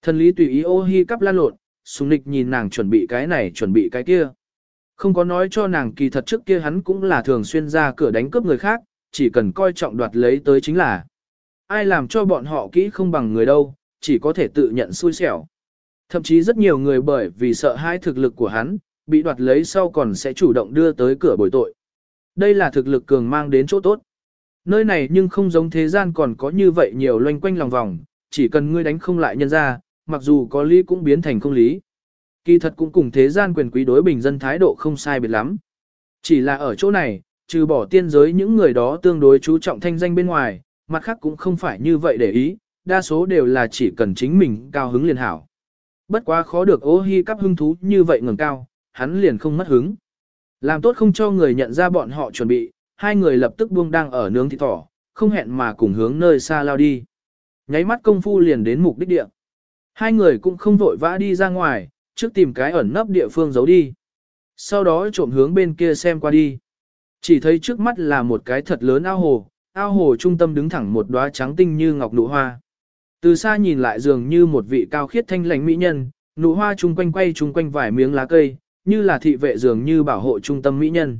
Thần lý tùy ý ô hi cắp lan lộn, sùng nịch nhìn nàng chuẩn bị cái này chuẩn bị cái kia. Không có nói cho nàng kỳ thật trước kia hắn cũng là thường xuyên ra cửa đánh cướp người khác, chỉ cần coi trọng đoạt lấy tới chính là. Ai làm cho bọn họ kỹ không bằng người đâu, chỉ có thể tự nhận xui xẻo. Thậm chí rất nhiều người bởi vì sợ hai thực lực của hắn, bị đoạt lấy sau còn sẽ chủ động đưa tới cửa bồi tội. Đây là thực lực cường mang đến chỗ tốt. Nơi này nhưng không giống thế gian còn có như vậy nhiều loanh quanh lòng vòng, chỉ cần ngươi đánh không lại nhân ra, mặc dù có lý cũng biến thành không lý. Kỳ thật cũng cùng thế gian quyền quý đối bình dân thái độ không sai biệt lắm. Chỉ là ở chỗ này, trừ bỏ tiên giới những người đó tương đối chú trọng thanh danh bên ngoài, mặt khác cũng không phải như vậy để ý, đa số đều là chỉ cần chính mình cao hứng liền hảo. Bất quá khó được ô hi cắp hưng thú như vậy ngừng cao, hắn liền không mất hứng. Làm tốt không cho người nhận ra bọn họ chuẩn bị, hai người lập tức buông đang ở nướng thịt thỏ, không hẹn mà cùng hướng nơi xa lao đi. Nháy mắt công phu liền đến mục đích địa. Hai người cũng không vội vã đi ra ngoài, trước tìm cái ẩn nấp địa phương giấu đi. Sau đó trộm hướng bên kia xem qua đi. Chỉ thấy trước mắt là một cái thật lớn ao hồ, ao hồ trung tâm đứng thẳng một đóa trắng tinh như ngọc nụ hoa. Từ xa nhìn lại dường như một vị cao khiết thanh lãnh mỹ nhân, nụ hoa chung quanh quay chung quanh vài miếng lá cây, như là thị vệ dường như bảo hộ trung tâm mỹ nhân.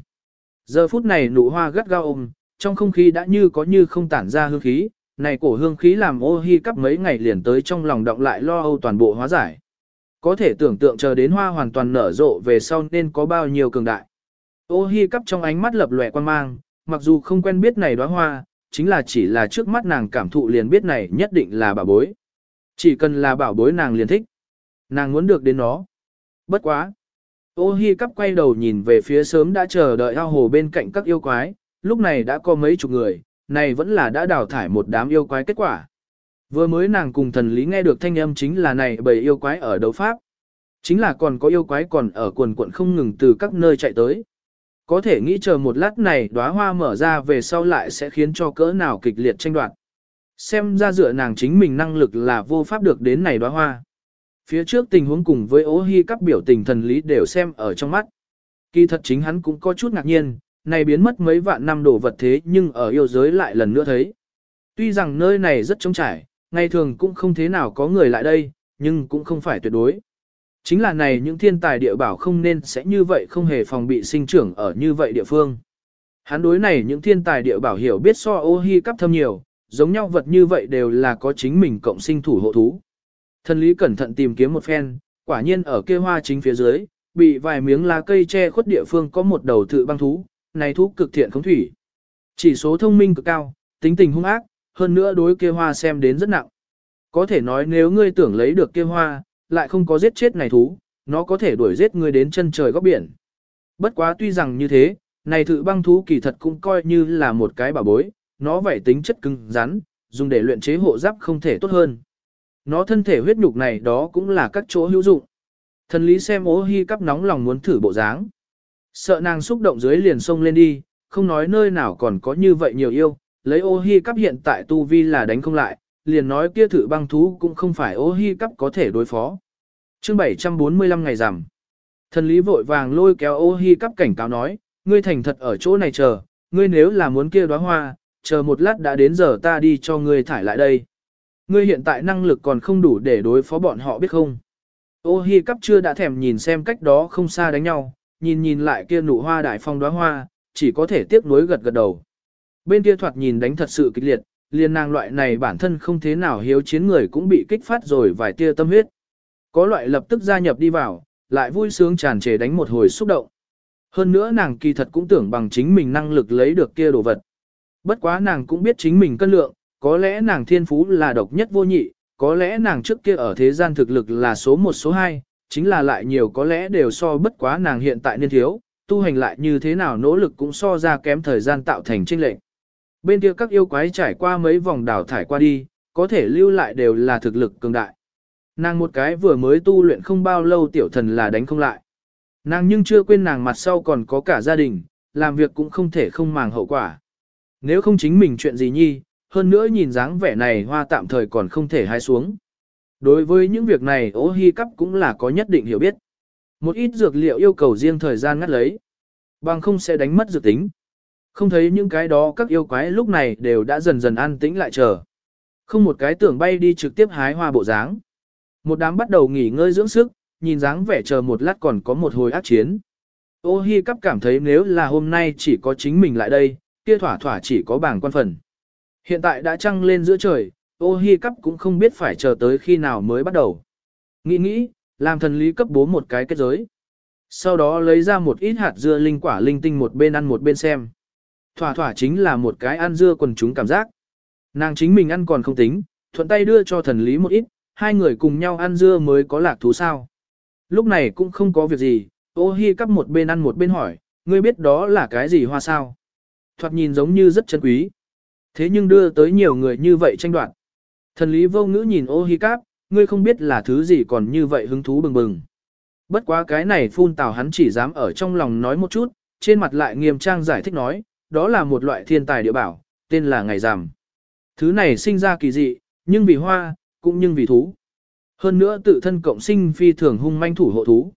Giờ phút này nụ hoa gắt gao ôm, trong không khí đã như có như không tản ra hương khí, này cổ hương khí làm ô hi cắp mấy ngày liền tới trong lòng động lại lo âu toàn bộ hóa giải. Có thể tưởng tượng chờ đến hoa hoàn toàn nở rộ về sau nên có bao nhiêu cường đại. Ô hi cắp trong ánh mắt lập lòe quan mang, mặc dù không quen biết này đóa hoa, chính là chỉ là trước mắt nàng cảm thụ liền biết này nhất định là bảo bối. Chỉ cần là bảo bối nàng liền thích. Nàng muốn được đến nó. Bất quá. Ô hi cắp quay đầu nhìn về phía sớm đã chờ đợi ao hồ bên cạnh các yêu quái, lúc này đã có mấy chục người, này vẫn là đã đào thải một đám yêu quái kết quả. Vừa mới nàng cùng thần lý nghe được thanh âm chính là này bầy yêu quái ở đấu pháp. Chính là còn có yêu quái còn ở quần quận không ngừng từ các nơi chạy tới. Có thể nghĩ chờ một lát này đóa hoa mở ra về sau lại sẽ khiến cho cỡ nào kịch liệt tranh đoạt. Xem ra dựa nàng chính mình năng lực là vô pháp được đến này đóa hoa. Phía trước tình huống cùng với ố hy các biểu tình thần lý đều xem ở trong mắt. Kỳ thật chính hắn cũng có chút ngạc nhiên, này biến mất mấy vạn năm đồ vật thế nhưng ở yêu giới lại lần nữa thấy. Tuy rằng nơi này rất trống trải, ngày thường cũng không thế nào có người lại đây, nhưng cũng không phải tuyệt đối. Chính là này những thiên tài địa bảo không nên sẽ như vậy không hề phòng bị sinh trưởng ở như vậy địa phương. Hắn đối này những thiên tài địa bảo hiểu biết so ô hi cắp thâm nhiều, giống nhau vật như vậy đều là có chính mình cộng sinh thủ hộ thú. Thần lý cẩn thận tìm kiếm một phen, quả nhiên ở kia hoa chính phía dưới, bị vài miếng lá cây che khuất địa phương có một đầu thự băng thú, này thú cực thiện không thủy. Chỉ số thông minh cực cao, tính tình hung ác, hơn nữa đối kia hoa xem đến rất nặng. Có thể nói nếu ngươi tưởng lấy được kia hoa, lại không có giết chết này thú, nó có thể đuổi giết ngươi đến chân trời góc biển. Bất quá tuy rằng như thế, này thự băng thú kỳ thật cũng coi như là một cái bảo bối, nó vậy tính chất cứng rắn, dùng để luyện chế hộ giáp không thể tốt hơn. Nó thân thể huyết nhục này đó cũng là các chỗ hữu dụng. Thần lý xem ố hy cắp nóng lòng muốn thử bộ dáng. Sợ nàng xúc động dưới liền sông lên đi, không nói nơi nào còn có như vậy nhiều yêu, lấy ô hi cắp hiện tại tu vi là đánh không lại, liền nói kia thử băng thú cũng không phải ô hi cắp có thể đối phó. chương 745 ngày rằm. Thần lý vội vàng lôi kéo ô hi cắp cảnh cáo nói, ngươi thành thật ở chỗ này chờ, ngươi nếu là muốn kia đóa hoa, chờ một lát đã đến giờ ta đi cho ngươi thải lại đây. Ngươi hiện tại năng lực còn không đủ để đối phó bọn họ biết không. Ô hi cắp chưa đã thèm nhìn xem cách đó không xa đánh nhau, nhìn nhìn lại kia nụ hoa đại phong đóa hoa, chỉ có thể tiếc nuối gật gật đầu. Bên kia thoạt nhìn đánh thật sự kịch liệt, liền nàng loại này bản thân không thế nào hiếu chiến người cũng bị kích phát rồi vài tia tâm huyết. Có loại lập tức gia nhập đi vào, lại vui sướng tràn trề đánh một hồi xúc động. Hơn nữa nàng kỳ thật cũng tưởng bằng chính mình năng lực lấy được kia đồ vật. Bất quá nàng cũng biết chính mình cân lượng, có lẽ nàng thiên phú là độc nhất vô nhị, có lẽ nàng trước kia ở thế gian thực lực là số một số hai, chính là lại nhiều có lẽ đều so bất quá nàng hiện tại nên thiếu, tu hành lại như thế nào nỗ lực cũng so ra kém thời gian tạo thành chênh lệnh. Bên kia các yêu quái trải qua mấy vòng đảo thải qua đi, có thể lưu lại đều là thực lực cường đại. Nàng một cái vừa mới tu luyện không bao lâu tiểu thần là đánh không lại. Nàng nhưng chưa quên nàng mặt sau còn có cả gia đình, làm việc cũng không thể không màng hậu quả. Nếu không chính mình chuyện gì nhi, hơn nữa nhìn dáng vẻ này hoa tạm thời còn không thể hái xuống. Đối với những việc này ố hy cắp cũng là có nhất định hiểu biết. Một ít dược liệu yêu cầu riêng thời gian ngắt lấy. Bằng không sẽ đánh mất dược tính. Không thấy những cái đó các yêu quái lúc này đều đã dần dần an tĩnh lại chờ. Không một cái tưởng bay đi trực tiếp hái hoa bộ dáng. Một đám bắt đầu nghỉ ngơi dưỡng sức, nhìn dáng vẻ chờ một lát còn có một hồi ác chiến. Ô hi cắp cảm thấy nếu là hôm nay chỉ có chính mình lại đây, kia thỏa thỏa chỉ có bảng quan phần. Hiện tại đã trăng lên giữa trời, ô hi cắp cũng không biết phải chờ tới khi nào mới bắt đầu. Nghĩ nghĩ, làm thần lý cấp bố một cái kết giới. Sau đó lấy ra một ít hạt dưa linh quả linh tinh một bên ăn một bên xem. Thỏa thỏa chính là một cái ăn dưa quần chúng cảm giác. Nàng chính mình ăn còn không tính, thuận tay đưa cho thần lý một ít, hai người cùng nhau ăn dưa mới có lạc thú sao. Lúc này cũng không có việc gì, ô hi cắp một bên ăn một bên hỏi, ngươi biết đó là cái gì hoa sao? Thoạt nhìn giống như rất chân quý. Thế nhưng đưa tới nhiều người như vậy tranh đoạt. Thần lý vô ngữ nhìn ô hi cắp, ngươi không biết là thứ gì còn như vậy hứng thú bừng bừng. Bất quá cái này phun tào hắn chỉ dám ở trong lòng nói một chút, trên mặt lại nghiêm trang giải thích nói, đó là một loại thiên tài địa bảo, tên là ngày rằm. Thứ này sinh ra kỳ dị, nhưng vì hoa, cũng nhưng vì thú. Hơn nữa tự thân cộng sinh phi thường hung manh thủ hộ thú.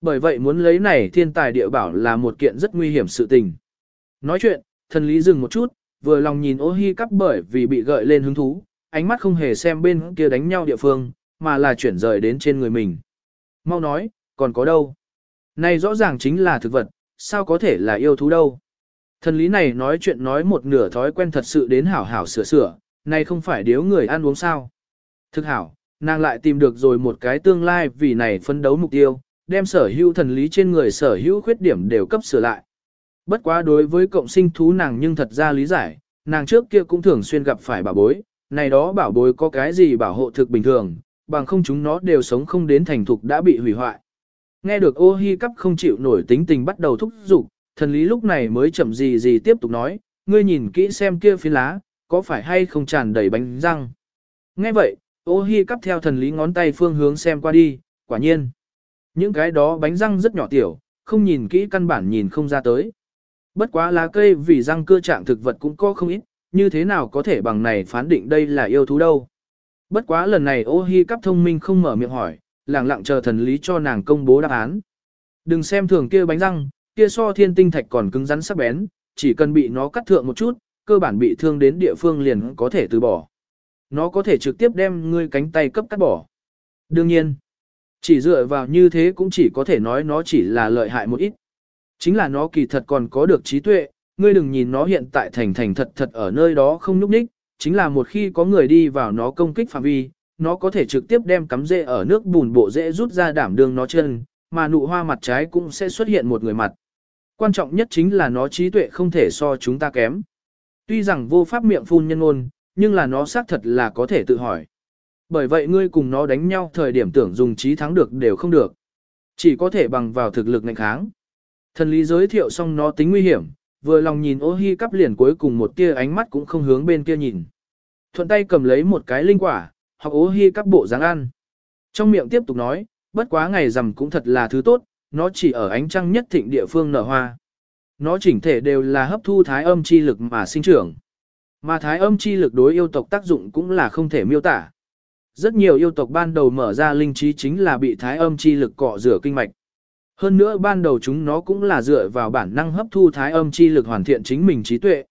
Bởi vậy muốn lấy này thiên tài địa bảo là một kiện rất nguy hiểm sự tình. Nói chuyện, thần lý dừng một chút, vừa lòng nhìn ô hi cắp bởi vì bị gợi lên hứng thú, ánh mắt không hề xem bên kia đánh nhau địa phương, mà là chuyển rời đến trên người mình. Mau nói, còn có đâu? Này rõ ràng chính là thực vật, sao có thể là yêu thú đâu? Thần lý này nói chuyện nói một nửa thói quen thật sự đến hảo hảo sửa sửa, này không phải điếu người ăn uống sao. Thực hảo, nàng lại tìm được rồi một cái tương lai vì này phấn đấu mục tiêu, đem sở hữu thần lý trên người sở hữu khuyết điểm đều cấp sửa lại. Bất quá đối với cộng sinh thú nàng nhưng thật ra lý giải, nàng trước kia cũng thường xuyên gặp phải bảo bối, này đó bảo bối có cái gì bảo hộ thực bình thường, bằng không chúng nó đều sống không đến thành thục đã bị hủy hoại. Nghe được ô hi cắp không chịu nổi tính tình bắt đầu thúc giục, thần lý lúc này mới chậm gì gì tiếp tục nói, ngươi nhìn kỹ xem kia phiến lá, có phải hay không tràn đầy bánh răng. Nghe vậy, ô hi cắp theo thần lý ngón tay phương hướng xem qua đi, quả nhiên. Những cái đó bánh răng rất nhỏ tiểu, không nhìn kỹ căn bản nhìn không ra tới. Bất quá lá cây vì răng cơ trạng thực vật cũng có không ít, như thế nào có thể bằng này phán định đây là yêu thú đâu. Bất quá lần này ô hi cắp thông minh không mở miệng hỏi, lặng lặng chờ thần lý cho nàng công bố đáp án. Đừng xem thường kia bánh răng, kia so thiên tinh thạch còn cứng rắn sắc bén, chỉ cần bị nó cắt thượng một chút, cơ bản bị thương đến địa phương liền có thể từ bỏ. Nó có thể trực tiếp đem ngươi cánh tay cấp cắt bỏ. Đương nhiên, chỉ dựa vào như thế cũng chỉ có thể nói nó chỉ là lợi hại một ít. Chính là nó kỳ thật còn có được trí tuệ, ngươi đừng nhìn nó hiện tại thành thành thật thật ở nơi đó không nhúc nhích, chính là một khi có người đi vào nó công kích phạm vi, nó có thể trực tiếp đem cắm rễ ở nước bùn bộ rễ rút ra đảm đương nó chân, mà nụ hoa mặt trái cũng sẽ xuất hiện một người mặt. Quan trọng nhất chính là nó trí tuệ không thể so chúng ta kém. Tuy rằng vô pháp miệng phun nhân ngôn, nhưng là nó xác thật là có thể tự hỏi. Bởi vậy ngươi cùng nó đánh nhau thời điểm tưởng dùng trí thắng được đều không được. Chỉ có thể bằng vào thực lực ngạnh kháng. Thần lý giới thiệu xong nó tính nguy hiểm, vừa lòng nhìn ô hi cắp liền cuối cùng một tia ánh mắt cũng không hướng bên kia nhìn. Thuận tay cầm lấy một cái linh quả, hoặc ô hi cắp bộ dáng ăn. Trong miệng tiếp tục nói, bất quá ngày rằm cũng thật là thứ tốt, nó chỉ ở ánh trăng nhất thịnh địa phương nở hoa. Nó chỉnh thể đều là hấp thu thái âm chi lực mà sinh trưởng. Mà thái âm chi lực đối yêu tộc tác dụng cũng là không thể miêu tả. Rất nhiều yêu tộc ban đầu mở ra linh trí chính là bị thái âm chi lực cọ rửa kinh mạch. Hơn nữa ban đầu chúng nó cũng là dựa vào bản năng hấp thu thái âm chi lực hoàn thiện chính mình trí tuệ.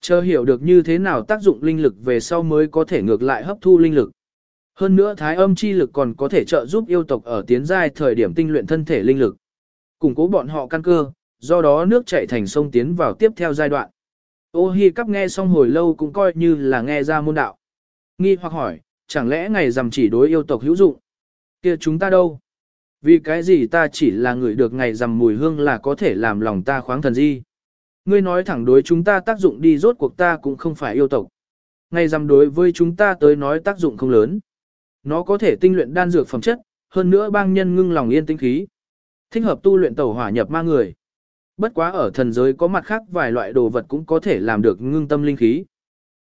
Chờ hiểu được như thế nào tác dụng linh lực về sau mới có thể ngược lại hấp thu linh lực. Hơn nữa thái âm chi lực còn có thể trợ giúp yêu tộc ở tiến giai thời điểm tinh luyện thân thể linh lực. Củng cố bọn họ căn cơ, do đó nước chảy thành sông tiến vào tiếp theo giai đoạn. Ô hi cắp nghe xong hồi lâu cũng coi như là nghe ra môn đạo. Nghi hoặc hỏi, chẳng lẽ ngày rằm chỉ đối yêu tộc hữu dụng? kia chúng ta đâu? Vì cái gì ta chỉ là người được ngày rằm mùi hương là có thể làm lòng ta khoáng thần di? Ngươi nói thẳng đối chúng ta tác dụng đi rốt cuộc ta cũng không phải yêu tộc. Ngày rằm đối với chúng ta tới nói tác dụng không lớn. Nó có thể tinh luyện đan dược phẩm chất, hơn nữa bang nhân ngưng lòng yên tĩnh khí. Thích hợp tu luyện tẩu hỏa nhập ma người. Bất quá ở thần giới có mặt khác vài loại đồ vật cũng có thể làm được ngưng tâm linh khí.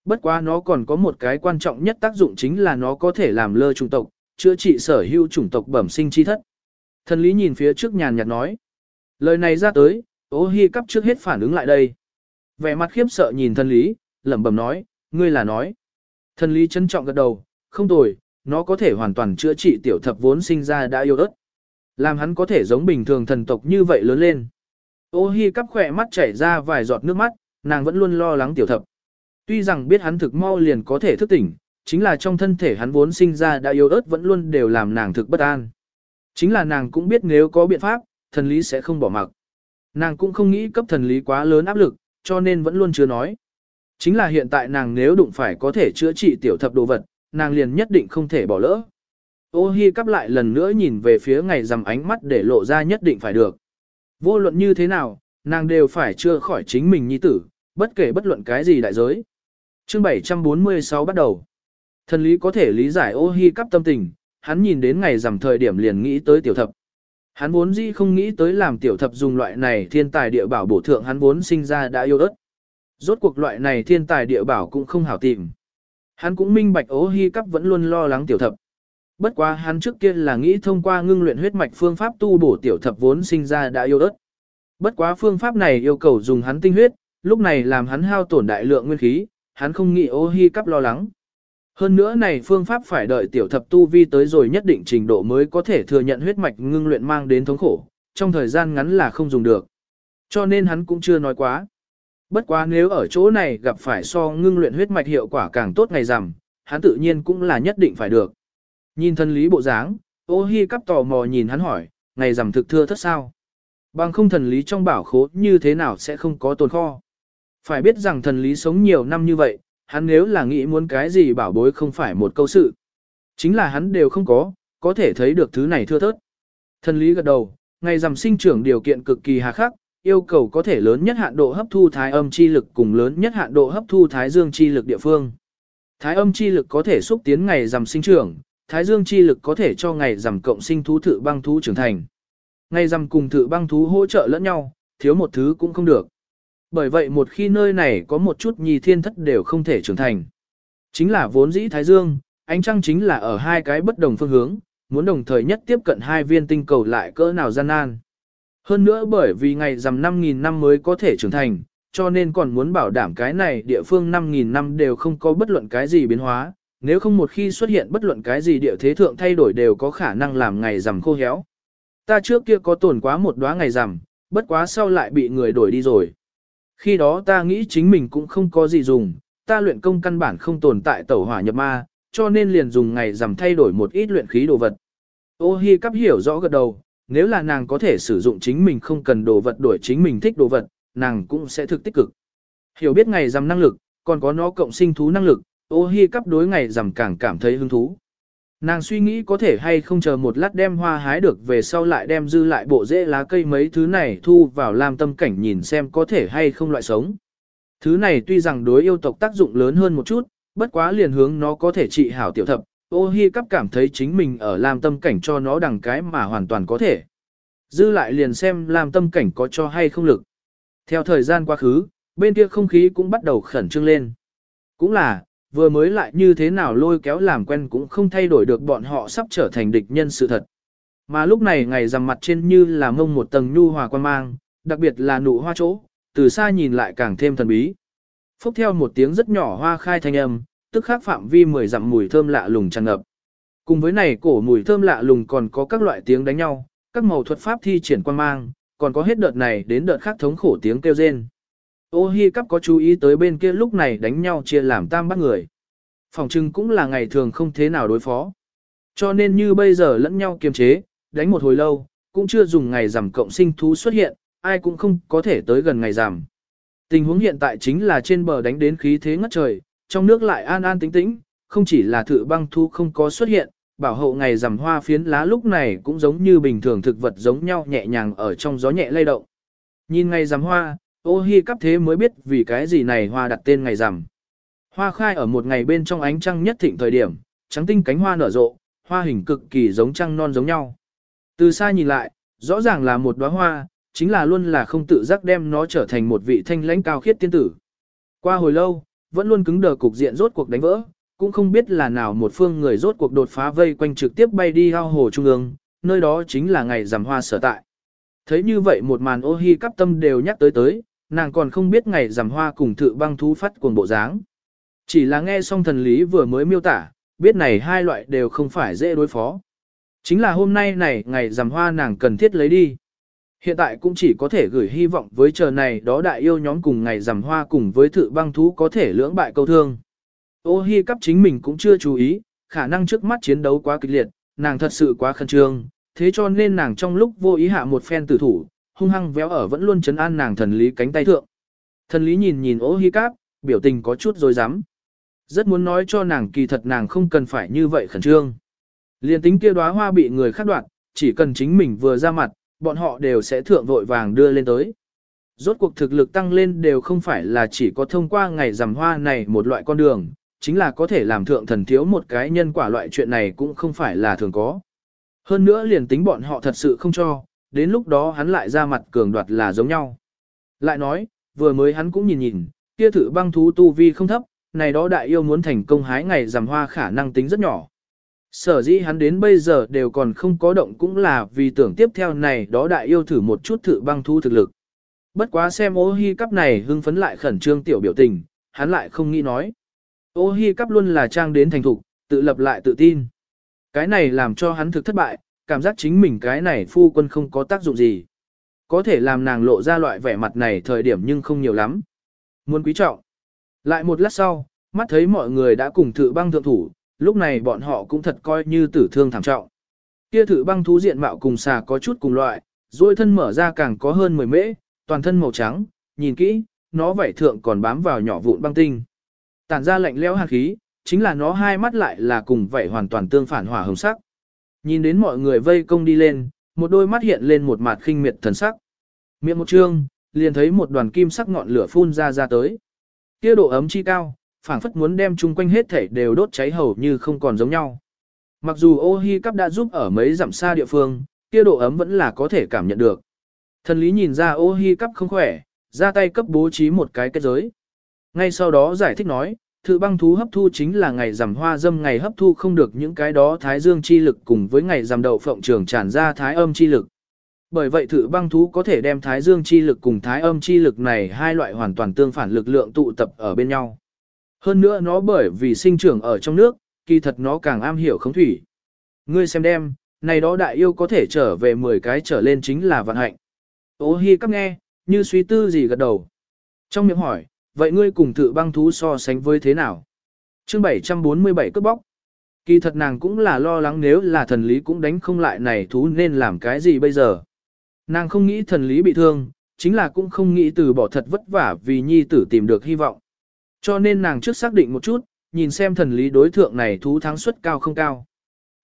Bất quá nó còn có một cái quan trọng nhất tác dụng chính là nó có thể làm lơ chủng tộc, chữa trị sở hữu chủng tộc bẩm sinh chi thất. Thần lý nhìn phía trước nhàn nhạt nói. Lời này ra tới, ô hi cắp trước hết phản ứng lại đây. Vẻ mặt khiếp sợ nhìn thần lý, lẩm bẩm nói, ngươi là nói. Thần lý trân trọng gật đầu, không tồi, nó có thể hoàn toàn chữa trị tiểu thập vốn sinh ra đã yêu ớt. Làm hắn có thể giống bình thường thần tộc như vậy lớn lên. Ô hi cắp khỏe mắt chảy ra vài giọt nước mắt, nàng vẫn luôn lo lắng tiểu thập. Tuy rằng biết hắn thực mau liền có thể thức tỉnh, chính là trong thân thể hắn vốn sinh ra đã yêu ớt vẫn luôn đều làm nàng thực bất an. Chính là nàng cũng biết nếu có biện pháp, thần lý sẽ không bỏ mặc. Nàng cũng không nghĩ cấp thần lý quá lớn áp lực, cho nên vẫn luôn chưa nói. Chính là hiện tại nàng nếu đụng phải có thể chữa trị tiểu thập đồ vật, nàng liền nhất định không thể bỏ lỡ. Ô hi cắp lại lần nữa nhìn về phía ngày rằm ánh mắt để lộ ra nhất định phải được. Vô luận như thế nào, nàng đều phải chưa khỏi chính mình nhi tử, bất kể bất luận cái gì đại giới. Chương 746 bắt đầu. Thần lý có thể lý giải ô hi cắp tâm tình, hắn nhìn đến ngày rằm thời điểm liền nghĩ tới tiểu thập. Hắn vốn dĩ không nghĩ tới làm tiểu thập dùng loại này thiên tài địa bảo bổ thượng hắn vốn sinh ra đã yêu đất. Rốt cuộc loại này thiên tài địa bảo cũng không hảo tìm. Hắn cũng minh bạch ố hy cắp vẫn luôn lo lắng tiểu thập. Bất quá hắn trước kia là nghĩ thông qua ngưng luyện huyết mạch phương pháp tu bổ tiểu thập vốn sinh ra đã yêu ớt. Bất quá phương pháp này yêu cầu dùng hắn tinh huyết, lúc này làm hắn hao tổn đại lượng nguyên khí, hắn không nghĩ ô hi cắp lo lắng. Hơn nữa này phương pháp phải đợi tiểu thập tu vi tới rồi nhất định trình độ mới có thể thừa nhận huyết mạch ngưng luyện mang đến thống khổ, trong thời gian ngắn là không dùng được. Cho nên hắn cũng chưa nói quá. Bất quá nếu ở chỗ này gặp phải so ngưng luyện huyết mạch hiệu quả càng tốt ngày rằm, hắn tự nhiên cũng là nhất định phải được. Nhìn thân lý bộ dáng, ô hi cắp tò mò nhìn hắn hỏi, ngày rằm thực thưa thất sao? Bằng không thần lý trong bảo khố như thế nào sẽ không có tồn kho. Phải biết rằng thần lý sống nhiều năm như vậy, hắn nếu là nghĩ muốn cái gì bảo bối không phải một câu sự. Chính là hắn đều không có, có thể thấy được thứ này thưa thớt. Thần lý gật đầu, ngày rằm sinh trưởng điều kiện cực kỳ hà khắc, yêu cầu có thể lớn nhất hạn độ hấp thu thái âm chi lực cùng lớn nhất hạn độ hấp thu thái dương chi lực địa phương. Thái âm chi lực có thể xúc tiến ngày rằm sinh trưởng, thái dương chi lực có thể cho ngày rằm cộng sinh thú thự băng thú trưởng thành. Ngày rằm cùng thự băng thú hỗ trợ lẫn nhau, thiếu một thứ cũng không được. Bởi vậy một khi nơi này có một chút nhì thiên thất đều không thể trưởng thành. Chính là vốn dĩ thái dương, ánh trăng chính là ở hai cái bất đồng phương hướng, muốn đồng thời nhất tiếp cận hai viên tinh cầu lại cỡ nào gian nan. Hơn nữa bởi vì ngày rằm 5.000 năm mới có thể trưởng thành, cho nên còn muốn bảo đảm cái này địa phương 5.000 năm đều không có bất luận cái gì biến hóa, nếu không một khi xuất hiện bất luận cái gì địa thế thượng thay đổi đều có khả năng làm ngày rằm khô héo. Ta trước kia có tổn quá một đóa ngày rằm, bất quá sau lại bị người đổi đi rồi. Khi đó ta nghĩ chính mình cũng không có gì dùng, ta luyện công căn bản không tồn tại tẩu hỏa nhập ma, cho nên liền dùng ngày rằm thay đổi một ít luyện khí đồ vật. Ô hi cắp hiểu rõ gật đầu, nếu là nàng có thể sử dụng chính mình không cần đồ vật đổi chính mình thích đồ vật, nàng cũng sẽ thực tích cực. Hiểu biết ngày rằm năng lực, còn có nó cộng sinh thú năng lực, ô hi cắp đối ngày rằm càng cảm thấy hứng thú. Nàng suy nghĩ có thể hay không chờ một lát đem hoa hái được về sau lại đem dư lại bộ rễ lá cây mấy thứ này thu vào làm tâm cảnh nhìn xem có thể hay không loại sống. Thứ này tuy rằng đối yêu tộc tác dụng lớn hơn một chút, bất quá liền hướng nó có thể trị hảo tiểu thập, ô hi cắp cảm thấy chính mình ở làm tâm cảnh cho nó đằng cái mà hoàn toàn có thể. Dư lại liền xem làm tâm cảnh có cho hay không lực. Theo thời gian quá khứ, bên kia không khí cũng bắt đầu khẩn trương lên. Cũng là, vừa mới lại như thế nào lôi kéo làm quen cũng không thay đổi được bọn họ sắp trở thành địch nhân sự thật. Mà lúc này ngày rằm mặt trên như là mông một tầng nhu hòa quan mang, đặc biệt là nụ hoa chỗ, từ xa nhìn lại càng thêm thần bí. Phúc theo một tiếng rất nhỏ hoa khai thanh âm, tức khắc phạm vi mười dặm mùi thơm lạ lùng tràn ngập. Cùng với này cổ mùi thơm lạ lùng còn có các loại tiếng đánh nhau, các màu thuật pháp thi triển quan mang, còn có hết đợt này đến đợt khác thống khổ tiếng kêu rên. Ô hi cắp có chú ý tới bên kia lúc này đánh nhau chia làm tam bắt người. Phòng trưng cũng là ngày thường không thế nào đối phó. Cho nên như bây giờ lẫn nhau kiềm chế, đánh một hồi lâu, cũng chưa dùng ngày giảm cộng sinh thú xuất hiện, ai cũng không có thể tới gần ngày giảm. Tình huống hiện tại chính là trên bờ đánh đến khí thế ngất trời, trong nước lại an an tĩnh tĩnh, không chỉ là thự băng thu không có xuất hiện, bảo hộ ngày rằm hoa phiến lá lúc này cũng giống như bình thường thực vật giống nhau nhẹ nhàng ở trong gió nhẹ lay động. Nhìn ngày rằm hoa, ô hi cắp thế mới biết vì cái gì này hoa đặt tên ngày rằm. Hoa khai ở một ngày bên trong ánh trăng nhất thịnh thời điểm, trắng tinh cánh hoa nở rộ, hoa hình cực kỳ giống trăng non giống nhau. Từ xa nhìn lại, rõ ràng là một đóa hoa, chính là luôn là không tự giác đem nó trở thành một vị thanh lãnh cao khiết tiên tử. Qua hồi lâu, vẫn luôn cứng đờ cục diện rốt cuộc đánh vỡ, cũng không biết là nào một phương người rốt cuộc đột phá vây quanh trực tiếp bay đi ao hồ trung ương, nơi đó chính là ngày rằm hoa sở tại. Thấy như vậy một màn ô hi cắp tâm đều nhắc tới tới, nàng còn không biết ngày rằm hoa cùng thự băng thú phát cuồng bộ dáng. Chỉ là nghe xong thần lý vừa mới miêu tả, biết này hai loại đều không phải dễ đối phó. Chính là hôm nay này ngày rằm hoa nàng cần thiết lấy đi. Hiện tại cũng chỉ có thể gửi hy vọng với chờ này đó đại yêu nhóm cùng ngày rằm hoa cùng với thự băng thú có thể lưỡng bại câu thương. Ô hi cắp chính mình cũng chưa chú ý, khả năng trước mắt chiến đấu quá kịch liệt, nàng thật sự quá khẩn trương, thế cho nên nàng trong lúc vô ý hạ một phen tử thủ, hung hăng véo ở vẫn luôn chấn an nàng thần lý cánh tay thượng. Thần lý nhìn nhìn ô hi cáp, biểu tình có chút rồi dám. Rất muốn nói cho nàng kỳ thật nàng không cần phải như vậy khẩn trương. Liên tính kia đóa hoa bị người khác đoạt, chỉ cần chính mình vừa ra mặt, bọn họ đều sẽ thượng vội vàng đưa lên tới. Rốt cuộc thực lực tăng lên đều không phải là chỉ có thông qua ngày rằm hoa này một loại con đường, chính là có thể làm thượng thần thiếu một cái nhân quả loại chuyện này cũng không phải là thường có. Hơn nữa liền tính bọn họ thật sự không cho, đến lúc đó hắn lại ra mặt cường đoạt là giống nhau. Lại nói, vừa mới hắn cũng nhìn nhìn, kia thử băng thú tu vi không thấp, này đó đại yêu muốn thành công hái ngày rằm hoa khả năng tính rất nhỏ. Sở dĩ hắn đến bây giờ đều còn không có động cũng là vì tưởng tiếp theo này đó đại yêu thử một chút thử băng thu thực lực. Bất quá xem ô hi cắp này hưng phấn lại khẩn trương tiểu biểu tình, hắn lại không nghĩ nói. Ô hi cắp luôn là trang đến thành thục, tự lập lại tự tin. Cái này làm cho hắn thực thất bại, cảm giác chính mình cái này phu quân không có tác dụng gì. Có thể làm nàng lộ ra loại vẻ mặt này thời điểm nhưng không nhiều lắm. Muốn quý trọng. Lại một lát sau, mắt thấy mọi người đã cùng thử băng thượng thủ, lúc này bọn họ cũng thật coi như tử thương thảm trọng. Kia thử băng thú diện mạo cùng xà có chút cùng loại, duỗi thân mở ra càng có hơn 10 mễ, toàn thân màu trắng, nhìn kỹ, nó vảy thượng còn bám vào nhỏ vụn băng tinh. Tản ra lạnh lẽo hàn khí, chính là nó hai mắt lại là cùng vảy hoàn toàn tương phản hỏa hồng sắc. Nhìn đến mọi người vây công đi lên, một đôi mắt hiện lên một mặt khinh miệt thần sắc. Miệng một trương, liền thấy một đoàn kim sắc ngọn lửa phun ra ra tới. Kia độ ấm chi cao, phảng phất muốn đem chung quanh hết thể đều đốt cháy hầu như không còn giống nhau. Mặc dù ô hi cắp đã giúp ở mấy dặm xa địa phương, kia độ ấm vẫn là có thể cảm nhận được. Thần lý nhìn ra ô hi cắp không khỏe, ra tay cấp bố trí một cái kết giới. Ngay sau đó giải thích nói, thự băng thú hấp thu chính là ngày giảm hoa dâm ngày hấp thu không được những cái đó thái dương chi lực cùng với ngày giảm đậu phộng trường tràn ra thái âm chi lực. Bởi vậy thự băng thú có thể đem thái dương chi lực cùng thái âm chi lực này hai loại hoàn toàn tương phản lực lượng tụ tập ở bên nhau. Hơn nữa nó bởi vì sinh trưởng ở trong nước, kỳ thật nó càng am hiểu khống thủy. Ngươi xem đem, này đó đại yêu có thể trở về 10 cái trở lên chính là vận hạnh. Ô hi cắp nghe, như suy tư gì gật đầu. Trong miệng hỏi, vậy ngươi cùng thự băng thú so sánh với thế nào? chương 747 cướp bóc. Kỳ thật nàng cũng là lo lắng nếu là thần lý cũng đánh không lại này thú nên làm cái gì bây giờ. Nàng không nghĩ thần lý bị thương, chính là cũng không nghĩ từ bỏ thật vất vả vì nhi tử tìm được hy vọng. Cho nên nàng trước xác định một chút, nhìn xem thần lý đối thượng này thú thắng suất cao không cao.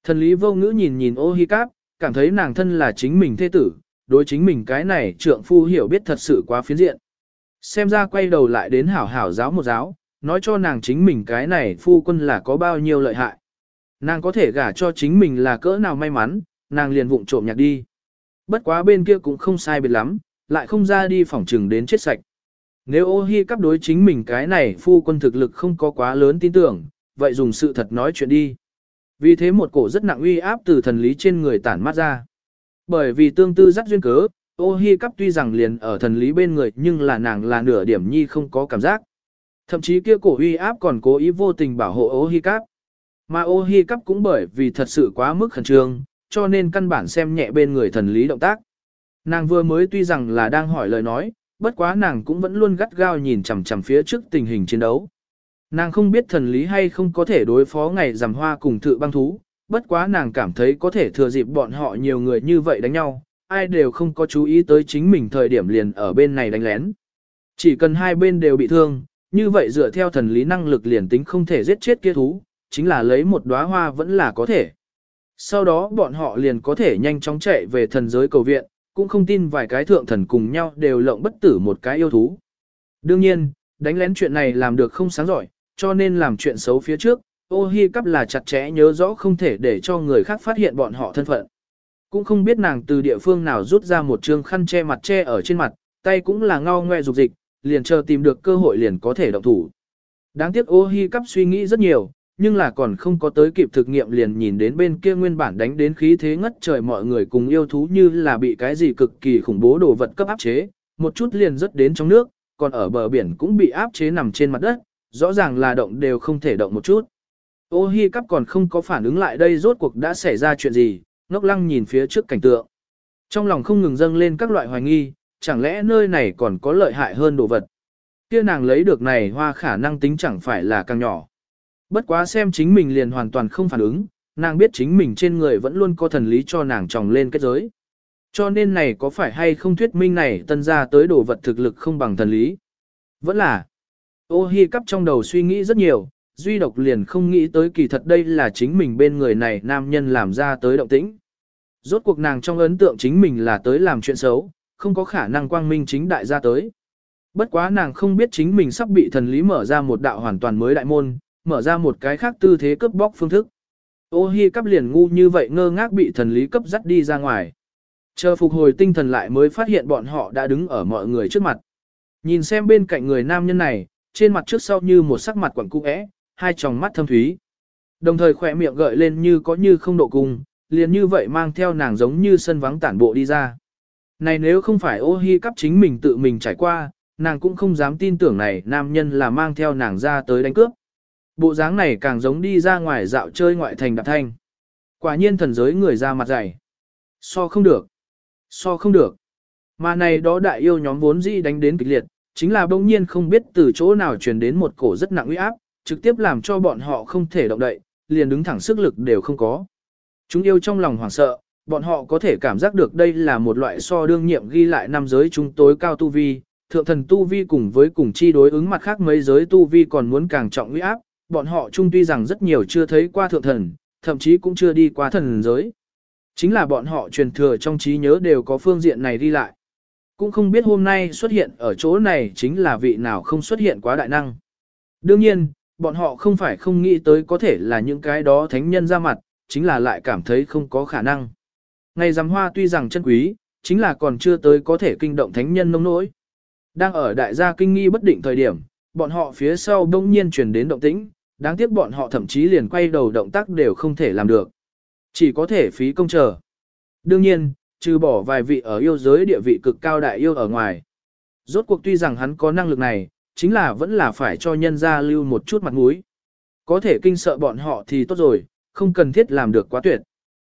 Thần lý vô ngữ nhìn nhìn ô hi cáp, cảm thấy nàng thân là chính mình thế tử, đối chính mình cái này trượng phu hiểu biết thật sự quá phiến diện. Xem ra quay đầu lại đến hảo hảo giáo một giáo, nói cho nàng chính mình cái này phu quân là có bao nhiêu lợi hại. Nàng có thể gả cho chính mình là cỡ nào may mắn, nàng liền vụng trộm nhạc đi. Bất quá bên kia cũng không sai biệt lắm, lại không ra đi phỏng trừng đến chết sạch. Nếu ô hi cắp đối chính mình cái này phu quân thực lực không có quá lớn tin tưởng, vậy dùng sự thật nói chuyện đi. Vì thế một cổ rất nặng uy áp từ thần lý trên người tản mát ra. Bởi vì tương tư dắt duyên cớ, ô hi cắp tuy rằng liền ở thần lý bên người nhưng là nàng là nửa điểm nhi không có cảm giác. Thậm chí kia cổ uy áp còn cố ý vô tình bảo hộ ô hi cắp. Mà ô hi cắp cũng bởi vì thật sự quá mức khẩn trương, cho nên căn bản xem nhẹ bên người thần lý động tác. Nàng vừa mới tuy rằng là đang hỏi lời nói, bất quá nàng cũng vẫn luôn gắt gao nhìn chằm chằm phía trước tình hình chiến đấu. Nàng không biết thần lý hay không có thể đối phó ngày rằm hoa cùng thự băng thú, bất quá nàng cảm thấy có thể thừa dịp bọn họ nhiều người như vậy đánh nhau, ai đều không có chú ý tới chính mình thời điểm liền ở bên này đánh lén. Chỉ cần hai bên đều bị thương, như vậy dựa theo thần lý năng lực liền tính không thể giết chết kia thú, chính là lấy một đóa hoa vẫn là có thể. Sau đó bọn họ liền có thể nhanh chóng chạy về thần giới cầu viện, cũng không tin vài cái thượng thần cùng nhau đều lộng bất tử một cái yêu thú. Đương nhiên, đánh lén chuyện này làm được không sáng giỏi, cho nên làm chuyện xấu phía trước, ô hi cắp là chặt chẽ nhớ rõ không thể để cho người khác phát hiện bọn họ thân phận. Cũng không biết nàng từ địa phương nào rút ra một trương khăn che mặt che ở trên mặt, tay cũng là ngao ngoe dục dịch, liền chờ tìm được cơ hội liền có thể động thủ. Đáng tiếc ô hi cắp suy nghĩ rất nhiều, nhưng là còn không có tới kịp thực nghiệm liền nhìn đến bên kia nguyên bản đánh đến khí thế ngất trời mọi người cùng yêu thú như là bị cái gì cực kỳ khủng bố đồ vật cấp áp chế, một chút liền rất đến trong nước, còn ở bờ biển cũng bị áp chế nằm trên mặt đất, rõ ràng là động đều không thể động một chút. Ô hi cắp còn không có phản ứng lại đây rốt cuộc đã xảy ra chuyện gì, ngốc lăng nhìn phía trước cảnh tượng. Trong lòng không ngừng dâng lên các loại hoài nghi, chẳng lẽ nơi này còn có lợi hại hơn đồ vật. Kia nàng lấy được này hoa khả năng tính chẳng phải là càng nhỏ. Bất quá xem chính mình liền hoàn toàn không phản ứng, nàng biết chính mình trên người vẫn luôn có thần lý cho nàng tròng lên kết giới. Cho nên này có phải hay không thuyết minh này tân ra tới đồ vật thực lực không bằng thần lý? Vẫn là, ô hi cắp trong đầu suy nghĩ rất nhiều, duy độc liền không nghĩ tới kỳ thật đây là chính mình bên người này nam nhân làm ra tới động tĩnh. Rốt cuộc nàng trong ấn tượng chính mình là tới làm chuyện xấu, không có khả năng quang minh chính đại ra tới. Bất quá nàng không biết chính mình sắp bị thần lý mở ra một đạo hoàn toàn mới đại môn, mở ra một cái khác tư thế cướp bóc phương thức. Ô hi cắp liền ngu như vậy ngơ ngác bị thần lý cấp dắt đi ra ngoài. Chờ phục hồi tinh thần lại mới phát hiện bọn họ đã đứng ở mọi người trước mặt. Nhìn xem bên cạnh người nam nhân này, trên mặt trước sau như một sắc mặt quẳng cung ẽ, hai tròng mắt thâm thúy. Đồng thời khỏe miệng gợi lên như có như không độ cung, liền như vậy mang theo nàng giống như sân vắng tản bộ đi ra. Này nếu không phải ô hi cắp chính mình tự mình trải qua, nàng cũng không dám tin tưởng này nam nhân là mang theo nàng ra tới đánh cướp. Bộ dáng này càng giống đi ra ngoài dạo chơi ngoại thành đạp thanh. Quả nhiên thần giới người ra mặt dày. So không được. So không được. Mà này đó đại yêu nhóm vốn dĩ đánh đến kịch liệt, chính là bỗng nhiên không biết từ chỗ nào truyền đến một cổ rất nặng uy áp, trực tiếp làm cho bọn họ không thể động đậy, liền đứng thẳng sức lực đều không có. Chúng yêu trong lòng hoảng sợ, bọn họ có thể cảm giác được đây là một loại so đương nhiệm ghi lại năm giới chúng tối cao tu vi, thượng thần tu vi cùng với cùng chi đối ứng mặt khác mấy giới tu vi còn muốn càng trọng uy áp, bọn họ chung tuy rằng rất nhiều chưa thấy qua thượng thần, thậm chí cũng chưa đi qua thần giới. Chính là bọn họ truyền thừa trong trí nhớ đều có phương diện này đi lại. Cũng không biết hôm nay xuất hiện ở chỗ này chính là vị nào không xuất hiện quá đại năng. Đương nhiên, bọn họ không phải không nghĩ tới có thể là những cái đó thánh nhân ra mặt, chính là lại cảm thấy không có khả năng. Ngày giám hoa tuy rằng chân quý, chính là còn chưa tới có thể kinh động thánh nhân nông nỗi. Đang ở đại gia kinh nghi bất định thời điểm, bọn họ phía sau đông nhiên truyền đến động tĩnh, đáng tiếc bọn họ thậm chí liền quay đầu động tác đều không thể làm được. Chỉ có thể phí công chờ. Đương nhiên, trừ bỏ vài vị ở yêu giới địa vị cực cao đại yêu ở ngoài. Rốt cuộc tuy rằng hắn có năng lực này, chính là vẫn là phải cho nhân gia lưu một chút mặt mũi. Có thể kinh sợ bọn họ thì tốt rồi, không cần thiết làm được quá tuyệt.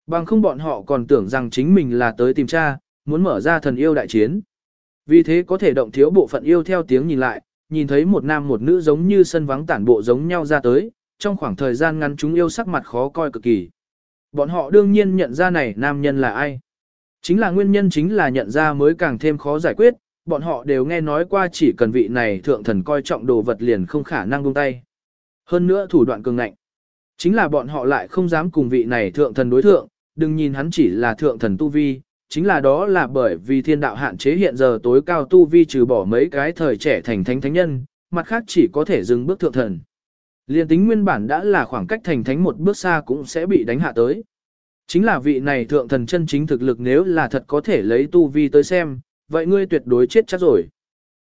Bằng không bọn họ còn tưởng rằng chính mình là tới tìm cha, muốn mở ra thần yêu đại chiến. Vì thế có thể động thiếu bộ phận yêu theo tiếng nhìn lại, nhìn thấy một nam một nữ giống như sân vắng tản bộ giống nhau ra tới, trong khoảng thời gian ngắn chúng yêu sắc mặt khó coi cực kỳ. Bọn họ đương nhiên nhận ra này nam nhân là ai. Chính là nguyên nhân chính là nhận ra mới càng thêm khó giải quyết, bọn họ đều nghe nói qua chỉ cần vị này thượng thần coi trọng đồ vật liền không khả năng buông tay. Hơn nữa thủ đoạn cường ngạnh. Chính là bọn họ lại không dám cùng vị này thượng thần đối thượng, đừng nhìn hắn chỉ là thượng thần tu vi, chính là đó là bởi vì thiên đạo hạn chế hiện giờ tối cao tu vi trừ bỏ mấy cái thời trẻ thành thánh thánh nhân, mặt khác chỉ có thể dừng bước thượng thần. Liên tính nguyên bản đã là khoảng cách thành thánh một bước xa cũng sẽ bị đánh hạ tới. Chính là vị này thượng thần chân chính thực lực nếu là thật có thể lấy tu vi tới xem, vậy ngươi tuyệt đối chết chắc rồi.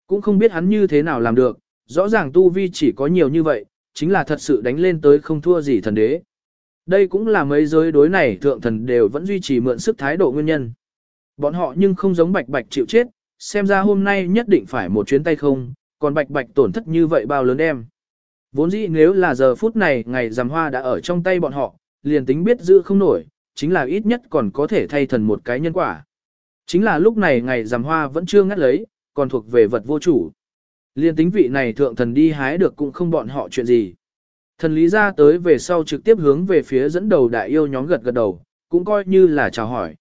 Cũng không biết hắn như thế nào làm được, rõ ràng tu vi chỉ có nhiều như vậy, chính là thật sự đánh lên tới không thua gì thần đế. Đây cũng là mấy giới đối này thượng thần đều vẫn duy trì mượn sức thái độ nguyên nhân. Bọn họ nhưng không giống bạch bạch chịu chết, xem ra hôm nay nhất định phải một chuyến tay không, còn bạch bạch tổn thất như vậy bao lớn em. Vốn dĩ nếu là giờ phút này ngày giảm hoa đã ở trong tay bọn họ, liền tính biết giữ không nổi, chính là ít nhất còn có thể thay thần một cái nhân quả. Chính là lúc này ngày giảm hoa vẫn chưa ngắt lấy, còn thuộc về vật vô chủ. Liên tính vị này thượng thần đi hái được cũng không bọn họ chuyện gì. Thần lý ra tới về sau trực tiếp hướng về phía dẫn đầu đại yêu nhóm gật gật đầu, cũng coi như là chào hỏi.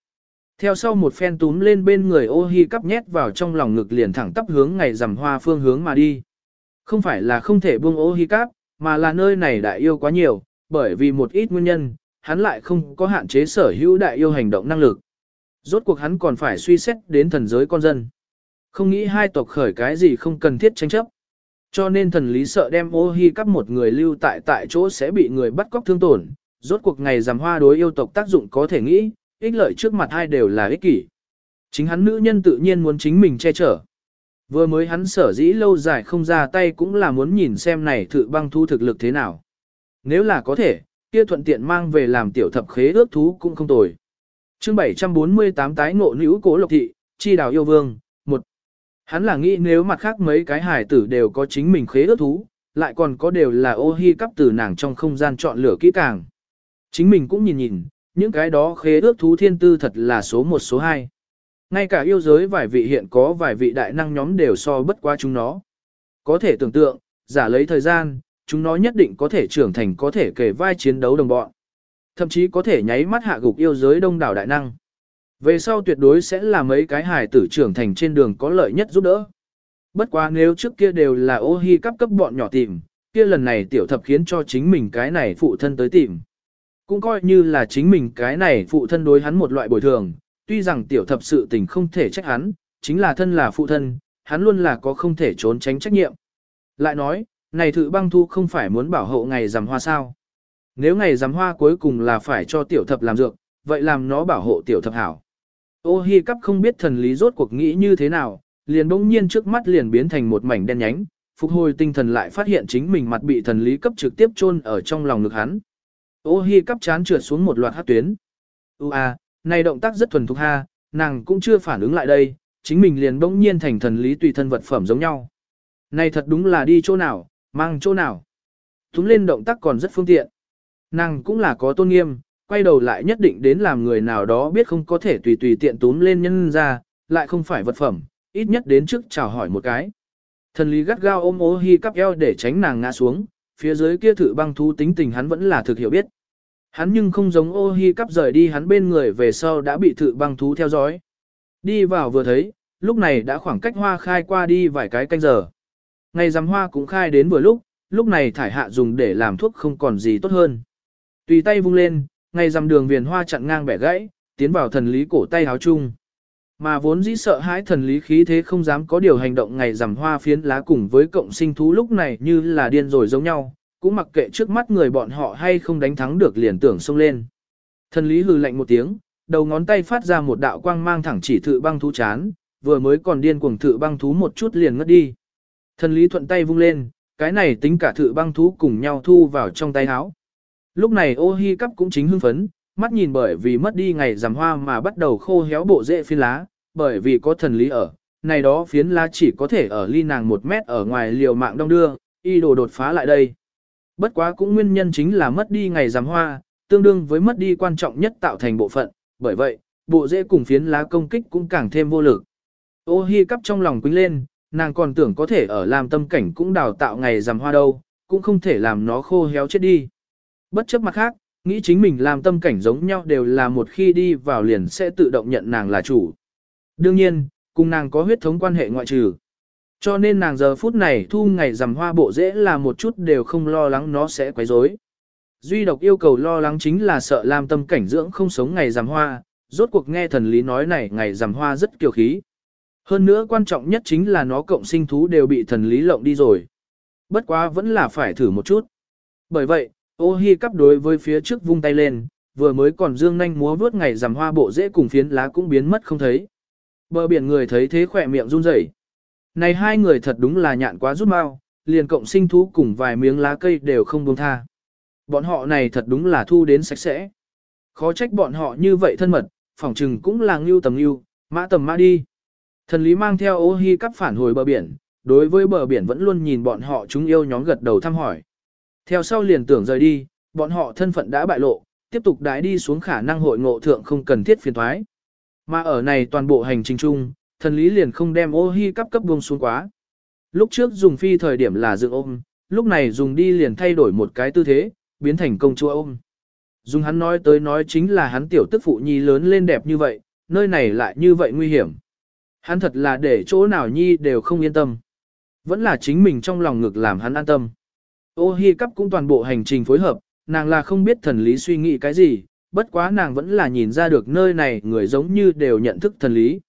Theo sau một phen túm lên bên người ô hi cắp nhét vào trong lòng ngực liền thẳng tắp hướng ngày rằm hoa phương hướng mà đi. Không phải là không thể buông ô hi cắp, mà là nơi này đại yêu quá nhiều, bởi vì một ít nguyên nhân, hắn lại không có hạn chế sở hữu đại yêu hành động năng lực. Rốt cuộc hắn còn phải suy xét đến thần giới con dân. Không nghĩ hai tộc khởi cái gì không cần thiết tranh chấp. Cho nên thần lý sợ đem ô hi cắp một người lưu tại tại chỗ sẽ bị người bắt cóc thương tổn. Rốt cuộc ngày giảm hoa đối yêu tộc tác dụng có thể nghĩ, ích lợi trước mặt hai đều là ích kỷ. Chính hắn nữ nhân tự nhiên muốn chính mình che chở. Vừa mới hắn sở dĩ lâu dài không ra tay cũng là muốn nhìn xem này thự băng thu thực lực thế nào. Nếu là có thể, kia thuận tiện mang về làm tiểu thập khế ước thú cũng không tồi. chương 748 tái ngộ nữ cố lộc thị, chi đào yêu vương, một Hắn là nghĩ nếu mặt khác mấy cái hải tử đều có chính mình khế ước thú, lại còn có đều là ô hi cắp từ nàng trong không gian chọn lửa kỹ càng. Chính mình cũng nhìn nhìn, những cái đó khế ước thú thiên tư thật là số một số hai. Ngay cả yêu giới vài vị hiện có vài vị đại năng nhóm đều so bất qua chúng nó. Có thể tưởng tượng, giả lấy thời gian, chúng nó nhất định có thể trưởng thành có thể kể vai chiến đấu đồng bọn. Thậm chí có thể nháy mắt hạ gục yêu giới đông đảo đại năng. Về sau tuyệt đối sẽ là mấy cái hài tử trưởng thành trên đường có lợi nhất giúp đỡ. Bất quá nếu trước kia đều là ô hi cấp cấp bọn nhỏ tìm, kia lần này tiểu thập khiến cho chính mình cái này phụ thân tới tìm. Cũng coi như là chính mình cái này phụ thân đối hắn một loại bồi thường, tuy rằng tiểu thập sự tình không thể trách hắn, chính là thân là phụ thân, hắn luôn là có không thể trốn tránh trách nhiệm. Lại nói, này thự băng thu không phải muốn bảo hộ ngày rằm hoa sao. Nếu ngày rằm hoa cuối cùng là phải cho tiểu thập làm dược, vậy làm nó bảo hộ tiểu thập hảo. Ô hi cắp không biết thần lý rốt cuộc nghĩ như thế nào, liền bỗng nhiên trước mắt liền biến thành một mảnh đen nhánh, phục hồi tinh thần lại phát hiện chính mình mặt bị thần lý cấp trực tiếp chôn ở trong lòng ngực hắn. Ô hi cắp chán trượt xuống một loạt hát tuyến. Ú à, này động tác rất thuần thục ha, nàng cũng chưa phản ứng lại đây, chính mình liền bỗng nhiên thành thần lý tùy thân vật phẩm giống nhau. Này thật đúng là đi chỗ nào, mang chỗ nào. Túm lên động tác còn rất phương tiện. Nàng cũng là có tôn nghiêm, quay đầu lại nhất định đến làm người nào đó biết không có thể tùy tùy tiện túm lên nhân ra, lại không phải vật phẩm, ít nhất đến trước chào hỏi một cái. Thần lý gắt gao ôm ô hi cắp eo để tránh nàng ngã xuống, phía dưới kia thử băng thú tính tình hắn vẫn là thực hiểu biết. Hắn nhưng không giống ô hi cắp rời đi hắn bên người về sau đã bị thử băng thú theo dõi. Đi vào vừa thấy, lúc này đã khoảng cách hoa khai qua đi vài cái canh giờ. Ngày rằm hoa cũng khai đến vừa lúc, lúc này thải hạ dùng để làm thuốc không còn gì tốt hơn. Tùy tay vung lên, ngày dằm đường viền hoa chặn ngang bẻ gãy, tiến vào thần lý cổ tay háo chung. Mà vốn dĩ sợ hãi thần lý khí thế không dám có điều hành động ngày rằm hoa phiến lá cùng với cộng sinh thú lúc này như là điên rồi giống nhau, cũng mặc kệ trước mắt người bọn họ hay không đánh thắng được liền tưởng xông lên. Thần lý hừ lạnh một tiếng, đầu ngón tay phát ra một đạo quang mang thẳng chỉ thự băng thú chán, vừa mới còn điên cuồng thự băng thú một chút liền ngất đi. Thần lý thuận tay vung lên, cái này tính cả thự băng thú cùng nhau thu vào trong tay áo. Lúc này ô hi cắp cũng chính hưng phấn, mắt nhìn bởi vì mất đi ngày rằm hoa mà bắt đầu khô héo bộ rễ phiến lá, bởi vì có thần lý ở, này đó phiến lá chỉ có thể ở ly nàng một mét ở ngoài liều mạng đông đưa, y đồ đột phá lại đây. Bất quá cũng nguyên nhân chính là mất đi ngày rằm hoa, tương đương với mất đi quan trọng nhất tạo thành bộ phận, bởi vậy, bộ rễ cùng phiến lá công kích cũng càng thêm vô lực. Ô hi cắp trong lòng quýnh lên, nàng còn tưởng có thể ở làm tâm cảnh cũng đào tạo ngày rằm hoa đâu, cũng không thể làm nó khô héo chết đi. Bất chấp mặt khác, nghĩ chính mình làm tâm cảnh giống nhau đều là một khi đi vào liền sẽ tự động nhận nàng là chủ. Đương nhiên, cùng nàng có huyết thống quan hệ ngoại trừ. Cho nên nàng giờ phút này thu ngày rằm hoa bộ dễ là một chút đều không lo lắng nó sẽ quấy rối. Duy độc yêu cầu lo lắng chính là sợ làm tâm cảnh dưỡng không sống ngày rằm hoa, rốt cuộc nghe thần lý nói này ngày rằm hoa rất kiêu khí. Hơn nữa quan trọng nhất chính là nó cộng sinh thú đều bị thần lý lộng đi rồi. Bất quá vẫn là phải thử một chút. Bởi vậy, ô hi cắp đối với phía trước vung tay lên, vừa mới còn dương nhanh múa vướt ngày rằm hoa bộ dễ cùng phiến lá cũng biến mất không thấy. Bờ biển người thấy thế khỏe miệng run rẩy. Này hai người thật đúng là nhạn quá rút mau, liền cộng sinh thú cùng vài miếng lá cây đều không buông tha. Bọn họ này thật đúng là thu đến sạch sẽ. Khó trách bọn họ như vậy thân mật, phỏng trừng cũng là ngưu tầm ngưu, mã tầm mã đi. Thần lý mang theo ô hi cắp phản hồi bờ biển, đối với bờ biển vẫn luôn nhìn bọn họ chúng yêu nhóm gật đầu thăm hỏi. Theo sau liền tưởng rời đi, bọn họ thân phận đã bại lộ, tiếp tục đái đi xuống khả năng hội ngộ thượng không cần thiết phiền thoái. Mà ở này toàn bộ hành trình chung, thần lý liền không đem ô hi cấp cấp buông xuống quá. Lúc trước dùng phi thời điểm là dựng ôm, lúc này dùng đi liền thay đổi một cái tư thế, biến thành công chúa ôm. Dùng hắn nói tới nói chính là hắn tiểu tức phụ nhi lớn lên đẹp như vậy, nơi này lại như vậy nguy hiểm. Hắn thật là để chỗ nào nhi đều không yên tâm. Vẫn là chính mình trong lòng ngực làm hắn an tâm. Ô hi cắp cũng toàn bộ hành trình phối hợp, nàng là không biết thần lý suy nghĩ cái gì, bất quá nàng vẫn là nhìn ra được nơi này người giống như đều nhận thức thần lý.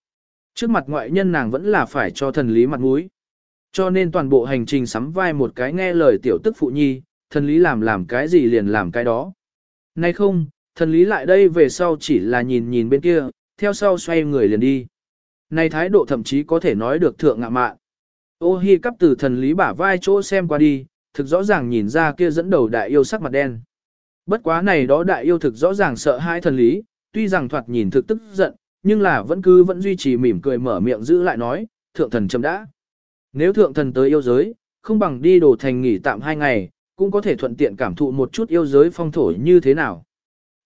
Trước mặt ngoại nhân nàng vẫn là phải cho thần lý mặt mũi. Cho nên toàn bộ hành trình sắm vai một cái nghe lời tiểu tức phụ nhi, thần lý làm làm cái gì liền làm cái đó. Nay không, thần lý lại đây về sau chỉ là nhìn nhìn bên kia, theo sau xoay người liền đi. Này thái độ thậm chí có thể nói được thượng ngạ mạn. Ô hi cắp từ thần lý bả vai chỗ xem qua đi, thực rõ ràng nhìn ra kia dẫn đầu đại yêu sắc mặt đen. Bất quá này đó đại yêu thực rõ ràng sợ hai thần lý, tuy rằng thoạt nhìn thực tức giận, nhưng là vẫn cứ vẫn duy trì mỉm cười mở miệng giữ lại nói, thượng thần chấm đã. Nếu thượng thần tới yêu giới, không bằng đi đồ thành nghỉ tạm hai ngày, cũng có thể thuận tiện cảm thụ một chút yêu giới phong thổ như thế nào.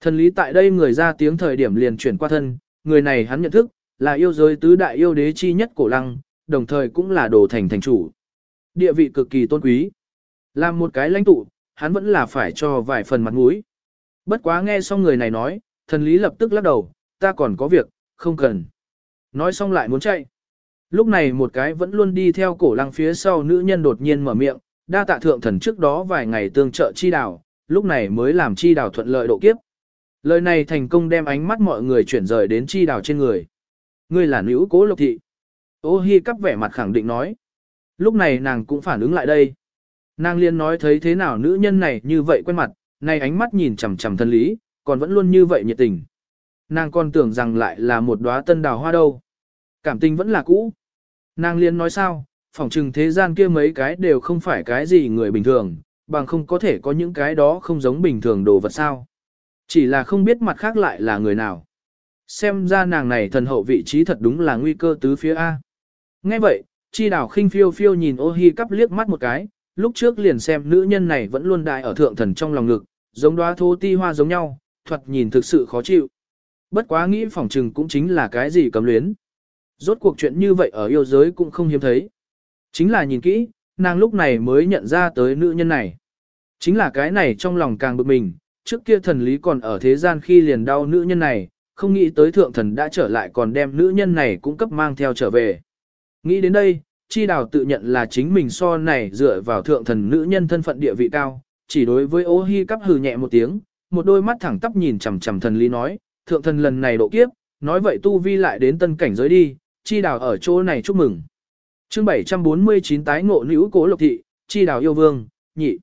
Thần lý tại đây người ra tiếng thời điểm liền chuyển qua thân, người này hắn nhận thức, là yêu giới tứ đại yêu đế chi nhất cổ lăng, đồng thời cũng là đồ thành thành chủ. Địa vị cực kỳ tôn quý. Làm một cái lãnh tụ, hắn vẫn là phải cho vài phần mặt mũi. Bất quá nghe xong người này nói, thần lý lập tức lắc đầu, ta còn có việc, không cần. Nói xong lại muốn chạy. Lúc này một cái vẫn luôn đi theo cổ lăng phía sau nữ nhân đột nhiên mở miệng, đa tạ thượng thần trước đó vài ngày tương trợ chi đảo, lúc này mới làm chi đảo thuận lợi độ kiếp. Lời này thành công đem ánh mắt mọi người chuyển rời đến chi đảo trên người. Ngươi là nữ cố lộc thị. Ô hi cắp vẻ mặt khẳng định nói. Lúc này nàng cũng phản ứng lại đây. Nàng liên nói thấy thế nào nữ nhân này như vậy quen mặt, nay ánh mắt nhìn chằm chằm thân lý, còn vẫn luôn như vậy nhiệt tình. Nàng còn tưởng rằng lại là một đóa tân đào hoa đâu. Cảm tình vẫn là cũ. Nàng liên nói sao, phỏng chừng thế gian kia mấy cái đều không phải cái gì người bình thường, bằng không có thể có những cái đó không giống bình thường đồ vật sao. Chỉ là không biết mặt khác lại là người nào. Xem ra nàng này thần hậu vị trí thật đúng là nguy cơ tứ phía A. Nghe vậy, chi đảo khinh phiêu phiêu nhìn ô hi cắp liếc mắt một cái, lúc trước liền xem nữ nhân này vẫn luôn đại ở thượng thần trong lòng ngực, giống đóa thô ti hoa giống nhau, thuật nhìn thực sự khó chịu. Bất quá nghĩ phỏng trừng cũng chính là cái gì cấm luyến. Rốt cuộc chuyện như vậy ở yêu giới cũng không hiếm thấy. Chính là nhìn kỹ, nàng lúc này mới nhận ra tới nữ nhân này. Chính là cái này trong lòng càng bực mình, trước kia thần lý còn ở thế gian khi liền đau nữ nhân này, không nghĩ tới thượng thần đã trở lại còn đem nữ nhân này cũng cấp mang theo trở về. Nghĩ đến đây, chi đào tự nhận là chính mình so này dựa vào thượng thần nữ nhân thân phận địa vị cao, chỉ đối với ô hi cắp hừ nhẹ một tiếng, một đôi mắt thẳng tắp nhìn chằm chằm thần lý nói, thượng thần lần này độ kiếp, nói vậy tu vi lại đến tân cảnh giới đi, chi đào ở chỗ này chúc mừng. chương 749 tái ngộ nữ cố lộc thị, chi đào yêu vương, nhị.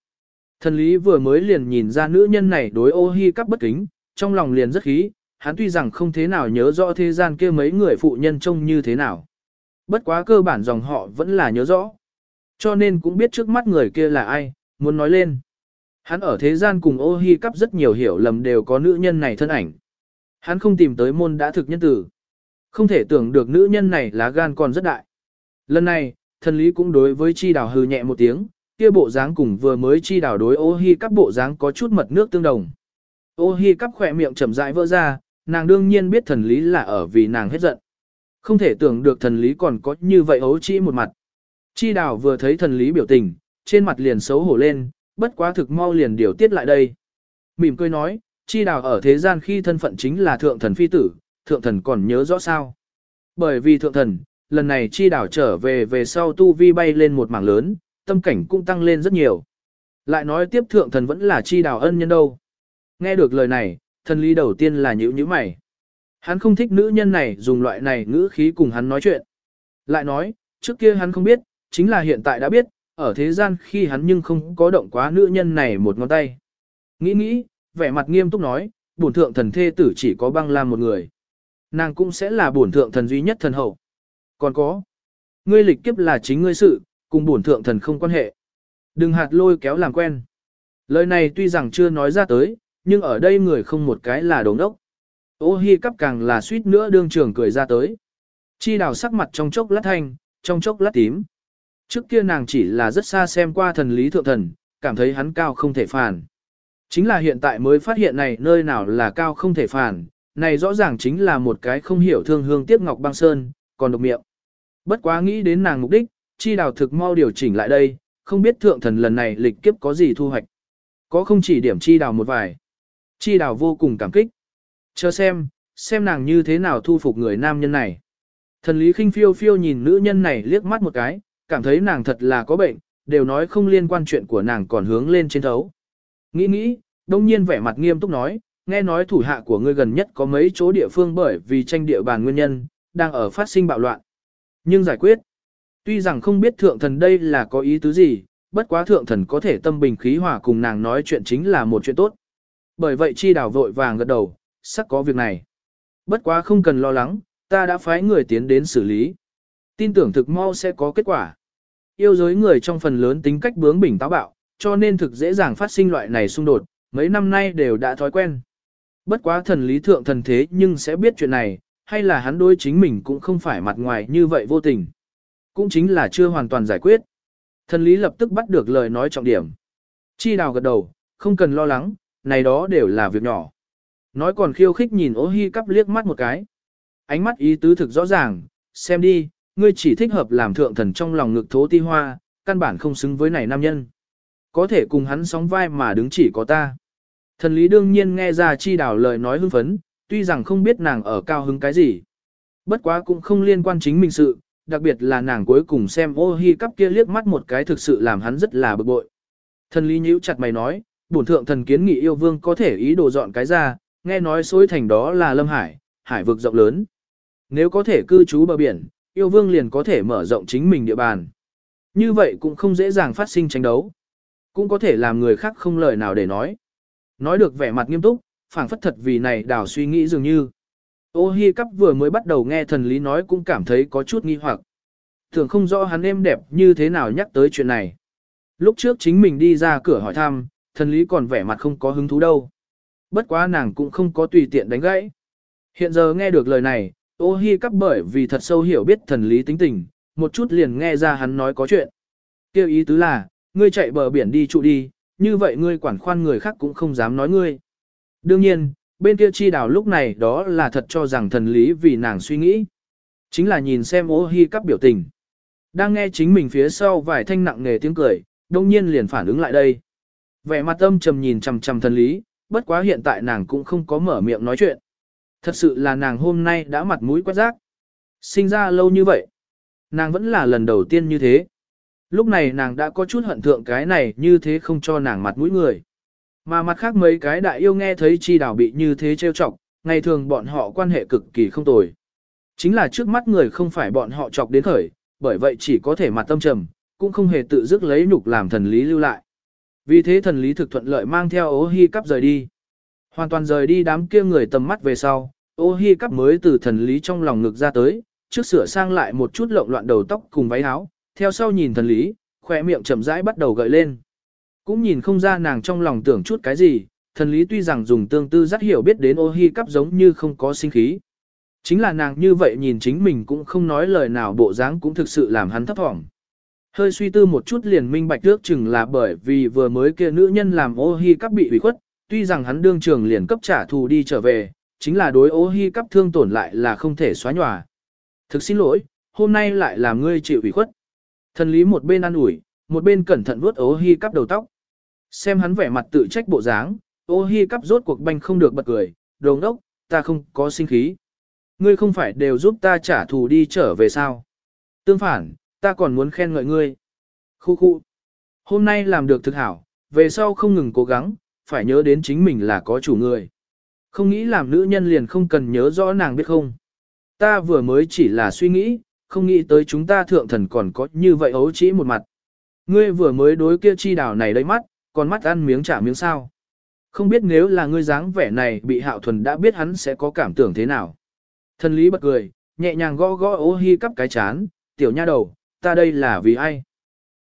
Thần lý vừa mới liền nhìn ra nữ nhân này đối ô hi cắp bất kính, trong lòng liền rất khí, hắn tuy rằng không thế nào nhớ rõ thế gian kia mấy người phụ nhân trông như thế nào. Bất quá cơ bản dòng họ vẫn là nhớ rõ. Cho nên cũng biết trước mắt người kia là ai, muốn nói lên. Hắn ở thế gian cùng ô hi cắp rất nhiều hiểu lầm đều có nữ nhân này thân ảnh. Hắn không tìm tới môn đã thực nhân tử. Không thể tưởng được nữ nhân này lá gan còn rất đại. Lần này, thần lý cũng đối với chi đào hư nhẹ một tiếng, kia bộ dáng cùng vừa mới chi đào đối ô hi cắp bộ dáng có chút mật nước tương đồng. Ô hi cắp khỏe miệng chậm rãi vỡ ra, nàng đương nhiên biết thần lý là ở vì nàng hết giận. Không thể tưởng được thần lý còn có như vậy ấu trĩ một mặt. Chi đào vừa thấy thần lý biểu tình, trên mặt liền xấu hổ lên, bất quá thực mau liền điều tiết lại đây. Mỉm cười nói, chi đào ở thế gian khi thân phận chính là thượng thần phi tử, thượng thần còn nhớ rõ sao. Bởi vì thượng thần, lần này chi đảo trở về về sau tu vi bay lên một mảng lớn, tâm cảnh cũng tăng lên rất nhiều. Lại nói tiếp thượng thần vẫn là chi đảo ân nhân đâu. Nghe được lời này, thần lý đầu tiên là nhữ nhữ mày. Hắn không thích nữ nhân này dùng loại này ngữ khí cùng hắn nói chuyện. Lại nói, trước kia hắn không biết, chính là hiện tại đã biết, ở thế gian khi hắn nhưng không có động quá nữ nhân này một ngón tay. Nghĩ nghĩ, vẻ mặt nghiêm túc nói, bổn thượng thần thê tử chỉ có băng lam một người. Nàng cũng sẽ là bổn thượng thần duy nhất thần hậu. Còn có, ngươi lịch kiếp là chính ngươi sự, cùng bổn thượng thần không quan hệ. Đừng hạt lôi kéo làm quen. Lời này tuy rằng chưa nói ra tới, nhưng ở đây người không một cái là đồ đốc. Ô hi cắp càng là suýt nữa đương trường cười ra tới. Chi đào sắc mặt trong chốc lát thanh, trong chốc lát tím. Trước kia nàng chỉ là rất xa xem qua thần lý thượng thần, cảm thấy hắn cao không thể phản. Chính là hiện tại mới phát hiện này nơi nào là cao không thể phản, này rõ ràng chính là một cái không hiểu thương hương tiếc ngọc băng sơn, còn độc miệng. Bất quá nghĩ đến nàng mục đích, chi đào thực mau điều chỉnh lại đây, không biết thượng thần lần này lịch kiếp có gì thu hoạch. Có không chỉ điểm chi đào một vài. Chi đào vô cùng cảm kích. Chờ xem, xem nàng như thế nào thu phục người nam nhân này. Thần lý khinh phiêu phiêu nhìn nữ nhân này liếc mắt một cái, cảm thấy nàng thật là có bệnh, đều nói không liên quan chuyện của nàng còn hướng lên trên thấu. Nghĩ nghĩ, đông nhiên vẻ mặt nghiêm túc nói, nghe nói thủ hạ của ngươi gần nhất có mấy chỗ địa phương bởi vì tranh địa bàn nguyên nhân, đang ở phát sinh bạo loạn. Nhưng giải quyết, tuy rằng không biết thượng thần đây là có ý tứ gì, bất quá thượng thần có thể tâm bình khí hòa cùng nàng nói chuyện chính là một chuyện tốt. Bởi vậy chi đào vội vàng gật đầu, sắc có việc này. Bất quá không cần lo lắng, ta đã phái người tiến đến xử lý. Tin tưởng thực mau sẽ có kết quả. Yêu giới người trong phần lớn tính cách bướng bỉnh táo bạo, cho nên thực dễ dàng phát sinh loại này xung đột, mấy năm nay đều đã thói quen. Bất quá thần lý thượng thần thế nhưng sẽ biết chuyện này, hay là hắn đối chính mình cũng không phải mặt ngoài như vậy vô tình. Cũng chính là chưa hoàn toàn giải quyết. Thần lý lập tức bắt được lời nói trọng điểm. Chi đào gật đầu, không cần lo lắng, này đó đều là việc nhỏ. Nói còn khiêu khích nhìn ô hi cắp liếc mắt một cái. Ánh mắt ý tứ thực rõ ràng, xem đi, ngươi chỉ thích hợp làm thượng thần trong lòng ngực thố ti hoa, căn bản không xứng với này nam nhân. Có thể cùng hắn sóng vai mà đứng chỉ có ta. Thần lý đương nhiên nghe ra chi đảo lời nói hưng phấn, tuy rằng không biết nàng ở cao hứng cái gì. Bất quá cũng không liên quan chính mình sự, đặc biệt là nàng cuối cùng xem ô hi cắp kia liếc mắt một cái thực sự làm hắn rất là bực bội. Thần lý nhíu chặt mày nói, bổn thượng thần kiến nghị yêu vương có thể ý đồ dọn cái ra, nghe nói xối thành đó là lâm hải, hải vực rộng lớn. Nếu có thể cư trú bờ biển, yêu vương liền có thể mở rộng chính mình địa bàn. Như vậy cũng không dễ dàng phát sinh tranh đấu. Cũng có thể làm người khác không lời nào để nói. Nói được vẻ mặt nghiêm túc, phảng phất thật vì này đảo suy nghĩ dường như. Ô hi cắp vừa mới bắt đầu nghe thần lý nói cũng cảm thấy có chút nghi hoặc. Thường không rõ hắn êm đẹp như thế nào nhắc tới chuyện này. Lúc trước chính mình đi ra cửa hỏi thăm, thần lý còn vẻ mặt không có hứng thú đâu. Bất quá nàng cũng không có tùy tiện đánh gãy. Hiện giờ nghe được lời này, ô hi cắp bởi vì thật sâu hiểu biết thần lý tính tình, một chút liền nghe ra hắn nói có chuyện. Kêu ý tứ là, ngươi chạy bờ biển đi trụ đi, như vậy ngươi quản khoan người khác cũng không dám nói ngươi. Đương nhiên, bên kia chi đào lúc này đó là thật cho rằng thần lý vì nàng suy nghĩ. Chính là nhìn xem ô hi cắp biểu tình. Đang nghe chính mình phía sau vài thanh nặng nghề tiếng cười, đông nhiên liền phản ứng lại đây. Vẻ mặt âm trầm nhìn chằm chằm thần lý, bất quá hiện tại nàng cũng không có mở miệng nói chuyện. Thật sự là nàng hôm nay đã mặt mũi quát rác. Sinh ra lâu như vậy. Nàng vẫn là lần đầu tiên như thế. Lúc này nàng đã có chút hận thượng cái này như thế không cho nàng mặt mũi người. Mà mặt khác mấy cái đại yêu nghe thấy chi đào bị như thế trêu chọc, ngày thường bọn họ quan hệ cực kỳ không tồi. Chính là trước mắt người không phải bọn họ chọc đến khởi, bởi vậy chỉ có thể mặt tâm trầm, cũng không hề tự dứt lấy nhục làm thần lý lưu lại. Vì thế thần lý thực thuận lợi mang theo ố hy cắp rời đi. Hoàn toàn rời đi đám kia người tầm mắt về sau, ô hi cắp mới từ thần lý trong lòng ngực ra tới, trước sửa sang lại một chút lộn loạn đầu tóc cùng váy áo, theo sau nhìn thần lý, khỏe miệng chậm rãi bắt đầu gợi lên. Cũng nhìn không ra nàng trong lòng tưởng chút cái gì, thần lý tuy rằng dùng tương tư rất hiểu biết đến ô hi cắp giống như không có sinh khí. Chính là nàng như vậy nhìn chính mình cũng không nói lời nào bộ dáng cũng thực sự làm hắn thấp thỏm. Hơi suy tư một chút liền minh bạch trước chừng là bởi vì vừa mới kia nữ nhân làm ô hi cắp bị ủy khuất, tuy rằng hắn đương trường liền cấp trả thù đi trở về, chính là đối ô hi cắp thương tổn lại là không thể xóa nhòa. Thực xin lỗi, hôm nay lại làm ngươi chịu ủy khuất. Thần lý một bên ăn ủi, một bên cẩn thận vuốt ô hi cắp đầu tóc. Xem hắn vẻ mặt tự trách bộ dáng, ô hi cắp rốt cuộc banh không được bật cười, đồ đốc, ta không có sinh khí. Ngươi không phải đều giúp ta trả thù đi trở về sao? Tương phản, ta còn muốn khen ngợi ngươi. Khu khu. Hôm nay làm được thực hảo, về sau không ngừng cố gắng, phải nhớ đến chính mình là có chủ người. Không nghĩ làm nữ nhân liền không cần nhớ rõ nàng biết không. Ta vừa mới chỉ là suy nghĩ, không nghĩ tới chúng ta thượng thần còn có như vậy ấu chỉ một mặt. Ngươi vừa mới đối kia chi đảo này đấy mắt, còn mắt ăn miếng trả miếng sao. Không biết nếu là ngươi dáng vẻ này bị hạo thuần đã biết hắn sẽ có cảm tưởng thế nào. Thần lý bật cười, nhẹ nhàng gõ gõ ô hi cắp cái chán, tiểu nha đầu, ta đây là vì ai?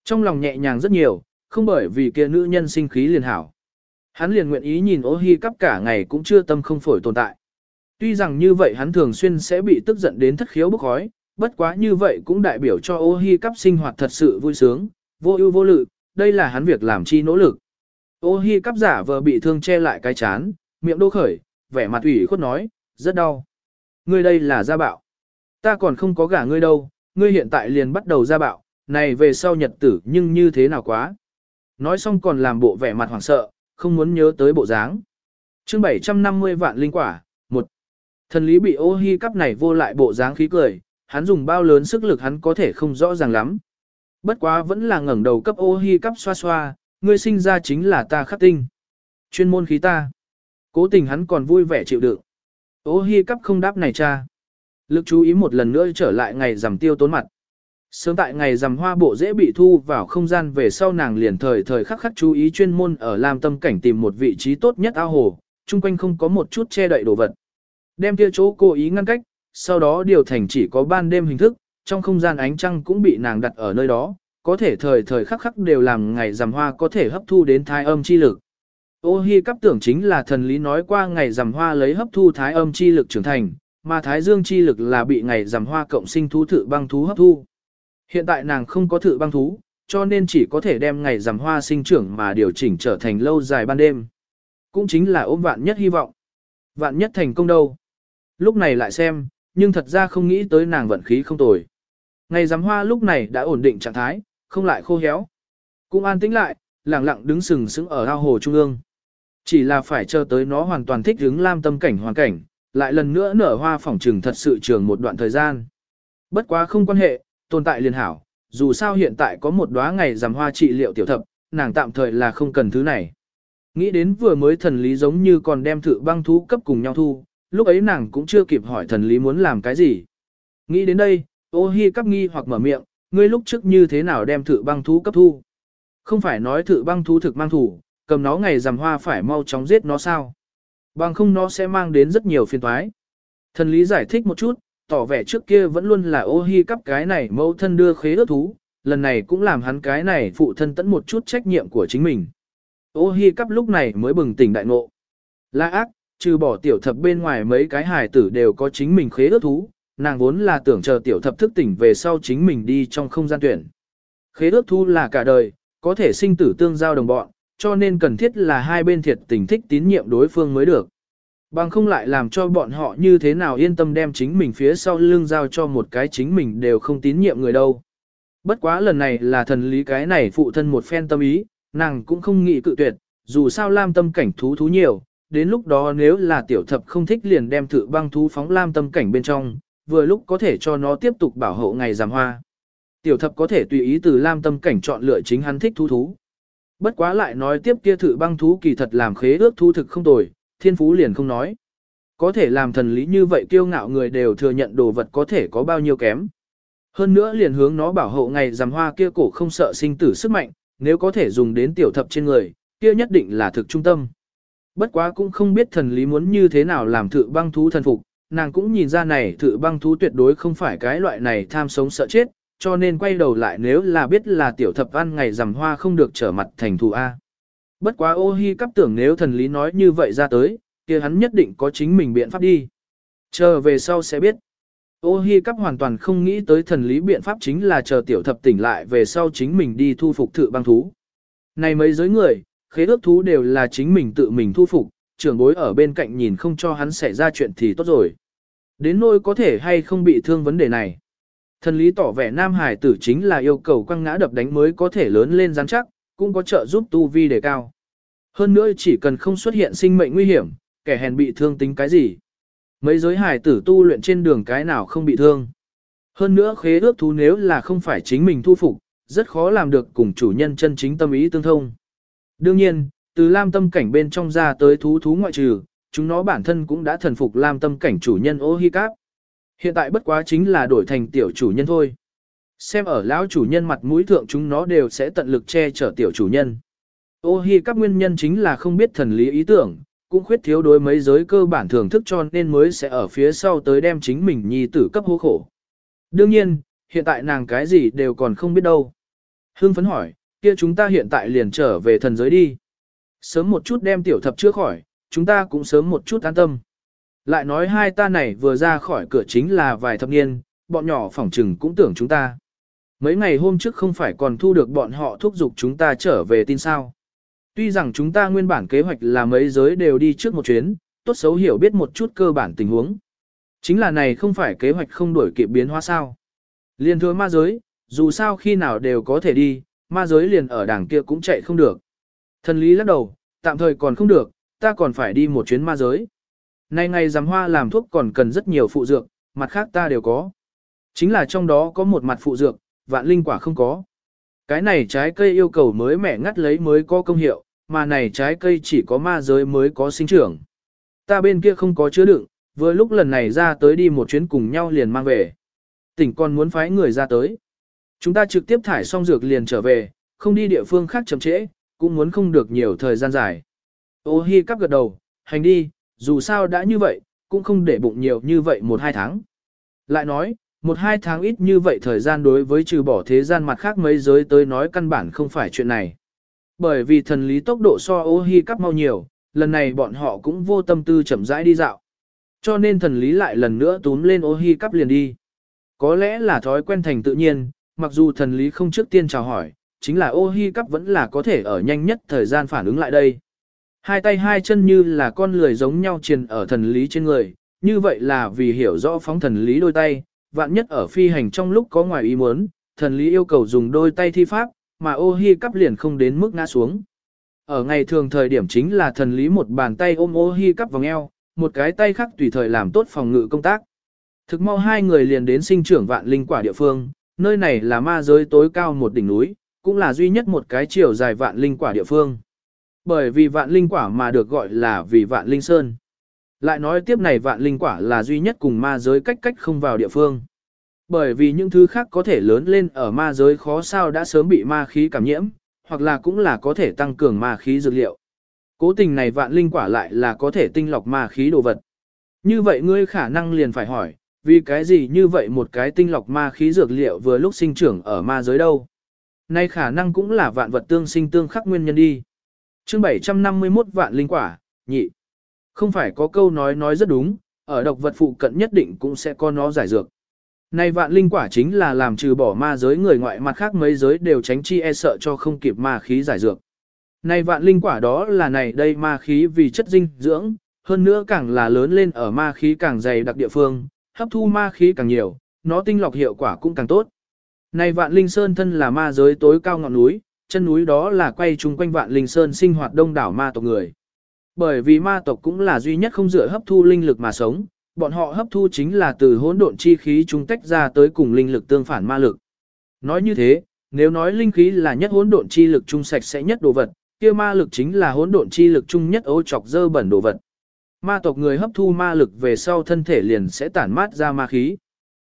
Trong lòng nhẹ nhàng rất nhiều, không bởi vì kia nữ nhân sinh khí liền hảo. Hắn liền nguyện ý nhìn ô hi cắp cả ngày cũng chưa tâm không phổi tồn tại. Tuy rằng như vậy hắn thường xuyên sẽ bị tức giận đến thất khiếu bức khói, bất quá như vậy cũng đại biểu cho ô hi cắp sinh hoạt thật sự vui sướng, vô ưu vô lự, đây là hắn việc làm chi nỗ lực. Ô hi cắp giả vờ bị thương che lại cái chán, miệng đô khởi, vẻ mặt ủy khuất nói, rất đau. Ngươi đây là gia bạo. Ta còn không có gả ngươi đâu, ngươi hiện tại liền bắt đầu ra bạo, này về sau nhật tử nhưng như thế nào quá. Nói xong còn làm bộ vẻ mặt hoảng sợ, không muốn nhớ tới bộ dáng. chương 750 vạn linh quả, một Thần lý bị ô hi cắp này vô lại bộ dáng khí cười, hắn dùng bao lớn sức lực hắn có thể không rõ ràng lắm. Bất quá vẫn là ngẩng đầu cấp ô hi cắp xoa xoa, ngươi sinh ra chính là ta khắc tinh. Chuyên môn khí ta. Cố tình hắn còn vui vẻ chịu đựng. Ô hi cắp không đáp này cha. Lực chú ý một lần nữa trở lại ngày rằm tiêu tốn mặt. Sớm tại ngày rằm hoa bộ dễ bị thu vào không gian về sau nàng liền thời thời khắc khắc chú ý chuyên môn ở Lam Tâm cảnh tìm một vị trí tốt nhất ao hồ, chung quanh không có một chút che đậy đồ vật. Đem kia chỗ cố ý ngăn cách, sau đó điều thành chỉ có ban đêm hình thức, trong không gian ánh trăng cũng bị nàng đặt ở nơi đó, có thể thời thời khắc khắc đều làm ngày rằm hoa có thể hấp thu đến thái âm chi lực. Ô hi cắp tưởng chính là thần lý nói qua ngày rằm hoa lấy hấp thu thái âm chi lực trưởng thành, mà thái dương chi lực là bị ngày giảm hoa cộng sinh thú thự băng thú hấp thu. Hiện tại nàng không có thự băng thú, cho nên chỉ có thể đem ngày giảm hoa sinh trưởng mà điều chỉnh trở thành lâu dài ban đêm. Cũng chính là ôm vạn nhất hy vọng. Vạn nhất thành công đâu. Lúc này lại xem, nhưng thật ra không nghĩ tới nàng vận khí không tồi. Ngày giảm hoa lúc này đã ổn định trạng thái, không lại khô héo. Cũng an tĩnh lại, lặng lặng đứng sừng sững ở ao hồ trung ương. Chỉ là phải chờ tới nó hoàn toàn thích ứng lam tâm cảnh hoàn cảnh, lại lần nữa nở hoa phỏng trừng thật sự trường một đoạn thời gian. Bất quá không quan hệ, tồn tại liền hảo, dù sao hiện tại có một đóa ngày giảm hoa trị liệu tiểu thập, nàng tạm thời là không cần thứ này. Nghĩ đến vừa mới thần lý giống như còn đem thử băng thú cấp cùng nhau thu, lúc ấy nàng cũng chưa kịp hỏi thần lý muốn làm cái gì. Nghĩ đến đây, ô hi cắp nghi hoặc mở miệng, ngươi lúc trước như thế nào đem thử băng thú cấp thu. Không phải nói thử băng thú thực mang thủ, cầm nó ngày rằm hoa phải mau chóng giết nó sao. Bằng không nó sẽ mang đến rất nhiều phiền toái. Thần lý giải thích một chút, tỏ vẻ trước kia vẫn luôn là ô hi cắp cái này mẫu thân đưa khế ước thú, lần này cũng làm hắn cái này phụ thân tẫn một chút trách nhiệm của chính mình. Ô hi cắp lúc này mới bừng tỉnh đại ngộ. La ác, trừ bỏ tiểu thập bên ngoài mấy cái hài tử đều có chính mình khế ước thú, nàng vốn là tưởng chờ tiểu thập thức tỉnh về sau chính mình đi trong không gian tuyển. Khế ước thú là cả đời, có thể sinh tử tương giao đồng bọn, cho nên cần thiết là hai bên thiệt tình thích tín nhiệm đối phương mới được. Bằng không lại làm cho bọn họ như thế nào yên tâm đem chính mình phía sau lưng giao cho một cái chính mình đều không tín nhiệm người đâu. Bất quá lần này là thần lý cái này phụ thân một phen tâm ý, nàng cũng không nghĩ cự tuyệt, dù sao lam tâm cảnh thú thú nhiều, đến lúc đó nếu là tiểu thập không thích liền đem thử băng thú phóng lam tâm cảnh bên trong, vừa lúc có thể cho nó tiếp tục bảo hộ ngày giảm hoa. Tiểu thập có thể tùy ý từ lam tâm cảnh chọn lựa chính hắn thích thú thú. Bất quá lại nói tiếp kia thử băng thú kỳ thật làm khế ước thu thực không tồi, thiên phú liền không nói. Có thể làm thần lý như vậy kiêu ngạo người đều thừa nhận đồ vật có thể có bao nhiêu kém. Hơn nữa liền hướng nó bảo hộ ngày rằm hoa kia cổ không sợ sinh tử sức mạnh, nếu có thể dùng đến tiểu thập trên người, kia nhất định là thực trung tâm. Bất quá cũng không biết thần lý muốn như thế nào làm thử băng thú thần phục, nàng cũng nhìn ra này thử băng thú tuyệt đối không phải cái loại này tham sống sợ chết, cho nên quay đầu lại nếu là biết là tiểu thập ăn ngày rằm hoa không được trở mặt thành thù A. Bất quá ô hi cắp tưởng nếu thần lý nói như vậy ra tới, kia hắn nhất định có chính mình biện pháp đi. Chờ về sau sẽ biết. Ô hi cắp hoàn toàn không nghĩ tới thần lý biện pháp chính là chờ tiểu thập tỉnh lại về sau chính mình đi thu phục thự băng thú. Này mấy giới người, khế ước thú đều là chính mình tự mình thu phục, trưởng bối ở bên cạnh nhìn không cho hắn xảy ra chuyện thì tốt rồi. Đến nỗi có thể hay không bị thương vấn đề này. Thần lý tỏ vẻ nam hải tử chính là yêu cầu quăng ngã đập đánh mới có thể lớn lên rắn chắc, cũng có trợ giúp tu vi đề cao. Hơn nữa chỉ cần không xuất hiện sinh mệnh nguy hiểm, kẻ hèn bị thương tính cái gì. Mấy giới hải tử tu luyện trên đường cái nào không bị thương. Hơn nữa khế ước thú nếu là không phải chính mình thu phục, rất khó làm được cùng chủ nhân chân chính tâm ý tương thông. Đương nhiên, từ lam tâm cảnh bên trong ra tới thú thú ngoại trừ, chúng nó bản thân cũng đã thần phục lam tâm cảnh chủ nhân ô hi cáp. Hiện tại bất quá chính là đổi thành tiểu chủ nhân thôi. Xem ở lão chủ nhân mặt mũi thượng chúng nó đều sẽ tận lực che chở tiểu chủ nhân. Ô hi các nguyên nhân chính là không biết thần lý ý tưởng, cũng khuyết thiếu đối mấy giới cơ bản thưởng thức cho nên mới sẽ ở phía sau tới đem chính mình nhi tử cấp hô khổ. Đương nhiên, hiện tại nàng cái gì đều còn không biết đâu. Hương phấn hỏi, kia chúng ta hiện tại liền trở về thần giới đi. Sớm một chút đem tiểu thập chữa khỏi, chúng ta cũng sớm một chút an tâm. Lại nói hai ta này vừa ra khỏi cửa chính là vài thập niên, bọn nhỏ phỏng trừng cũng tưởng chúng ta. Mấy ngày hôm trước không phải còn thu được bọn họ thúc giục chúng ta trở về tin sao. Tuy rằng chúng ta nguyên bản kế hoạch là mấy giới đều đi trước một chuyến, tốt xấu hiểu biết một chút cơ bản tình huống. Chính là này không phải kế hoạch không đổi kịp biến hóa sao. Liên thừa ma giới, dù sao khi nào đều có thể đi, ma giới liền ở đảng kia cũng chạy không được. Thần lý lắc đầu, tạm thời còn không được, ta còn phải đi một chuyến ma giới. Nay ngày giám hoa làm thuốc còn cần rất nhiều phụ dược, mặt khác ta đều có. Chính là trong đó có một mặt phụ dược, vạn linh quả không có. Cái này trái cây yêu cầu mới mẻ ngắt lấy mới có công hiệu, mà này trái cây chỉ có ma giới mới có sinh trưởng. Ta bên kia không có chứa đựng, vừa lúc lần này ra tới đi một chuyến cùng nhau liền mang về. Tỉnh còn muốn phái người ra tới. Chúng ta trực tiếp thải xong dược liền trở về, không đi địa phương khác chậm trễ, cũng muốn không được nhiều thời gian dài. Ô hi cắp gật đầu, hành đi, dù sao đã như vậy, cũng không để bụng nhiều như vậy một hai tháng. Lại nói, một hai tháng ít như vậy thời gian đối với trừ bỏ thế gian mặt khác mấy giới tới nói căn bản không phải chuyện này. Bởi vì thần lý tốc độ so ô hi cắp mau nhiều, lần này bọn họ cũng vô tâm tư chậm rãi đi dạo. Cho nên thần lý lại lần nữa túm lên ô hi cắp liền đi. Có lẽ là thói quen thành tự nhiên, mặc dù thần lý không trước tiên chào hỏi, chính là ô hi cắp vẫn là có thể ở nhanh nhất thời gian phản ứng lại đây. Hai tay hai chân như là con lười giống nhau triền ở thần lý trên người, như vậy là vì hiểu rõ phóng thần lý đôi tay, vạn nhất ở phi hành trong lúc có ngoài ý muốn, thần lý yêu cầu dùng đôi tay thi pháp, mà ô hi cắp liền không đến mức ngã xuống. Ở ngày thường thời điểm chính là thần lý một bàn tay ôm ô hi cắp vòng eo, một cái tay khác tùy thời làm tốt phòng ngự công tác. Thực mau hai người liền đến sinh trưởng vạn linh quả địa phương, nơi này là ma giới tối cao một đỉnh núi, cũng là duy nhất một cái chiều dài vạn linh quả địa phương. Bởi vì vạn linh quả mà được gọi là vì vạn linh sơn. Lại nói tiếp này vạn linh quả là duy nhất cùng ma giới cách cách không vào địa phương. Bởi vì những thứ khác có thể lớn lên ở ma giới khó sao đã sớm bị ma khí cảm nhiễm, hoặc là cũng là có thể tăng cường ma khí dược liệu. Cố tình này vạn linh quả lại là có thể tinh lọc ma khí đồ vật. Như vậy ngươi khả năng liền phải hỏi, vì cái gì như vậy một cái tinh lọc ma khí dược liệu vừa lúc sinh trưởng ở ma giới đâu? Nay khả năng cũng là vạn vật tương sinh tương khắc nguyên nhân đi chương 751 vạn linh quả, nhị. Không phải có câu nói nói rất đúng, ở độc vật phụ cận nhất định cũng sẽ có nó giải dược. Này vạn linh quả chính là làm trừ bỏ ma giới người ngoại mặt khác mấy giới đều tránh chi e sợ cho không kịp ma khí giải dược. Này vạn linh quả đó là này đây ma khí vì chất dinh dưỡng, hơn nữa càng là lớn lên ở ma khí càng dày đặc địa phương, hấp thu ma khí càng nhiều, nó tinh lọc hiệu quả cũng càng tốt. Này vạn linh sơn thân là ma giới tối cao ngọn núi, chân núi đó là quay chung quanh vạn linh sơn sinh hoạt đông đảo ma tộc người. Bởi vì ma tộc cũng là duy nhất không dựa hấp thu linh lực mà sống, bọn họ hấp thu chính là từ hỗn độn chi khí trung tách ra tới cùng linh lực tương phản ma lực. Nói như thế, nếu nói linh khí là nhất hỗn độn chi lực trung sạch sẽ nhất đồ vật, kia ma lực chính là hỗn độn chi lực trung nhất ô chọc dơ bẩn đồ vật. Ma tộc người hấp thu ma lực về sau thân thể liền sẽ tản mát ra ma khí.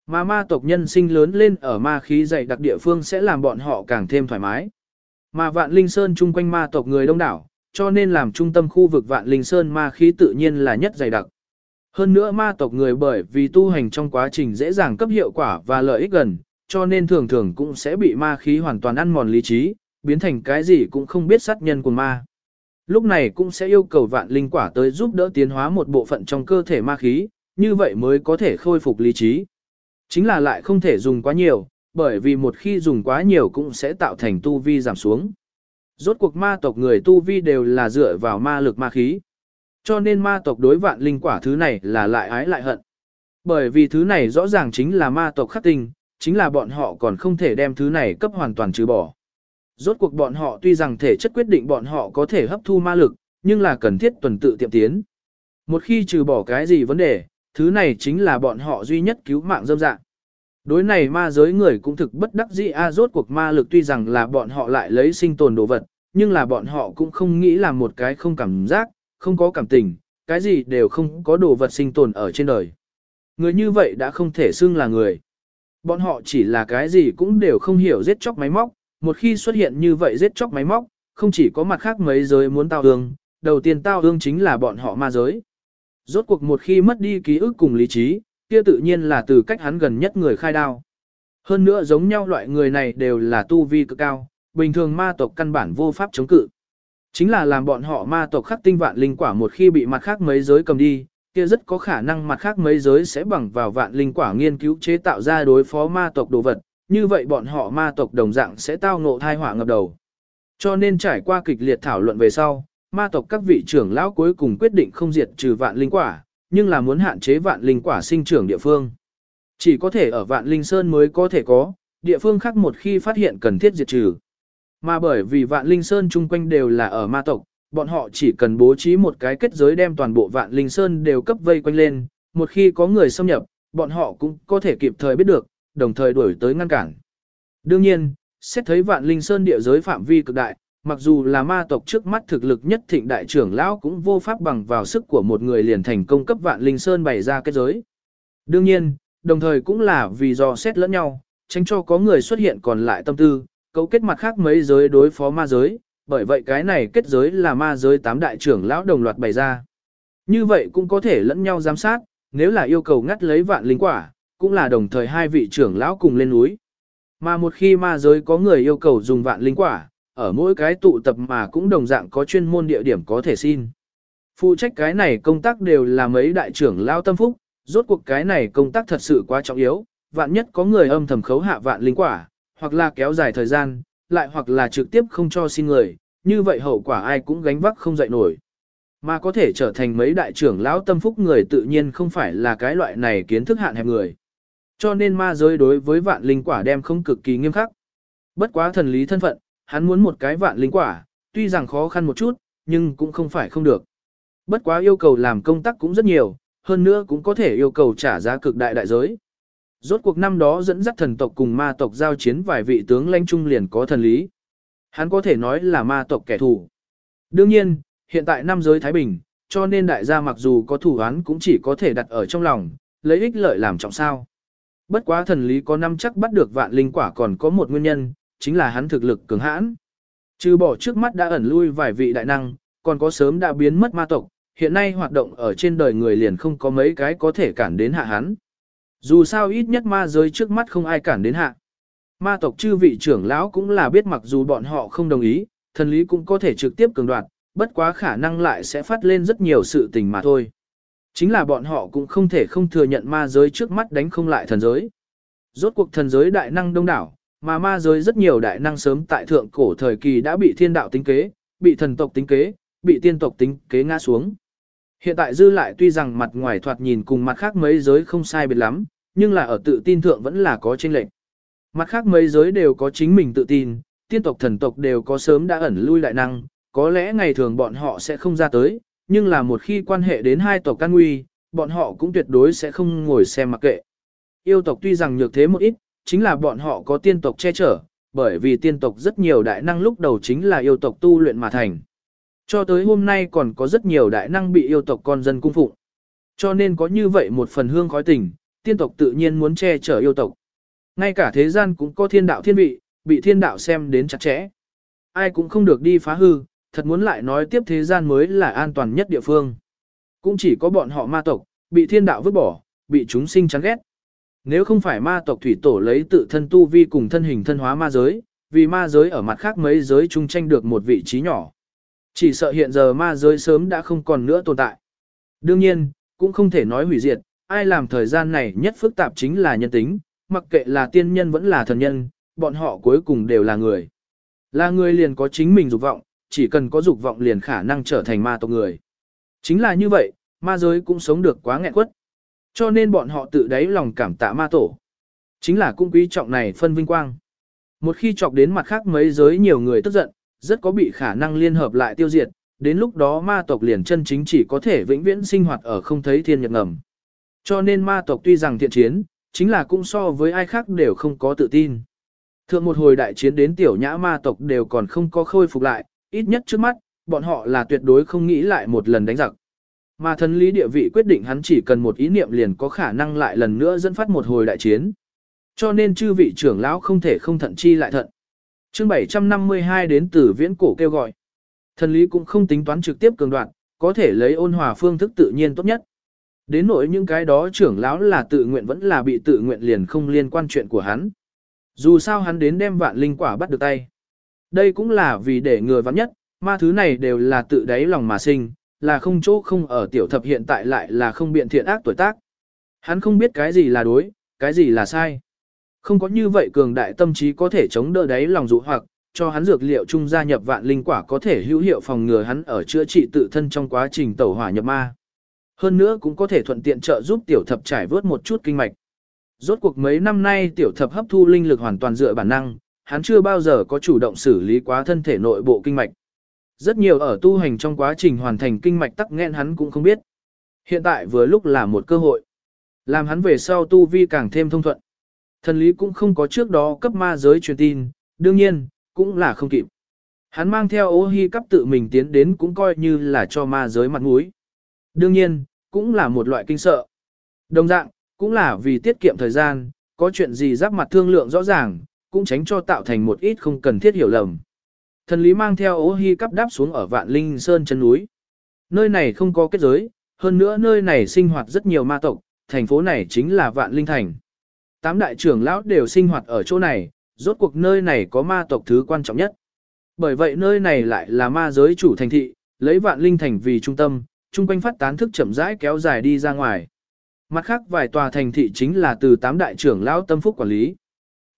Mà ma tộc nhân sinh lớn lên ở ma khí dày đặc địa phương sẽ làm bọn họ càng thêm thoải mái. Mà vạn linh sơn chung quanh ma tộc người đông đảo, cho nên làm trung tâm khu vực vạn linh sơn ma khí tự nhiên là nhất dày đặc. Hơn nữa ma tộc người bởi vì tu hành trong quá trình dễ dàng cấp hiệu quả và lợi ích gần, cho nên thường thường cũng sẽ bị ma khí hoàn toàn ăn mòn lý trí, biến thành cái gì cũng không biết sát nhân của ma. Lúc này cũng sẽ yêu cầu vạn linh quả tới giúp đỡ tiến hóa một bộ phận trong cơ thể ma khí, như vậy mới có thể khôi phục lý trí. Chính là lại không thể dùng quá nhiều, bởi vì một khi dùng quá nhiều cũng sẽ tạo thành tu vi giảm xuống. Rốt cuộc ma tộc người tu vi đều là dựa vào ma lực ma khí. Cho nên ma tộc đối vạn linh quả thứ này là lại ái lại hận. Bởi vì thứ này rõ ràng chính là ma tộc khắc tinh, chính là bọn họ còn không thể đem thứ này cấp hoàn toàn trừ bỏ. Rốt cuộc bọn họ tuy rằng thể chất quyết định bọn họ có thể hấp thu ma lực, nhưng là cần thiết tuần tự tiệm tiến. Một khi trừ bỏ cái gì vấn đề, thứ này chính là bọn họ duy nhất cứu mạng dâm dạng. Đối này ma giới người cũng thực bất đắc dĩ a rốt cuộc ma lực tuy rằng là bọn họ lại lấy sinh tồn đồ vật, nhưng là bọn họ cũng không nghĩ là một cái không cảm giác, không có cảm tình, cái gì đều không có đồ vật sinh tồn ở trên đời. Người như vậy đã không thể xưng là người. Bọn họ chỉ là cái gì cũng đều không hiểu giết chóc máy móc, một khi xuất hiện như vậy giết chóc máy móc, không chỉ có mặt khác mấy giới muốn tao ương, đầu tiên tao ương chính là bọn họ ma giới. Rốt cuộc một khi mất đi ký ức cùng lý trí, kia tự nhiên là từ cách hắn gần nhất người khai đao. Hơn nữa giống nhau loại người này đều là tu vi cực cao, bình thường ma tộc căn bản vô pháp chống cự. Chính là làm bọn họ ma tộc khắc tinh vạn linh quả một khi bị mặt khác mấy giới cầm đi, kia rất có khả năng mặt khác mấy giới sẽ bằng vào vạn linh quả nghiên cứu chế tạo ra đối phó ma tộc đồ vật, như vậy bọn họ ma tộc đồng dạng sẽ tao ngộ thai họa ngập đầu. Cho nên trải qua kịch liệt thảo luận về sau, ma tộc các vị trưởng lão cuối cùng quyết định không diệt trừ vạn linh quả, nhưng là muốn hạn chế vạn linh quả sinh trưởng địa phương. Chỉ có thể ở vạn linh sơn mới có thể có, địa phương khác một khi phát hiện cần thiết diệt trừ. Mà bởi vì vạn linh sơn chung quanh đều là ở ma tộc, bọn họ chỉ cần bố trí một cái kết giới đem toàn bộ vạn linh sơn đều cấp vây quanh lên, một khi có người xâm nhập, bọn họ cũng có thể kịp thời biết được, đồng thời đuổi tới ngăn cản. Đương nhiên, xét thấy vạn linh sơn địa giới phạm vi cực đại, mặc dù là ma tộc trước mắt thực lực nhất thịnh đại trưởng lão cũng vô pháp bằng vào sức của một người liền thành công cấp vạn linh sơn bày ra kết giới. Đương nhiên, đồng thời cũng là vì do xét lẫn nhau, tránh cho có người xuất hiện còn lại tâm tư, cấu kết mặt khác mấy giới đối phó ma giới, bởi vậy cái này kết giới là ma giới tám đại trưởng lão đồng loạt bày ra. Như vậy cũng có thể lẫn nhau giám sát, nếu là yêu cầu ngắt lấy vạn linh quả, cũng là đồng thời hai vị trưởng lão cùng lên núi. Mà một khi ma giới có người yêu cầu dùng vạn linh quả, ở mỗi cái tụ tập mà cũng đồng dạng có chuyên môn địa điểm có thể xin. Phụ trách cái này công tác đều là mấy đại trưởng lao tâm phúc, rốt cuộc cái này công tác thật sự quá trọng yếu, vạn nhất có người âm thầm khấu hạ vạn linh quả, hoặc là kéo dài thời gian, lại hoặc là trực tiếp không cho xin người, như vậy hậu quả ai cũng gánh vác không dậy nổi. Mà có thể trở thành mấy đại trưởng lão tâm phúc người tự nhiên không phải là cái loại này kiến thức hạn hẹp người. Cho nên ma giới đối với vạn linh quả đem không cực kỳ nghiêm khắc. Bất quá thần lý thân phận, hắn muốn một cái vạn linh quả, tuy rằng khó khăn một chút, nhưng cũng không phải không được. Bất quá yêu cầu làm công tác cũng rất nhiều, hơn nữa cũng có thể yêu cầu trả giá cực đại đại giới. Rốt cuộc năm đó dẫn dắt thần tộc cùng ma tộc giao chiến vài vị tướng lãnh trung liền có thần lý. Hắn có thể nói là ma tộc kẻ thù. Đương nhiên, hiện tại năm giới Thái Bình, cho nên đại gia mặc dù có thủ án cũng chỉ có thể đặt ở trong lòng, lấy ích lợi làm trọng sao. Bất quá thần lý có năm chắc bắt được vạn linh quả còn có một nguyên nhân, chính là hắn thực lực cường hãn. Trừ bỏ trước mắt đã ẩn lui vài vị đại năng, còn có sớm đã biến mất ma tộc, hiện nay hoạt động ở trên đời người liền không có mấy cái có thể cản đến hạ hắn. Dù sao ít nhất ma giới trước mắt không ai cản đến hạ. Ma tộc chư vị trưởng lão cũng là biết mặc dù bọn họ không đồng ý, thần lý cũng có thể trực tiếp cường đoạt, bất quá khả năng lại sẽ phát lên rất nhiều sự tình mà thôi. Chính là bọn họ cũng không thể không thừa nhận ma giới trước mắt đánh không lại thần giới. Rốt cuộc thần giới đại năng đông đảo, mà ma giới rất nhiều đại năng sớm tại thượng cổ thời kỳ đã bị thiên đạo tính kế, bị thần tộc tính kế, bị tiên tộc tính kế ngã xuống. Hiện tại dư lại tuy rằng mặt ngoài thoạt nhìn cùng mặt khác mấy giới không sai biệt lắm, nhưng là ở tự tin thượng vẫn là có chênh lệch. Mặt khác mấy giới đều có chính mình tự tin, tiên tộc thần tộc đều có sớm đã ẩn lui đại năng, có lẽ ngày thường bọn họ sẽ không ra tới, nhưng là một khi quan hệ đến hai tộc can nguy, bọn họ cũng tuyệt đối sẽ không ngồi xem mặc kệ. Yêu tộc tuy rằng nhược thế một ít, chính là bọn họ có tiên tộc che chở, bởi vì tiên tộc rất nhiều đại năng lúc đầu chính là yêu tộc tu luyện mà thành. Cho tới hôm nay còn có rất nhiều đại năng bị yêu tộc con dân cung phụng. Cho nên có như vậy một phần hương khói tình, tiên tộc tự nhiên muốn che chở yêu tộc. Ngay cả thế gian cũng có thiên đạo thiên vị, bị thiên đạo xem đến chặt chẽ. Ai cũng không được đi phá hư, thật muốn lại nói tiếp thế gian mới là an toàn nhất địa phương. Cũng chỉ có bọn họ ma tộc, bị thiên đạo vứt bỏ, bị chúng sinh chán ghét. Nếu không phải ma tộc thủy tổ lấy tự thân tu vi cùng thân hình thân hóa ma giới, vì ma giới ở mặt khác mấy giới chung tranh được một vị trí nhỏ. Chỉ sợ hiện giờ ma giới sớm đã không còn nữa tồn tại. Đương nhiên, cũng không thể nói hủy diệt, ai làm thời gian này nhất phức tạp chính là nhân tính, mặc kệ là tiên nhân vẫn là thần nhân, bọn họ cuối cùng đều là người. Là người liền có chính mình dục vọng, chỉ cần có dục vọng liền khả năng trở thành ma tộc người. Chính là như vậy, ma giới cũng sống được quá nghẹn quất. Cho nên bọn họ tự đáy lòng cảm tạ ma tổ. Chính là cung quý trọng này phân vinh quang. Một khi chọc đến mặt khác mấy giới nhiều người tức giận, rất có bị khả năng liên hợp lại tiêu diệt, đến lúc đó ma tộc liền chân chính chỉ có thể vĩnh viễn sinh hoạt ở không thấy thiên nhật ngầm. Cho nên ma tộc tuy rằng thiện chiến, chính là cũng so với ai khác đều không có tự tin. Thượng một hồi đại chiến đến tiểu nhã ma tộc đều còn không có khôi phục lại, ít nhất trước mắt, bọn họ là tuyệt đối không nghĩ lại một lần đánh giặc. Mà thần lý địa vị quyết định hắn chỉ cần một ý niệm liền có khả năng lại lần nữa dẫn phát một hồi đại chiến. Cho nên chư vị trưởng lão không thể không thận chi lại thận. chương 752 đến từ viễn cổ kêu gọi. Thần lý cũng không tính toán trực tiếp cường đoạn, có thể lấy ôn hòa phương thức tự nhiên tốt nhất. Đến nỗi những cái đó trưởng lão là tự nguyện vẫn là bị tự nguyện liền không liên quan chuyện của hắn. Dù sao hắn đến đem vạn linh quả bắt được tay. Đây cũng là vì để người vắng nhất, ma thứ này đều là tự đáy lòng mà sinh, là không chỗ không ở tiểu thập hiện tại lại là không biện thiện ác tuổi tác. Hắn không biết cái gì là đối, cái gì là sai. Không có như vậy cường đại tâm trí có thể chống đỡ đáy lòng dụ hoặc, cho hắn dược liệu chung gia nhập vạn linh quả có thể hữu hiệu phòng ngừa hắn ở chữa trị tự thân trong quá trình tẩu hỏa nhập ma. Hơn nữa cũng có thể thuận tiện trợ giúp tiểu thập trải vớt một chút kinh mạch. Rốt cuộc mấy năm nay tiểu thập hấp thu linh lực hoàn toàn dựa bản năng, hắn chưa bao giờ có chủ động xử lý quá thân thể nội bộ kinh mạch. Rất nhiều ở tu hành trong quá trình hoàn thành kinh mạch tắc nghẽn hắn cũng không biết. Hiện tại vừa lúc là một cơ hội. Làm hắn về sau tu vi càng thêm thông thuận. Thần lý cũng không có trước đó cấp ma giới truyền tin, đương nhiên, cũng là không kịp. Hắn mang theo ô hi cấp tự mình tiến đến cũng coi như là cho ma giới mặt mũi. Đương nhiên, cũng là một loại kinh sợ. Đồng dạng, cũng là vì tiết kiệm thời gian, có chuyện gì giáp mặt thương lượng rõ ràng, cũng tránh cho tạo thành một ít không cần thiết hiểu lầm. Thần lý mang theo ố hy cắp đáp xuống ở vạn linh sơn chân núi. Nơi này không có kết giới, hơn nữa nơi này sinh hoạt rất nhiều ma tộc, thành phố này chính là vạn linh thành. Tám đại trưởng lão đều sinh hoạt ở chỗ này, rốt cuộc nơi này có ma tộc thứ quan trọng nhất. Bởi vậy nơi này lại là ma giới chủ thành thị, lấy vạn linh thành vì trung tâm, chung quanh phát tán thức chậm rãi kéo dài đi ra ngoài. Mặt khác vài tòa thành thị chính là từ tám đại trưởng lão tâm phúc quản lý.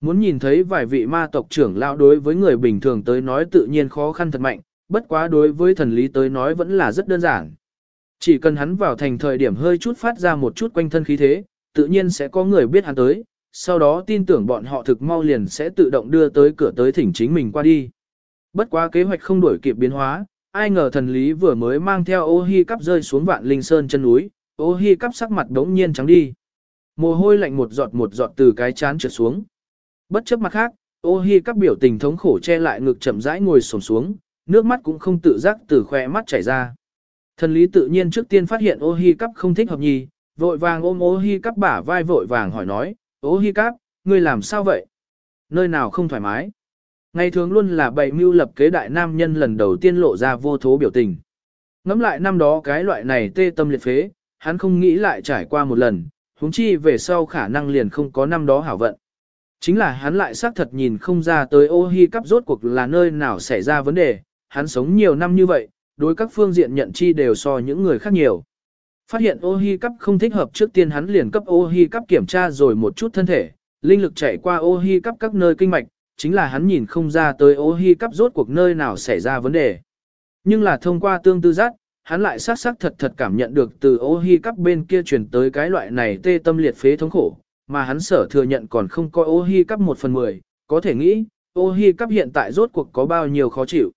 Muốn nhìn thấy vài vị ma tộc trưởng lão đối với người bình thường tới nói tự nhiên khó khăn thật mạnh, bất quá đối với thần lý tới nói vẫn là rất đơn giản. Chỉ cần hắn vào thành thời điểm hơi chút phát ra một chút quanh thân khí thế, tự nhiên sẽ có người biết hắn tới, sau đó tin tưởng bọn họ thực mau liền sẽ tự động đưa tới cửa tới thỉnh chính mình qua đi. Bất quá kế hoạch không đổi kịp biến hóa, ai ngờ thần lý vừa mới mang theo ô hi cắp rơi xuống vạn linh sơn chân núi, ô hi cắp sắc mặt đống nhiên trắng đi. Mồ hôi lạnh một giọt một giọt từ cái chán trượt xuống. Bất chấp mặt khác, ô hi các biểu tình thống khổ che lại ngực chậm rãi ngồi sổm xuống, nước mắt cũng không tự giác từ khoe mắt chảy ra. Thần lý tự nhiên trước tiên phát hiện ô hi cắp không thích hợp nhì, vội vàng ôm ô hi cắp bả vai vội vàng hỏi nói, ô hi cắp, ngươi làm sao vậy? Nơi nào không thoải mái? Ngày thường luôn là bày mưu lập kế đại nam nhân lần đầu tiên lộ ra vô thố biểu tình. Ngắm lại năm đó cái loại này tê tâm liệt phế, hắn không nghĩ lại trải qua một lần, huống chi về sau khả năng liền không có năm đó hảo vận. Chính là hắn lại xác thật nhìn không ra tới ô hi cắp rốt cuộc là nơi nào xảy ra vấn đề, hắn sống nhiều năm như vậy, đối các phương diện nhận chi đều so những người khác nhiều. Phát hiện ô hi cắp không thích hợp trước tiên hắn liền cấp ô hi cắp kiểm tra rồi một chút thân thể, linh lực chạy qua ô hi cắp các nơi kinh mạch, chính là hắn nhìn không ra tới ô hi cắp rốt cuộc nơi nào xảy ra vấn đề. Nhưng là thông qua tương tư giác, hắn lại xác xác thật thật cảm nhận được từ ô hi cắp bên kia truyền tới cái loại này tê tâm liệt phế thống khổ, mà hắn sở thừa nhận còn không coi ô hi cắp một phần mười, có thể nghĩ, ô hi cắp hiện tại rốt cuộc có bao nhiêu khó chịu.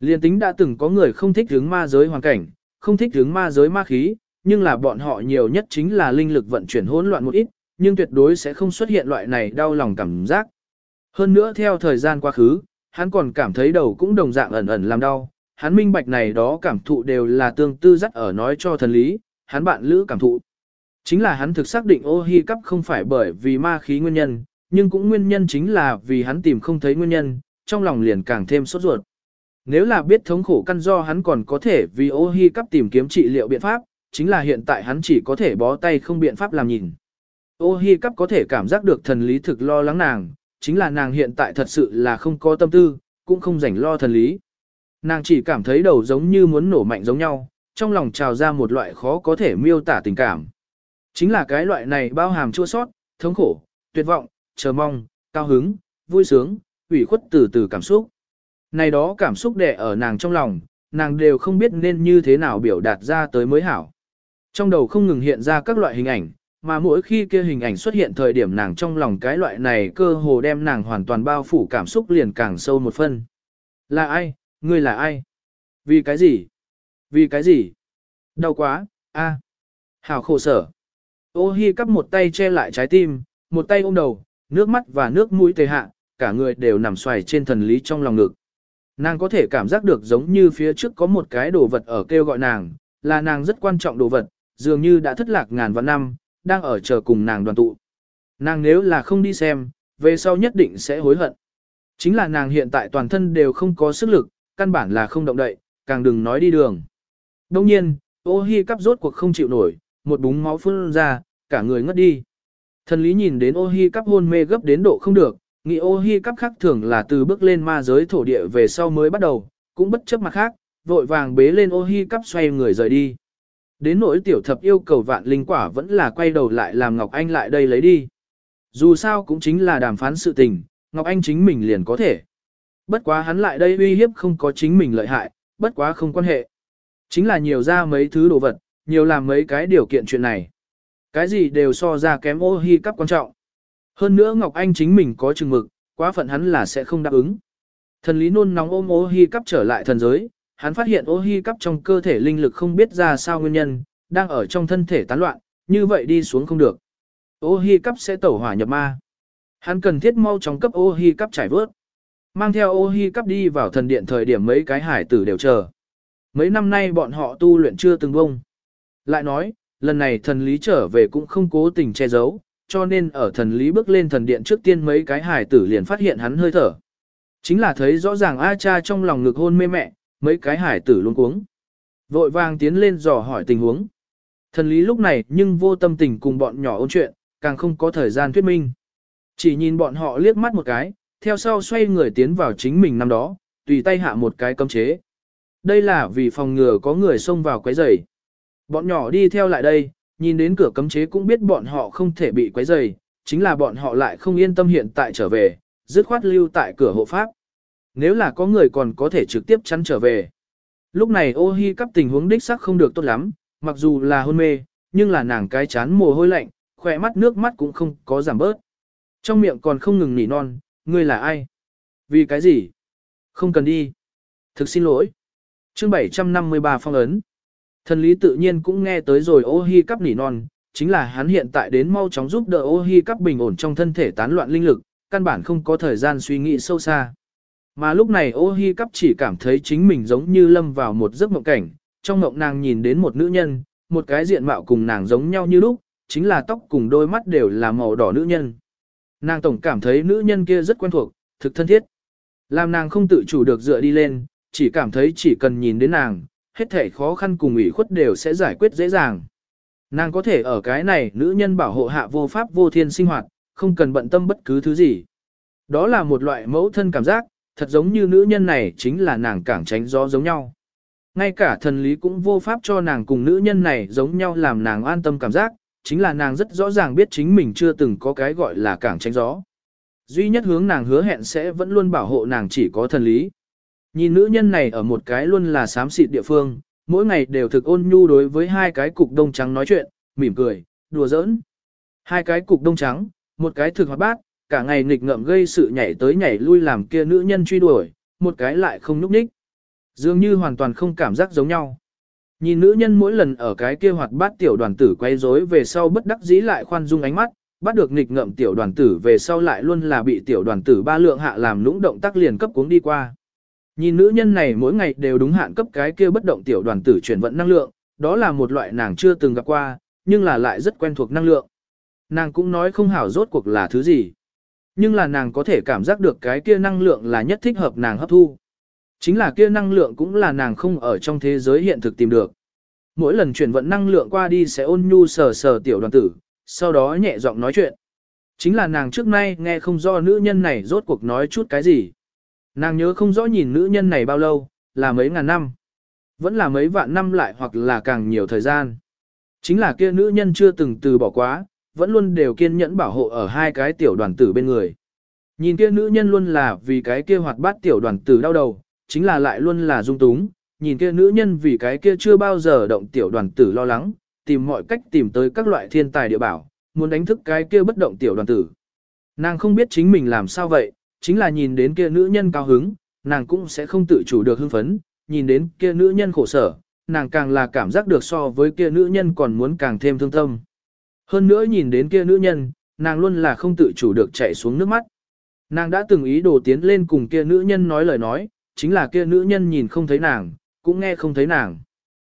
Liên tính đã từng có người không thích hướng ma giới hoàn cảnh, không thích hướng ma giới ma khí, nhưng là bọn họ nhiều nhất chính là linh lực vận chuyển hỗn loạn một ít, nhưng tuyệt đối sẽ không xuất hiện loại này đau lòng cảm giác. Hơn nữa theo thời gian quá khứ, hắn còn cảm thấy đầu cũng đồng dạng ẩn ẩn làm đau, hắn minh bạch này đó cảm thụ đều là tương tư dắt ở nói cho thần lý, hắn bạn lữ cảm thụ. Chính là hắn thực xác định ô hi cắp không phải bởi vì ma khí nguyên nhân, nhưng cũng nguyên nhân chính là vì hắn tìm không thấy nguyên nhân, trong lòng liền càng thêm sốt ruột. Nếu là biết thống khổ căn do hắn còn có thể vì ô hi cắp tìm kiếm trị liệu biện pháp, chính là hiện tại hắn chỉ có thể bó tay không biện pháp làm nhìn. Ô hi cắp có thể cảm giác được thần lý thực lo lắng nàng, chính là nàng hiện tại thật sự là không có tâm tư, cũng không rảnh lo thần lý. Nàng chỉ cảm thấy đầu giống như muốn nổ mạnh giống nhau, trong lòng trào ra một loại khó có thể miêu tả tình cảm. Chính là cái loại này bao hàm chua sót, thống khổ, tuyệt vọng, chờ mong, cao hứng, vui sướng, ủy khuất từ từ cảm xúc. Này đó cảm xúc đè ở nàng trong lòng, nàng đều không biết nên như thế nào biểu đạt ra tới mới hảo. Trong đầu không ngừng hiện ra các loại hình ảnh, mà mỗi khi kia hình ảnh xuất hiện thời điểm nàng trong lòng cái loại này cơ hồ đem nàng hoàn toàn bao phủ cảm xúc liền càng sâu một phân. Là ai? Ngươi là ai? Vì cái gì? Vì cái gì? Đau quá, a, Hảo khổ sở. Ô hi cắp một tay che lại trái tim, một tay ôm đầu, nước mắt và nước mũi tề hạ, cả người đều nằm xoài trên thần lý trong lòng ngực. Nàng có thể cảm giác được giống như phía trước có một cái đồ vật ở kêu gọi nàng, là nàng rất quan trọng đồ vật, dường như đã thất lạc ngàn vạn năm, đang ở chờ cùng nàng đoàn tụ. Nàng nếu là không đi xem, về sau nhất định sẽ hối hận. Chính là nàng hiện tại toàn thân đều không có sức lực, căn bản là không động đậy, càng đừng nói đi đường. Đông nhiên, ô hi cắp rốt cuộc không chịu nổi, một búng máu phun ra, cả người ngất đi. Thần lý nhìn đến ô hi cắp hôn mê gấp đến độ không được, nghĩ ô hi cắp khác thường là từ bước lên ma giới thổ địa về sau mới bắt đầu, cũng bất chấp mặt khác, vội vàng bế lên ô hi cắp xoay người rời đi. Đến nỗi tiểu thập yêu cầu vạn linh quả vẫn là quay đầu lại làm Ngọc Anh lại đây lấy đi. Dù sao cũng chính là đàm phán sự tình, Ngọc Anh chính mình liền có thể. Bất quá hắn lại đây uy hiếp không có chính mình lợi hại, bất quá không quan hệ. Chính là nhiều ra mấy thứ đồ vật, nhiều làm mấy cái điều kiện chuyện này. Cái gì đều so ra kém ô hi cấp quan trọng. Hơn nữa Ngọc Anh chính mình có chừng mực, quá phận hắn là sẽ không đáp ứng. Thần lý nôn nóng ôm ô hi cấp trở lại thần giới, hắn phát hiện ô hi cấp trong cơ thể linh lực không biết ra sao nguyên nhân, đang ở trong thân thể tán loạn, như vậy đi xuống không được. Ô hi cấp sẽ tẩu hỏa nhập ma. Hắn cần thiết mau chóng cấp ô hi cấp trải vớt. Mang theo ô hi cấp đi vào thần điện thời điểm mấy cái hải tử đều chờ. Mấy năm nay bọn họ tu luyện chưa từng bông. Lại nói, lần này thần lý trở về cũng không cố tình che giấu, cho nên ở thần lý bước lên thần điện trước tiên mấy cái hải tử liền phát hiện hắn hơi thở. Chính là thấy rõ ràng A cha trong lòng ngực hôn mê mẹ, mấy cái hải tử luôn cuống. Vội vàng tiến lên dò hỏi tình huống. Thần lý lúc này nhưng vô tâm tình cùng bọn nhỏ ôn chuyện, càng không có thời gian thuyết minh. Chỉ nhìn bọn họ liếc mắt một cái, theo sau xoay người tiến vào chính mình năm đó, tùy tay hạ một cái cấm chế. Đây là vì phòng ngừa có người xông vào quấy rầy. Bọn nhỏ đi theo lại đây, nhìn đến cửa cấm chế cũng biết bọn họ không thể bị quấy rầy, chính là bọn họ lại không yên tâm hiện tại trở về, dứt khoát lưu tại cửa hộ pháp. Nếu là có người còn có thể trực tiếp chắn trở về. Lúc này ô hi cắp tình huống đích sắc không được tốt lắm, mặc dù là hôn mê, nhưng là nàng cái chán mồ hôi lạnh, khỏe mắt nước mắt cũng không có giảm bớt. Trong miệng còn không ngừng nỉ non, ngươi là ai? Vì cái gì? Không cần đi. Thực xin lỗi. chương 753 phong ấn. Thần lý tự nhiên cũng nghe tới rồi ô hi cắp nỉ non, chính là hắn hiện tại đến mau chóng giúp đỡ ô hi cắp bình ổn trong thân thể tán loạn linh lực, căn bản không có thời gian suy nghĩ sâu xa. Mà lúc này ô hi cắp chỉ cảm thấy chính mình giống như lâm vào một giấc mộng cảnh, trong mộng nàng nhìn đến một nữ nhân, một cái diện mạo cùng nàng giống nhau như lúc, chính là tóc cùng đôi mắt đều là màu đỏ nữ nhân. Nàng tổng cảm thấy nữ nhân kia rất quen thuộc, thực thân thiết. Làm nàng không tự chủ được dựa đi lên, chỉ cảm thấy chỉ cần nhìn đến nàng, hết thể khó khăn cùng ủy khuất đều sẽ giải quyết dễ dàng. Nàng có thể ở cái này nữ nhân bảo hộ hạ vô pháp vô thiên sinh hoạt, không cần bận tâm bất cứ thứ gì. Đó là một loại mẫu thân cảm giác, thật giống như nữ nhân này chính là nàng cảng tránh gió giống nhau. Ngay cả thần lý cũng vô pháp cho nàng cùng nữ nhân này giống nhau làm nàng an tâm cảm giác, chính là nàng rất rõ ràng biết chính mình chưa từng có cái gọi là cảng tránh gió. Duy nhất hướng nàng hứa hẹn sẽ vẫn luôn bảo hộ nàng chỉ có thần lý. Nhìn nữ nhân này ở một cái luôn là xám xịt địa phương, mỗi ngày đều thực ôn nhu đối với hai cái cục đông trắng nói chuyện, mỉm cười, đùa giỡn. Hai cái cục đông trắng, một cái thực hoạt bát, cả ngày nghịch ngợm gây sự nhảy tới nhảy lui làm kia nữ nhân truy đuổi, một cái lại không núp ních. Dường như hoàn toàn không cảm giác giống nhau. Nhìn nữ nhân mỗi lần ở cái kia hoạt bát tiểu đoàn tử quay rối về sau bất đắc dĩ lại khoan dung ánh mắt, bắt được nghịch ngợm tiểu đoàn tử về sau lại luôn là bị tiểu đoàn tử ba lượng hạ làm lũng động tác liền cấp cuống đi qua. Nhìn nữ nhân này mỗi ngày đều đúng hạn cấp cái kia bất động tiểu đoàn tử chuyển vận năng lượng, đó là một loại nàng chưa từng gặp qua, nhưng là lại rất quen thuộc năng lượng. Nàng cũng nói không hảo rốt cuộc là thứ gì. Nhưng là nàng có thể cảm giác được cái kia năng lượng là nhất thích hợp nàng hấp thu. Chính là kia năng lượng cũng là nàng không ở trong thế giới hiện thực tìm được. Mỗi lần chuyển vận năng lượng qua đi sẽ ôn nhu sờ sờ tiểu đoàn tử, sau đó nhẹ giọng nói chuyện. Chính là nàng trước nay nghe không rõ nữ nhân này rốt cuộc nói chút cái gì. Nàng nhớ không rõ nhìn nữ nhân này bao lâu, là mấy ngàn năm. Vẫn là mấy vạn năm lại hoặc là càng nhiều thời gian. Chính là kia nữ nhân chưa từng từ bỏ quá, vẫn luôn đều kiên nhẫn bảo hộ ở hai cái tiểu đoàn tử bên người. Nhìn kia nữ nhân luôn là vì cái kia hoạt bát tiểu đoàn tử đau đầu, chính là lại luôn là dung túng, nhìn kia nữ nhân vì cái kia chưa bao giờ động tiểu đoàn tử lo lắng, tìm mọi cách tìm tới các loại thiên tài địa bảo, muốn đánh thức cái kia bất động tiểu đoàn tử. Nàng không biết chính mình làm sao vậy, chính là nhìn đến kia nữ nhân cao hứng, nàng cũng sẽ không tự chủ được hưng phấn, nhìn đến kia nữ nhân khổ sở, nàng càng là cảm giác được so với kia nữ nhân còn muốn càng thêm thương tâm. Hơn nữa nhìn đến kia nữ nhân, nàng luôn là không tự chủ được chạy xuống nước mắt. Nàng đã từng ý đồ tiến lên cùng kia nữ nhân nói lời nói, chính là kia nữ nhân nhìn không thấy nàng, cũng nghe không thấy nàng.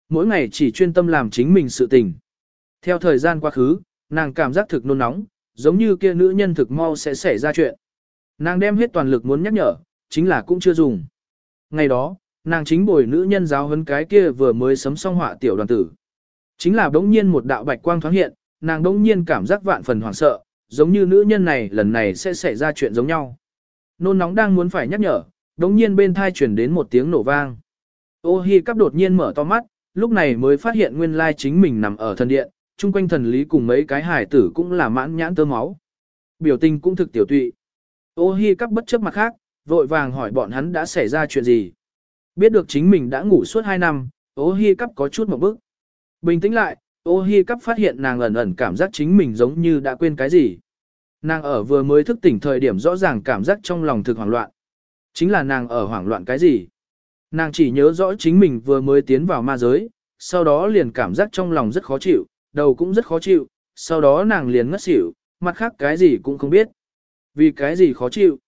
Mỗi ngày chỉ chuyên tâm làm chính mình sự tình. Theo thời gian quá khứ, nàng cảm giác thực nôn nóng, giống như kia nữ nhân thực mau sẽ xảy ra chuyện. Nàng đem hết toàn lực muốn nhắc nhở, chính là cũng chưa dùng. Ngày đó, nàng chính bồi nữ nhân giáo huấn cái kia vừa mới sấm xong họa tiểu đoàn tử. Chính là đống nhiên một đạo bạch quang thoáng hiện, nàng đống nhiên cảm giác vạn phần hoảng sợ, giống như nữ nhân này lần này sẽ xảy ra chuyện giống nhau. Nôn nóng đang muốn phải nhắc nhở, đống nhiên bên thai chuyển đến một tiếng nổ vang. Ô hi cắp đột nhiên mở to mắt, lúc này mới phát hiện nguyên lai chính mình nằm ở thần điện, chung quanh thần lý cùng mấy cái hải tử cũng là mãn nhãn tơ máu. Biểu tình cũng thực tiểu tụy. Ô hi cắp bất chấp mặt khác, vội vàng hỏi bọn hắn đã xảy ra chuyện gì. Biết được chính mình đã ngủ suốt 2 năm, ô hi cắp có chút một bức. Bình tĩnh lại, ô hi cắp phát hiện nàng ẩn ẩn cảm giác chính mình giống như đã quên cái gì. Nàng ở vừa mới thức tỉnh thời điểm rõ ràng cảm giác trong lòng thực hoảng loạn. Chính là nàng ở hoảng loạn cái gì? Nàng chỉ nhớ rõ chính mình vừa mới tiến vào ma giới, sau đó liền cảm giác trong lòng rất khó chịu, đầu cũng rất khó chịu, sau đó nàng liền ngất xỉu, mặt khác cái gì cũng không biết. Vì cái gì khó chịu?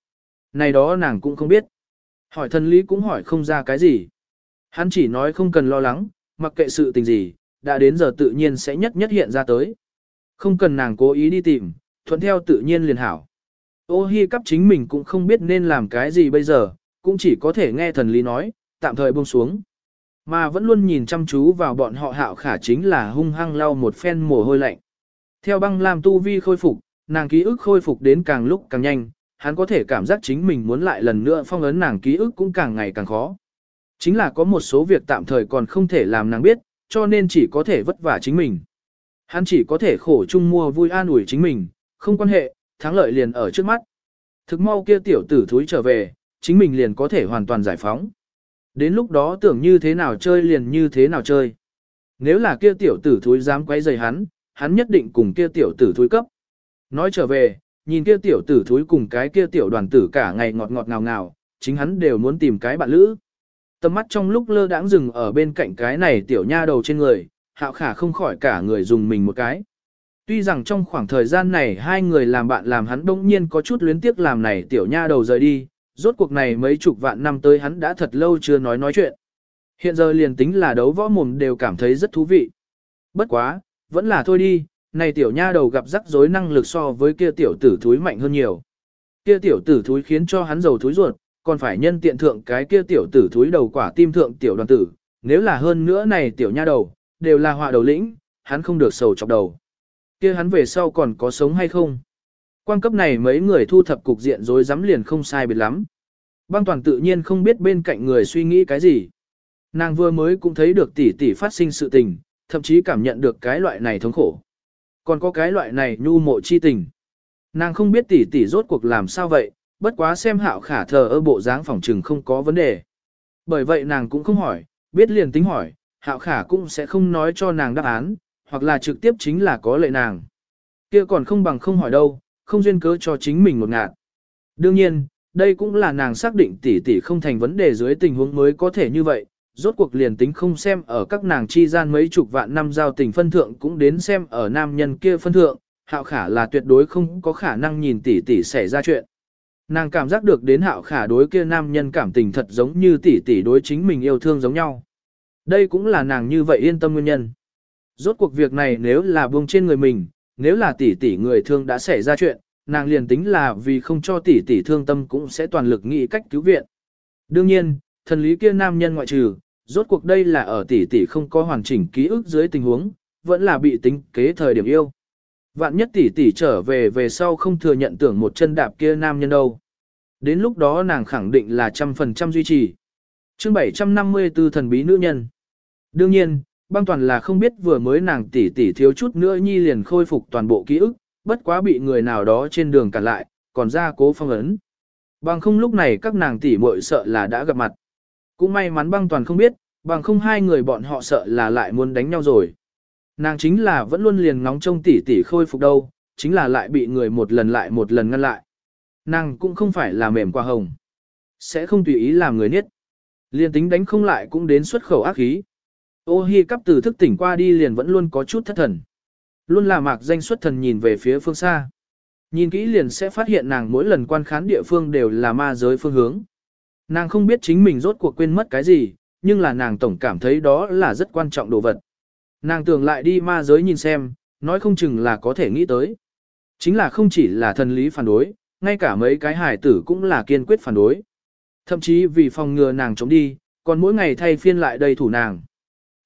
Này đó nàng cũng không biết. Hỏi thần lý cũng hỏi không ra cái gì. Hắn chỉ nói không cần lo lắng, mặc kệ sự tình gì, đã đến giờ tự nhiên sẽ nhất nhất hiện ra tới. Không cần nàng cố ý đi tìm, thuận theo tự nhiên liền hảo. Ô hi cắp chính mình cũng không biết nên làm cái gì bây giờ, cũng chỉ có thể nghe thần lý nói, tạm thời buông xuống. Mà vẫn luôn nhìn chăm chú vào bọn họ hạo khả chính là hung hăng lau một phen mồ hôi lạnh. Theo băng làm tu vi khôi phục, nàng ký ức khôi phục đến càng lúc càng nhanh, hắn có thể cảm giác chính mình muốn lại lần nữa phong ấn nàng ký ức cũng càng ngày càng khó. Chính là có một số việc tạm thời còn không thể làm nàng biết, cho nên chỉ có thể vất vả chính mình. Hắn chỉ có thể khổ chung mua vui an ủi chính mình, không quan hệ, thắng lợi liền ở trước mắt. Thực mau kia tiểu tử thúi trở về, chính mình liền có thể hoàn toàn giải phóng. Đến lúc đó tưởng như thế nào chơi liền như thế nào chơi. Nếu là kia tiểu tử thúi dám quấy rầy hắn, hắn nhất định cùng kia tiểu tử thúi cấp. Nói trở về, nhìn kia tiểu tử thúi cùng cái kia tiểu đoàn tử cả ngày ngọt ngọt ngào ngào, chính hắn đều muốn tìm cái bạn lữ. Tầm mắt trong lúc lơ đãng dừng ở bên cạnh cái này tiểu nha đầu trên người, hạo khả không khỏi cả người dùng mình một cái. Tuy rằng trong khoảng thời gian này hai người làm bạn làm hắn đông nhiên có chút luyến tiếc làm này tiểu nha đầu rời đi, rốt cuộc này mấy chục vạn năm tới hắn đã thật lâu chưa nói nói chuyện. Hiện giờ liền tính là đấu võ mồm đều cảm thấy rất thú vị. Bất quá, vẫn là thôi đi, này tiểu nha đầu gặp rắc rối năng lực so với kia tiểu tử thúi mạnh hơn nhiều. Kia tiểu tử thúi khiến cho hắn giàu thúi ruột, còn phải nhân tiện thượng cái kia tiểu tử thúi đầu quả tim thượng tiểu đoàn tử, nếu là hơn nữa này tiểu nha đầu, đều là họa đầu lĩnh, hắn không được sầu chọc đầu. Kia hắn về sau còn có sống hay không? Quan cấp này mấy người thu thập cục diện rồi dám liền không sai biệt lắm. Băng toàn tự nhiên không biết bên cạnh người suy nghĩ cái gì. Nàng vừa mới cũng thấy được tỷ tỷ phát sinh sự tình, thậm chí cảm nhận được cái loại này thống khổ. Còn có cái loại này nhu mộ chi tình. Nàng không biết tỷ tỷ rốt cuộc làm sao vậy, bất quá xem hạo khả thờ ơ bộ dáng phòng trừng không có vấn đề. Bởi vậy nàng cũng không hỏi, biết liền tính hỏi, hạo khả cũng sẽ không nói cho nàng đáp án, hoặc là trực tiếp chính là có lệ nàng. kia còn không bằng không hỏi đâu, không duyên cớ cho chính mình một ngạn. Đương nhiên, đây cũng là nàng xác định tỷ tỷ không thành vấn đề dưới tình huống mới có thể như vậy, rốt cuộc liền tính không xem ở các nàng chi gian mấy chục vạn năm giao tình phân thượng cũng đến xem ở nam nhân kia phân thượng, hạo khả là tuyệt đối không có khả năng nhìn tỷ tỷ xảy ra chuyện. Nàng cảm giác được đến hạo khả đối kia nam nhân cảm tình thật giống như tỷ tỷ đối chính mình yêu thương giống nhau. Đây cũng là nàng như vậy yên tâm nguyên nhân. Rốt cuộc việc này nếu là buông trên người mình, nếu là tỷ tỷ người thương đã xảy ra chuyện, nàng liền tính là vì không cho tỷ tỷ thương tâm cũng sẽ toàn lực nghĩ cách cứu viện. Đương nhiên, thần lý kia nam nhân ngoại trừ, rốt cuộc đây là ở tỷ tỷ không có hoàn chỉnh ký ức dưới tình huống, vẫn là bị tính kế thời điểm yêu. Vạn nhất tỷ tỷ trở về về sau không thừa nhận tưởng một chân đạp kia nam nhân đâu. Đến lúc đó nàng khẳng định là trăm phần trăm duy trì. chương 754 thần bí nữ nhân. Đương nhiên, băng toàn là không biết vừa mới nàng tỷ tỷ thiếu chút nữa nhi liền khôi phục toàn bộ ký ức, bất quá bị người nào đó trên đường cản lại, còn ra cố phong ấn. Bằng không lúc này các nàng tỷ muội sợ là đã gặp mặt. Cũng may mắn băng toàn không biết, bằng không hai người bọn họ sợ là lại muốn đánh nhau rồi. Nàng chính là vẫn luôn liền ngóng trông tỷ tỷ khôi phục đâu, chính là lại bị người một lần lại một lần ngăn lại. Nàng cũng không phải là mềm qua hồng. Sẽ không tùy ý làm người niết. Liền tính đánh không lại cũng đến xuất khẩu ác khí. Ô hi cắp từ thức tỉnh qua đi liền vẫn luôn có chút thất thần. Luôn là mạc danh xuất thần nhìn về phía phương xa. Nhìn kỹ liền sẽ phát hiện nàng mỗi lần quan khán địa phương đều là ma giới phương hướng. Nàng không biết chính mình rốt cuộc quên mất cái gì, nhưng là nàng tổng cảm thấy đó là rất quan trọng đồ vật. Nàng tưởng lại đi ma giới nhìn xem, nói không chừng là có thể nghĩ tới. Chính là không chỉ là thần lý phản đối, ngay cả mấy cái hải tử cũng là kiên quyết phản đối. Thậm chí vì phòng ngừa nàng chống đi, còn mỗi ngày thay phiên lại đầy thủ nàng.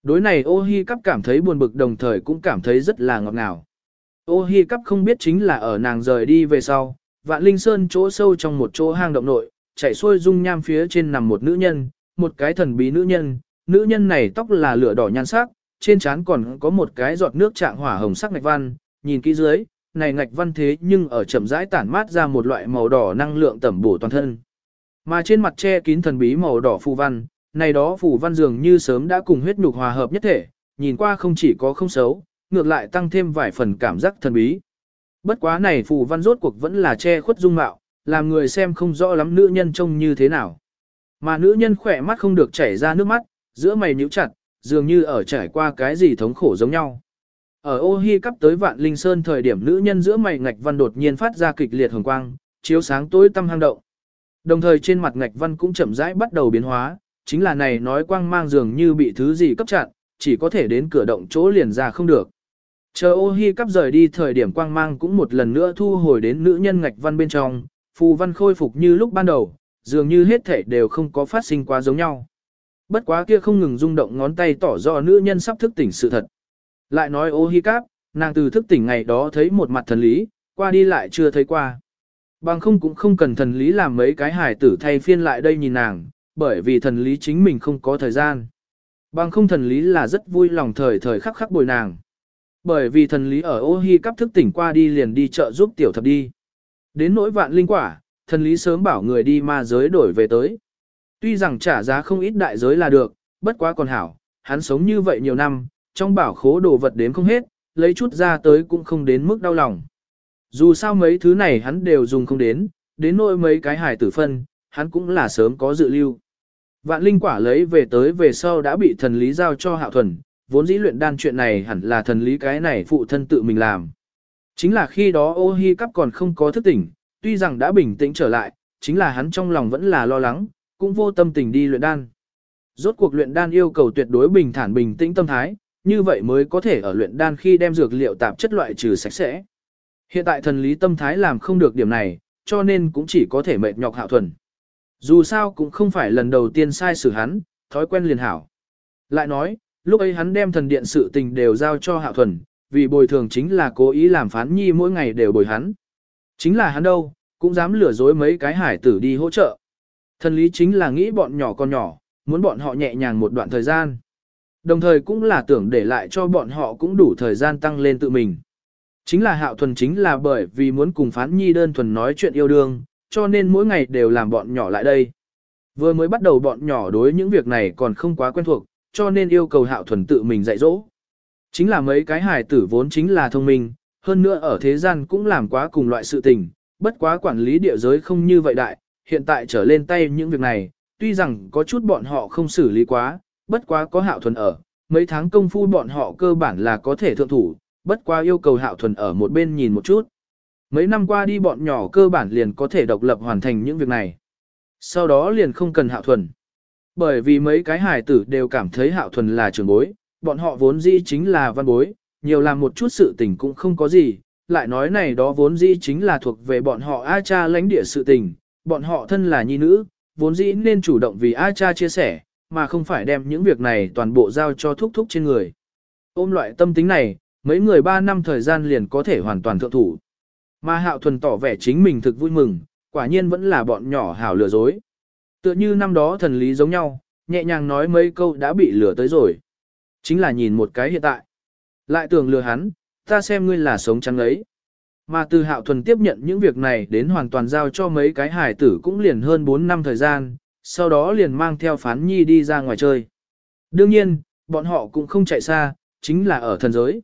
Đối này ô hi cắp cảm thấy buồn bực đồng thời cũng cảm thấy rất là ngọt ngào. Ô hi cắp không biết chính là ở nàng rời đi về sau, vạn linh sơn chỗ sâu trong một chỗ hang động nội, chạy xuôi dung nham phía trên nằm một nữ nhân, một cái thần bí nữ nhân, nữ nhân này tóc là lửa đỏ nhan sắc, trên trán còn có một cái giọt nước trạng hỏa hồng sắc ngạch văn, nhìn kỹ dưới, này ngạch văn thế nhưng ở chậm rãi tản mát ra một loại màu đỏ năng lượng tẩm bổ toàn thân. Mà trên mặt che kín thần bí màu đỏ phù văn, này đó phù văn dường như sớm đã cùng huyết nhục hòa hợp nhất thể, nhìn qua không chỉ có không xấu, ngược lại tăng thêm vài phần cảm giác thần bí. Bất quá này phù văn rốt cuộc vẫn là che khuất dung mạo, làm người xem không rõ lắm nữ nhân trông như thế nào. Mà nữ nhân khỏe mắt không được chảy ra nước mắt, giữa mày nhíu chặt, dường như ở trải qua cái gì thống khổ giống nhau. Ở ô hi cắp tới vạn linh sơn thời điểm nữ nhân giữa mày ngạch văn đột nhiên phát ra kịch liệt hồng quang, chiếu sáng tối tăm hang động. Đồng thời trên mặt ngạch văn cũng chậm rãi bắt đầu biến hóa, chính là này nói quang mang dường như bị thứ gì cấp chặn, chỉ có thể đến cửa động chỗ liền ra không được. Chờ ô hi cắp rời đi thời điểm quang mang cũng một lần nữa thu hồi đến nữ nhân ngạch văn bên trong, phù văn khôi phục như lúc ban đầu, dường như hết thể đều không có phát sinh quá giống nhau. Bất quá kia không ngừng rung động ngón tay tỏ rõ nữ nhân sắp thức tỉnh sự thật. Lại nói ô hi cáp, nàng từ thức tỉnh ngày đó thấy một mặt thần lý, qua đi lại chưa thấy qua. Bằng không cũng không cần thần lý làm mấy cái hài tử thay phiên lại đây nhìn nàng, bởi vì thần lý chính mình không có thời gian. Bằng không thần lý là rất vui lòng thời thời khắc khắc bồi nàng. Bởi vì thần lý ở ô hi cắp thức tỉnh qua đi liền đi chợ giúp tiểu thập đi. Đến nỗi vạn linh quả, thần lý sớm bảo người đi ma giới đổi về tới. Tuy rằng trả giá không ít đại giới là được, bất quá còn hảo, hắn sống như vậy nhiều năm, trong bảo khố đồ vật đếm không hết, lấy chút ra tới cũng không đến mức đau lòng. Dù sao mấy thứ này hắn đều dùng không đến, đến nỗi mấy cái hải tử phân, hắn cũng là sớm có dự lưu. Vạn linh quả lấy về tới về sau đã bị thần lý giao cho hạo thuần, vốn dĩ luyện đan chuyện này hẳn là thần lý cái này phụ thân tự mình làm. Chính là khi đó ô hi cắp còn không có thức tỉnh, tuy rằng đã bình tĩnh trở lại, chính là hắn trong lòng vẫn là lo lắng, cũng vô tâm tình đi luyện đan. Rốt cuộc luyện đan yêu cầu tuyệt đối bình thản bình tĩnh tâm thái, như vậy mới có thể ở luyện đan khi đem dược liệu tạp chất loại trừ sạch sẽ. Hiện tại thần lý tâm thái làm không được điểm này, cho nên cũng chỉ có thể mệt nhọc hạo thuần. Dù sao cũng không phải lần đầu tiên sai xử hắn, thói quen liền hảo. Lại nói, lúc ấy hắn đem thần điện sự tình đều giao cho hạo thuần, vì bồi thường chính là cố ý làm phán nhi mỗi ngày đều bồi hắn. Chính là hắn đâu, cũng dám lừa dối mấy cái hải tử đi hỗ trợ. Thần lý chính là nghĩ bọn nhỏ con nhỏ, muốn bọn họ nhẹ nhàng một đoạn thời gian. Đồng thời cũng là tưởng để lại cho bọn họ cũng đủ thời gian tăng lên tự mình. Chính là hạo thuần chính là bởi vì muốn cùng phán nhi đơn thuần nói chuyện yêu đương, cho nên mỗi ngày đều làm bọn nhỏ lại đây. Vừa mới bắt đầu bọn nhỏ đối những việc này còn không quá quen thuộc, cho nên yêu cầu hạo thuần tự mình dạy dỗ. Chính là mấy cái hài tử vốn chính là thông minh, hơn nữa ở thế gian cũng làm quá cùng loại sự tình, bất quá quản lý địa giới không như vậy đại, hiện tại trở lên tay những việc này, tuy rằng có chút bọn họ không xử lý quá, bất quá có hạo thuần ở, mấy tháng công phu bọn họ cơ bản là có thể thượng thủ, bất quá yêu cầu hạo thuần ở một bên nhìn một chút. Mấy năm qua đi bọn nhỏ cơ bản liền có thể độc lập hoàn thành những việc này. Sau đó liền không cần hạo thuần. Bởi vì mấy cái hài tử đều cảm thấy hạo thuần là trường bối, bọn họ vốn dĩ chính là văn bối, nhiều làm một chút sự tình cũng không có gì, lại nói này đó vốn dĩ chính là thuộc về bọn họ A cha lãnh địa sự tình, bọn họ thân là nhi nữ, vốn dĩ nên chủ động vì A cha chia sẻ, mà không phải đem những việc này toàn bộ giao cho thúc thúc trên người. Ôm loại tâm tính này, mấy người ba năm thời gian liền có thể hoàn toàn thượng thủ. Mà hạo thuần tỏ vẻ chính mình thực vui mừng, quả nhiên vẫn là bọn nhỏ hảo lừa dối. Tựa như năm đó thần lý giống nhau, nhẹ nhàng nói mấy câu đã bị lừa tới rồi. Chính là nhìn một cái hiện tại. Lại tưởng lừa hắn, ta xem ngươi là sống trắng ấy. Mà từ hạo thuần tiếp nhận những việc này đến hoàn toàn giao cho mấy cái hải tử cũng liền hơn 4 năm thời gian, sau đó liền mang theo phán nhi đi ra ngoài chơi. Đương nhiên, bọn họ cũng không chạy xa, chính là ở thần giới.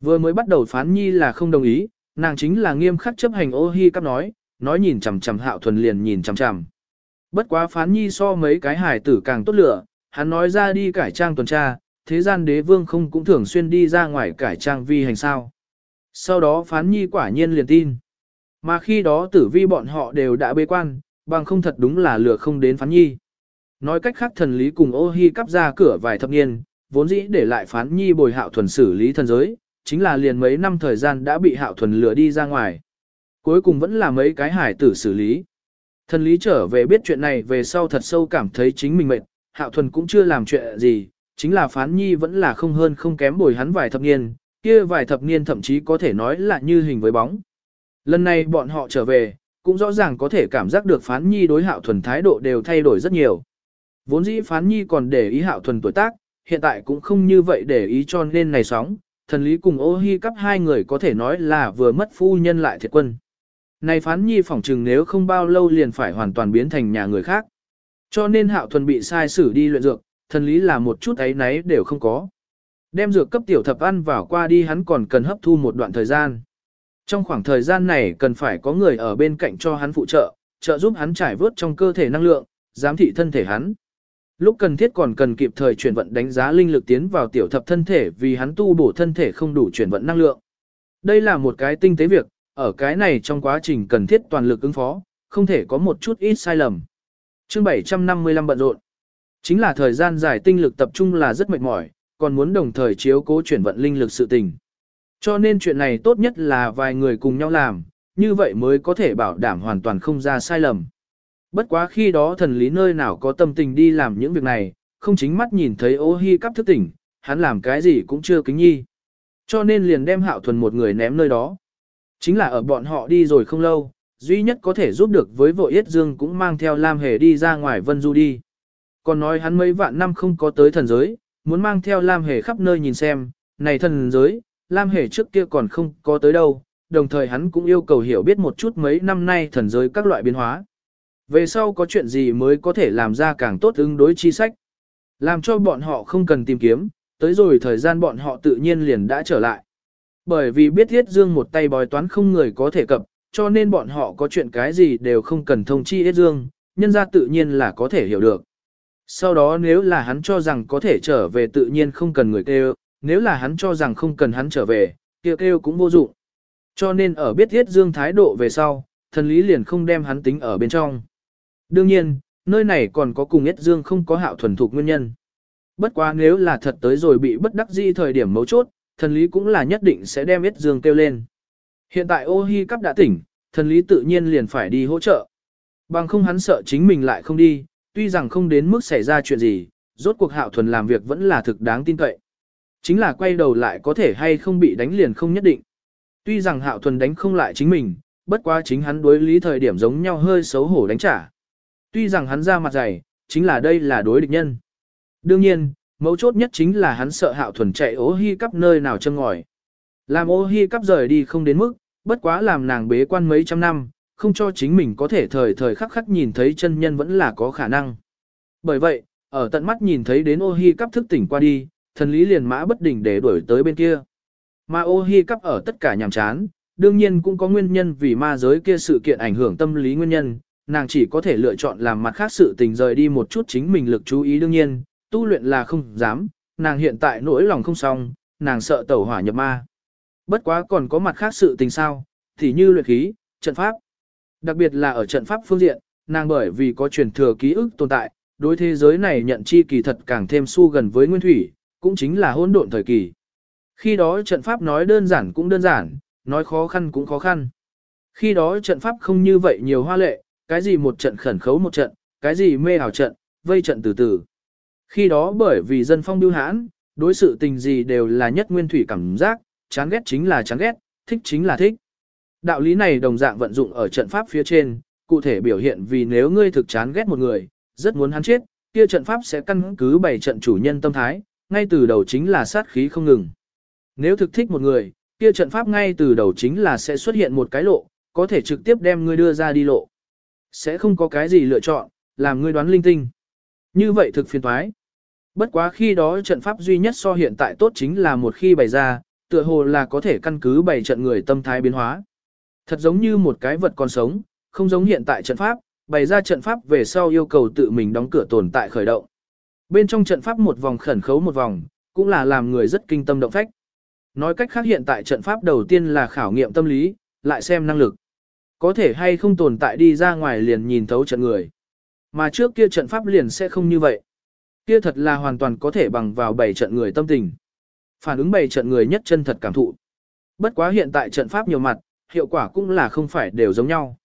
Vừa mới bắt đầu phán nhi là không đồng ý, nàng chính là nghiêm khắc chấp hành ô hi cắp nói, nói nhìn chằm chằm hạo thuần liền nhìn chằm chằm. Bất quá phán nhi so mấy cái hải tử càng tốt lửa, hắn nói ra đi cải trang tuần tra, thế gian đế vương không cũng thường xuyên đi ra ngoài cải trang vi hành sao. Sau đó phán nhi quả nhiên liền tin. Mà khi đó tử vi bọn họ đều đã bế quan, bằng không thật đúng là lừa không đến phán nhi. Nói cách khác thần lý cùng ô hi cắp ra cửa vài thập niên, vốn dĩ để lại phán nhi bồi hạo thuần xử lý thần giới, chính là liền mấy năm thời gian đã bị hạo thuần lừa đi ra ngoài. Cuối cùng vẫn là mấy cái hải tử xử lý. Thần lý trở về biết chuyện này về sau thật sâu cảm thấy chính mình mệt, hạo thuần cũng chưa làm chuyện gì, chính là phán nhi vẫn là không hơn không kém bồi hắn vài thập niên, kia vài thập niên thậm chí có thể nói là như hình với bóng. Lần này bọn họ trở về, cũng rõ ràng có thể cảm giác được phán nhi đối hạo thuần thái độ đều thay đổi rất nhiều. Vốn dĩ phán nhi còn để ý hạo thuần tuổi tác, hiện tại cũng không như vậy để ý cho nên này sóng, thần lý cùng ô hi cắp hai người có thể nói là vừa mất phu nhân lại thiệt quân. Này phán nhi phỏng chừng nếu không bao lâu liền phải hoàn toàn biến thành nhà người khác. Cho nên hạo thuần bị sai xử đi luyện dược, thần lý là một chút ấy nấy đều không có. Đem dược cấp tiểu thập ăn vào qua đi hắn còn cần hấp thu một đoạn thời gian. Trong khoảng thời gian này cần phải có người ở bên cạnh cho hắn phụ trợ, trợ giúp hắn trải vớt trong cơ thể năng lượng, giám thị thân thể hắn. Lúc cần thiết còn cần kịp thời chuyển vận đánh giá linh lực tiến vào tiểu thập thân thể vì hắn tu bổ thân thể không đủ chuyển vận năng lượng. Đây là một cái tinh tế việc, ở cái này trong quá trình cần thiết toàn lực ứng phó, không thể có một chút ít sai lầm. Chương 755 bận rộn. Chính là thời gian dài tinh lực tập trung là rất mệt mỏi, còn muốn đồng thời chiếu cố chuyển vận linh lực sự tình. Cho nên chuyện này tốt nhất là vài người cùng nhau làm, như vậy mới có thể bảo đảm hoàn toàn không ra sai lầm. Bất quá khi đó thần lý nơi nào có tâm tình đi làm những việc này, không chính mắt nhìn thấy ô hi cắp thức tỉnh, hắn làm cái gì cũng chưa kính nhi. Cho nên liền đem hạo thuần một người ném nơi đó. Chính là ở bọn họ đi rồi không lâu, duy nhất có thể giúp được với vội yết dương cũng mang theo Lam Hề đi ra ngoài vân du đi. Còn nói hắn mấy vạn năm không có tới thần giới, muốn mang theo Lam Hề khắp nơi nhìn xem, này thần giới, Lam Hề trước kia còn không có tới đâu, đồng thời hắn cũng yêu cầu hiểu biết một chút mấy năm nay thần giới các loại biến hóa. Về sau có chuyện gì mới có thể làm ra càng tốt ứng đối chi sách. Làm cho bọn họ không cần tìm kiếm, tới rồi thời gian bọn họ tự nhiên liền đã trở lại. Bởi vì biết Thiết Dương một tay bói toán không người có thể cập, cho nên bọn họ có chuyện cái gì đều không cần thông chi Thiết Dương, nhân ra tự nhiên là có thể hiểu được. Sau đó nếu là hắn cho rằng có thể trở về tự nhiên không cần người kêu, nếu là hắn cho rằng không cần hắn trở về, kêu kêu cũng vô dụng. Cho nên ở biết thiết Dương thái độ về sau, thần lý liền không đem hắn tính ở bên trong. Đương nhiên, nơi này còn có cùng Yết Dương không có hạo thuần thục nguyên nhân. Bất quá nếu là thật tới rồi bị bất đắc dĩ thời điểm mấu chốt, thần lý cũng là nhất định sẽ đem Yết Dương kêu lên. Hiện tại ô hi cắp đã tỉnh, thần lý tự nhiên liền phải đi hỗ trợ. Bằng không hắn sợ chính mình lại không đi, tuy rằng không đến mức xảy ra chuyện gì, rốt cuộc hạo thuần làm việc vẫn là thực đáng tin cậy. Chính là quay đầu lại có thể hay không bị đánh liền không nhất định. Tuy rằng hạo thuần đánh không lại chính mình, bất quá chính hắn đối lý thời điểm giống nhau hơi xấu hổ đánh trả. Tuy rằng hắn ra mặt dày, chính là đây là đối địch nhân. Đương nhiên, mấu chốt nhất chính là hắn sợ hạo thuần chạy ố hi cắp nơi nào chân ngòi. Làm ô hi cắp rời đi không đến mức, bất quá làm nàng bế quan mấy trăm năm, không cho chính mình có thể thời thời khắc khắc nhìn thấy chân nhân vẫn là có khả năng. Bởi vậy, ở tận mắt nhìn thấy đến ô hi cắp thức tỉnh qua đi, thần lý liền mã bất đỉnh để đuổi tới bên kia. Mà ô hi cắp ở tất cả nhàm chán, đương nhiên cũng có nguyên nhân vì ma giới kia sự kiện ảnh hưởng tâm lý nguyên nhân, nàng chỉ có thể lựa chọn làm mặt khác sự tình rời đi một chút chính mình lực chú ý đương nhiên, tu luyện là không dám, nàng hiện tại nỗi lòng không xong, nàng sợ tẩu hỏa nhập ma. Bất quá còn có mặt khác sự tình sao, thì như luyện khí, trận pháp. Đặc biệt là ở trận pháp phương diện, nàng bởi vì có truyền thừa ký ức tồn tại, đối thế giới này nhận chi kỳ thật càng thêm su gần với nguyên thủy, cũng chính là hỗn độn thời kỳ. Khi đó trận pháp nói đơn giản cũng đơn giản, nói khó khăn cũng khó khăn. Khi đó trận pháp không như vậy nhiều hoa lệ, cái gì một trận khẩn khấu một trận, cái gì mê ảo trận, vây trận từ từ. Khi đó bởi vì dân phong biêu hãn, đối sự tình gì đều là nhất nguyên thủy cảm giác, chán ghét chính là chán ghét, thích chính là thích. Đạo lý này đồng dạng vận dụng ở trận pháp phía trên, cụ thể biểu hiện vì nếu ngươi thực chán ghét một người, rất muốn hắn chết, kia trận pháp sẽ căn cứ bảy trận chủ nhân tâm thái, ngay từ đầu chính là sát khí không ngừng. Nếu thực thích một người, kia trận pháp ngay từ đầu chính là sẽ xuất hiện một cái lộ, có thể trực tiếp đem ngươi đưa ra đi lộ. Sẽ không có cái gì lựa chọn, làm ngươi đoán linh tinh. Như vậy thực phiền toái. Bất quá khi đó trận pháp duy nhất so hiện tại tốt chính là một khi bày ra, tựa hồ là có thể căn cứ bày trận người tâm thái biến hóa. Thật giống như một cái vật còn sống, không giống hiện tại trận pháp, bày ra trận pháp về sau yêu cầu tự mình đóng cửa tồn tại khởi động. Bên trong trận pháp một vòng khẩn khấu một vòng, cũng là làm người rất kinh tâm động phách. Nói cách khác hiện tại trận pháp đầu tiên là khảo nghiệm tâm lý, lại xem năng lực. Có thể hay không tồn tại đi ra ngoài liền nhìn thấu trận người. Mà trước kia trận pháp liền sẽ không như vậy. Kia thật là hoàn toàn có thể bằng vào bảy trận người tâm tình. Phản ứng bảy trận người nhất chân thật cảm thụ. Bất quá hiện tại trận pháp nhiều mặt, hiệu quả cũng là không phải đều giống nhau.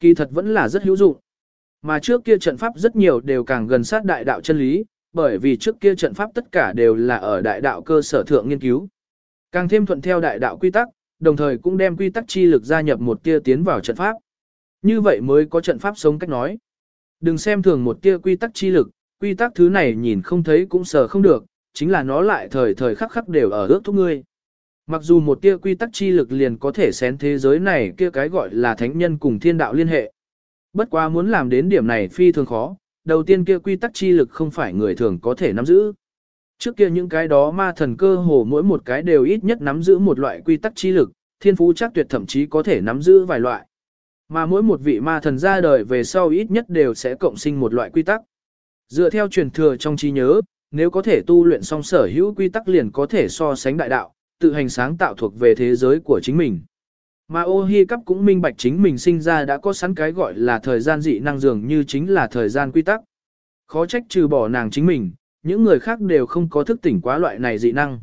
Kỳ thật vẫn là rất hữu dụng. Mà trước kia trận pháp rất nhiều đều càng gần sát đại đạo chân lý, bởi vì trước kia trận pháp tất cả đều là ở đại đạo cơ sở thượng nghiên cứu. Càng thêm thuận theo đại đạo quy tắc, đồng thời cũng đem quy tắc chi lực gia nhập một tia tiến vào trận pháp. Như vậy mới có trận pháp sống cách nói. Đừng xem thường một tia quy tắc chi lực, quy tắc thứ này nhìn không thấy cũng sờ không được, chính là nó lại thời thời khắc khắc đều ở ước thúc ngươi. Mặc dù một tia quy tắc chi lực liền có thể xén thế giới này kia cái gọi là thánh nhân cùng thiên đạo liên hệ. Bất quá muốn làm đến điểm này phi thường khó, đầu tiên kia quy tắc chi lực không phải người thường có thể nắm giữ. Trước kia những cái đó ma thần cơ hồ mỗi một cái đều ít nhất nắm giữ một loại quy tắc chi lực, thiên phú chắc tuyệt thậm chí có thể nắm giữ vài loại. Mà mỗi một vị ma thần ra đời về sau ít nhất đều sẽ cộng sinh một loại quy tắc. Dựa theo truyền thừa trong trí nhớ, nếu có thể tu luyện song sở hữu quy tắc liền có thể so sánh đại đạo, tự hành sáng tạo thuộc về thế giới của chính mình. Mà ô hi cắp cũng minh bạch chính mình sinh ra đã có sẵn cái gọi là thời gian dị năng dường như chính là thời gian quy tắc. Khó trách trừ bỏ nàng chính mình, những người khác đều không có thức tỉnh quá loại này dị năng.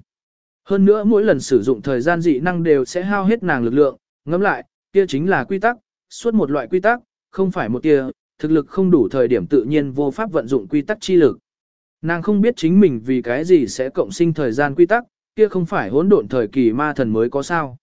Hơn nữa mỗi lần sử dụng thời gian dị năng đều sẽ hao hết nàng lực lượng, ngẫm lại, kia chính là quy tắc, suốt một loại quy tắc, không phải một kia, thực lực không đủ thời điểm tự nhiên vô pháp vận dụng quy tắc chi lực. Nàng không biết chính mình vì cái gì sẽ cộng sinh thời gian quy tắc, kia không phải hỗn độn thời kỳ ma thần mới có sao.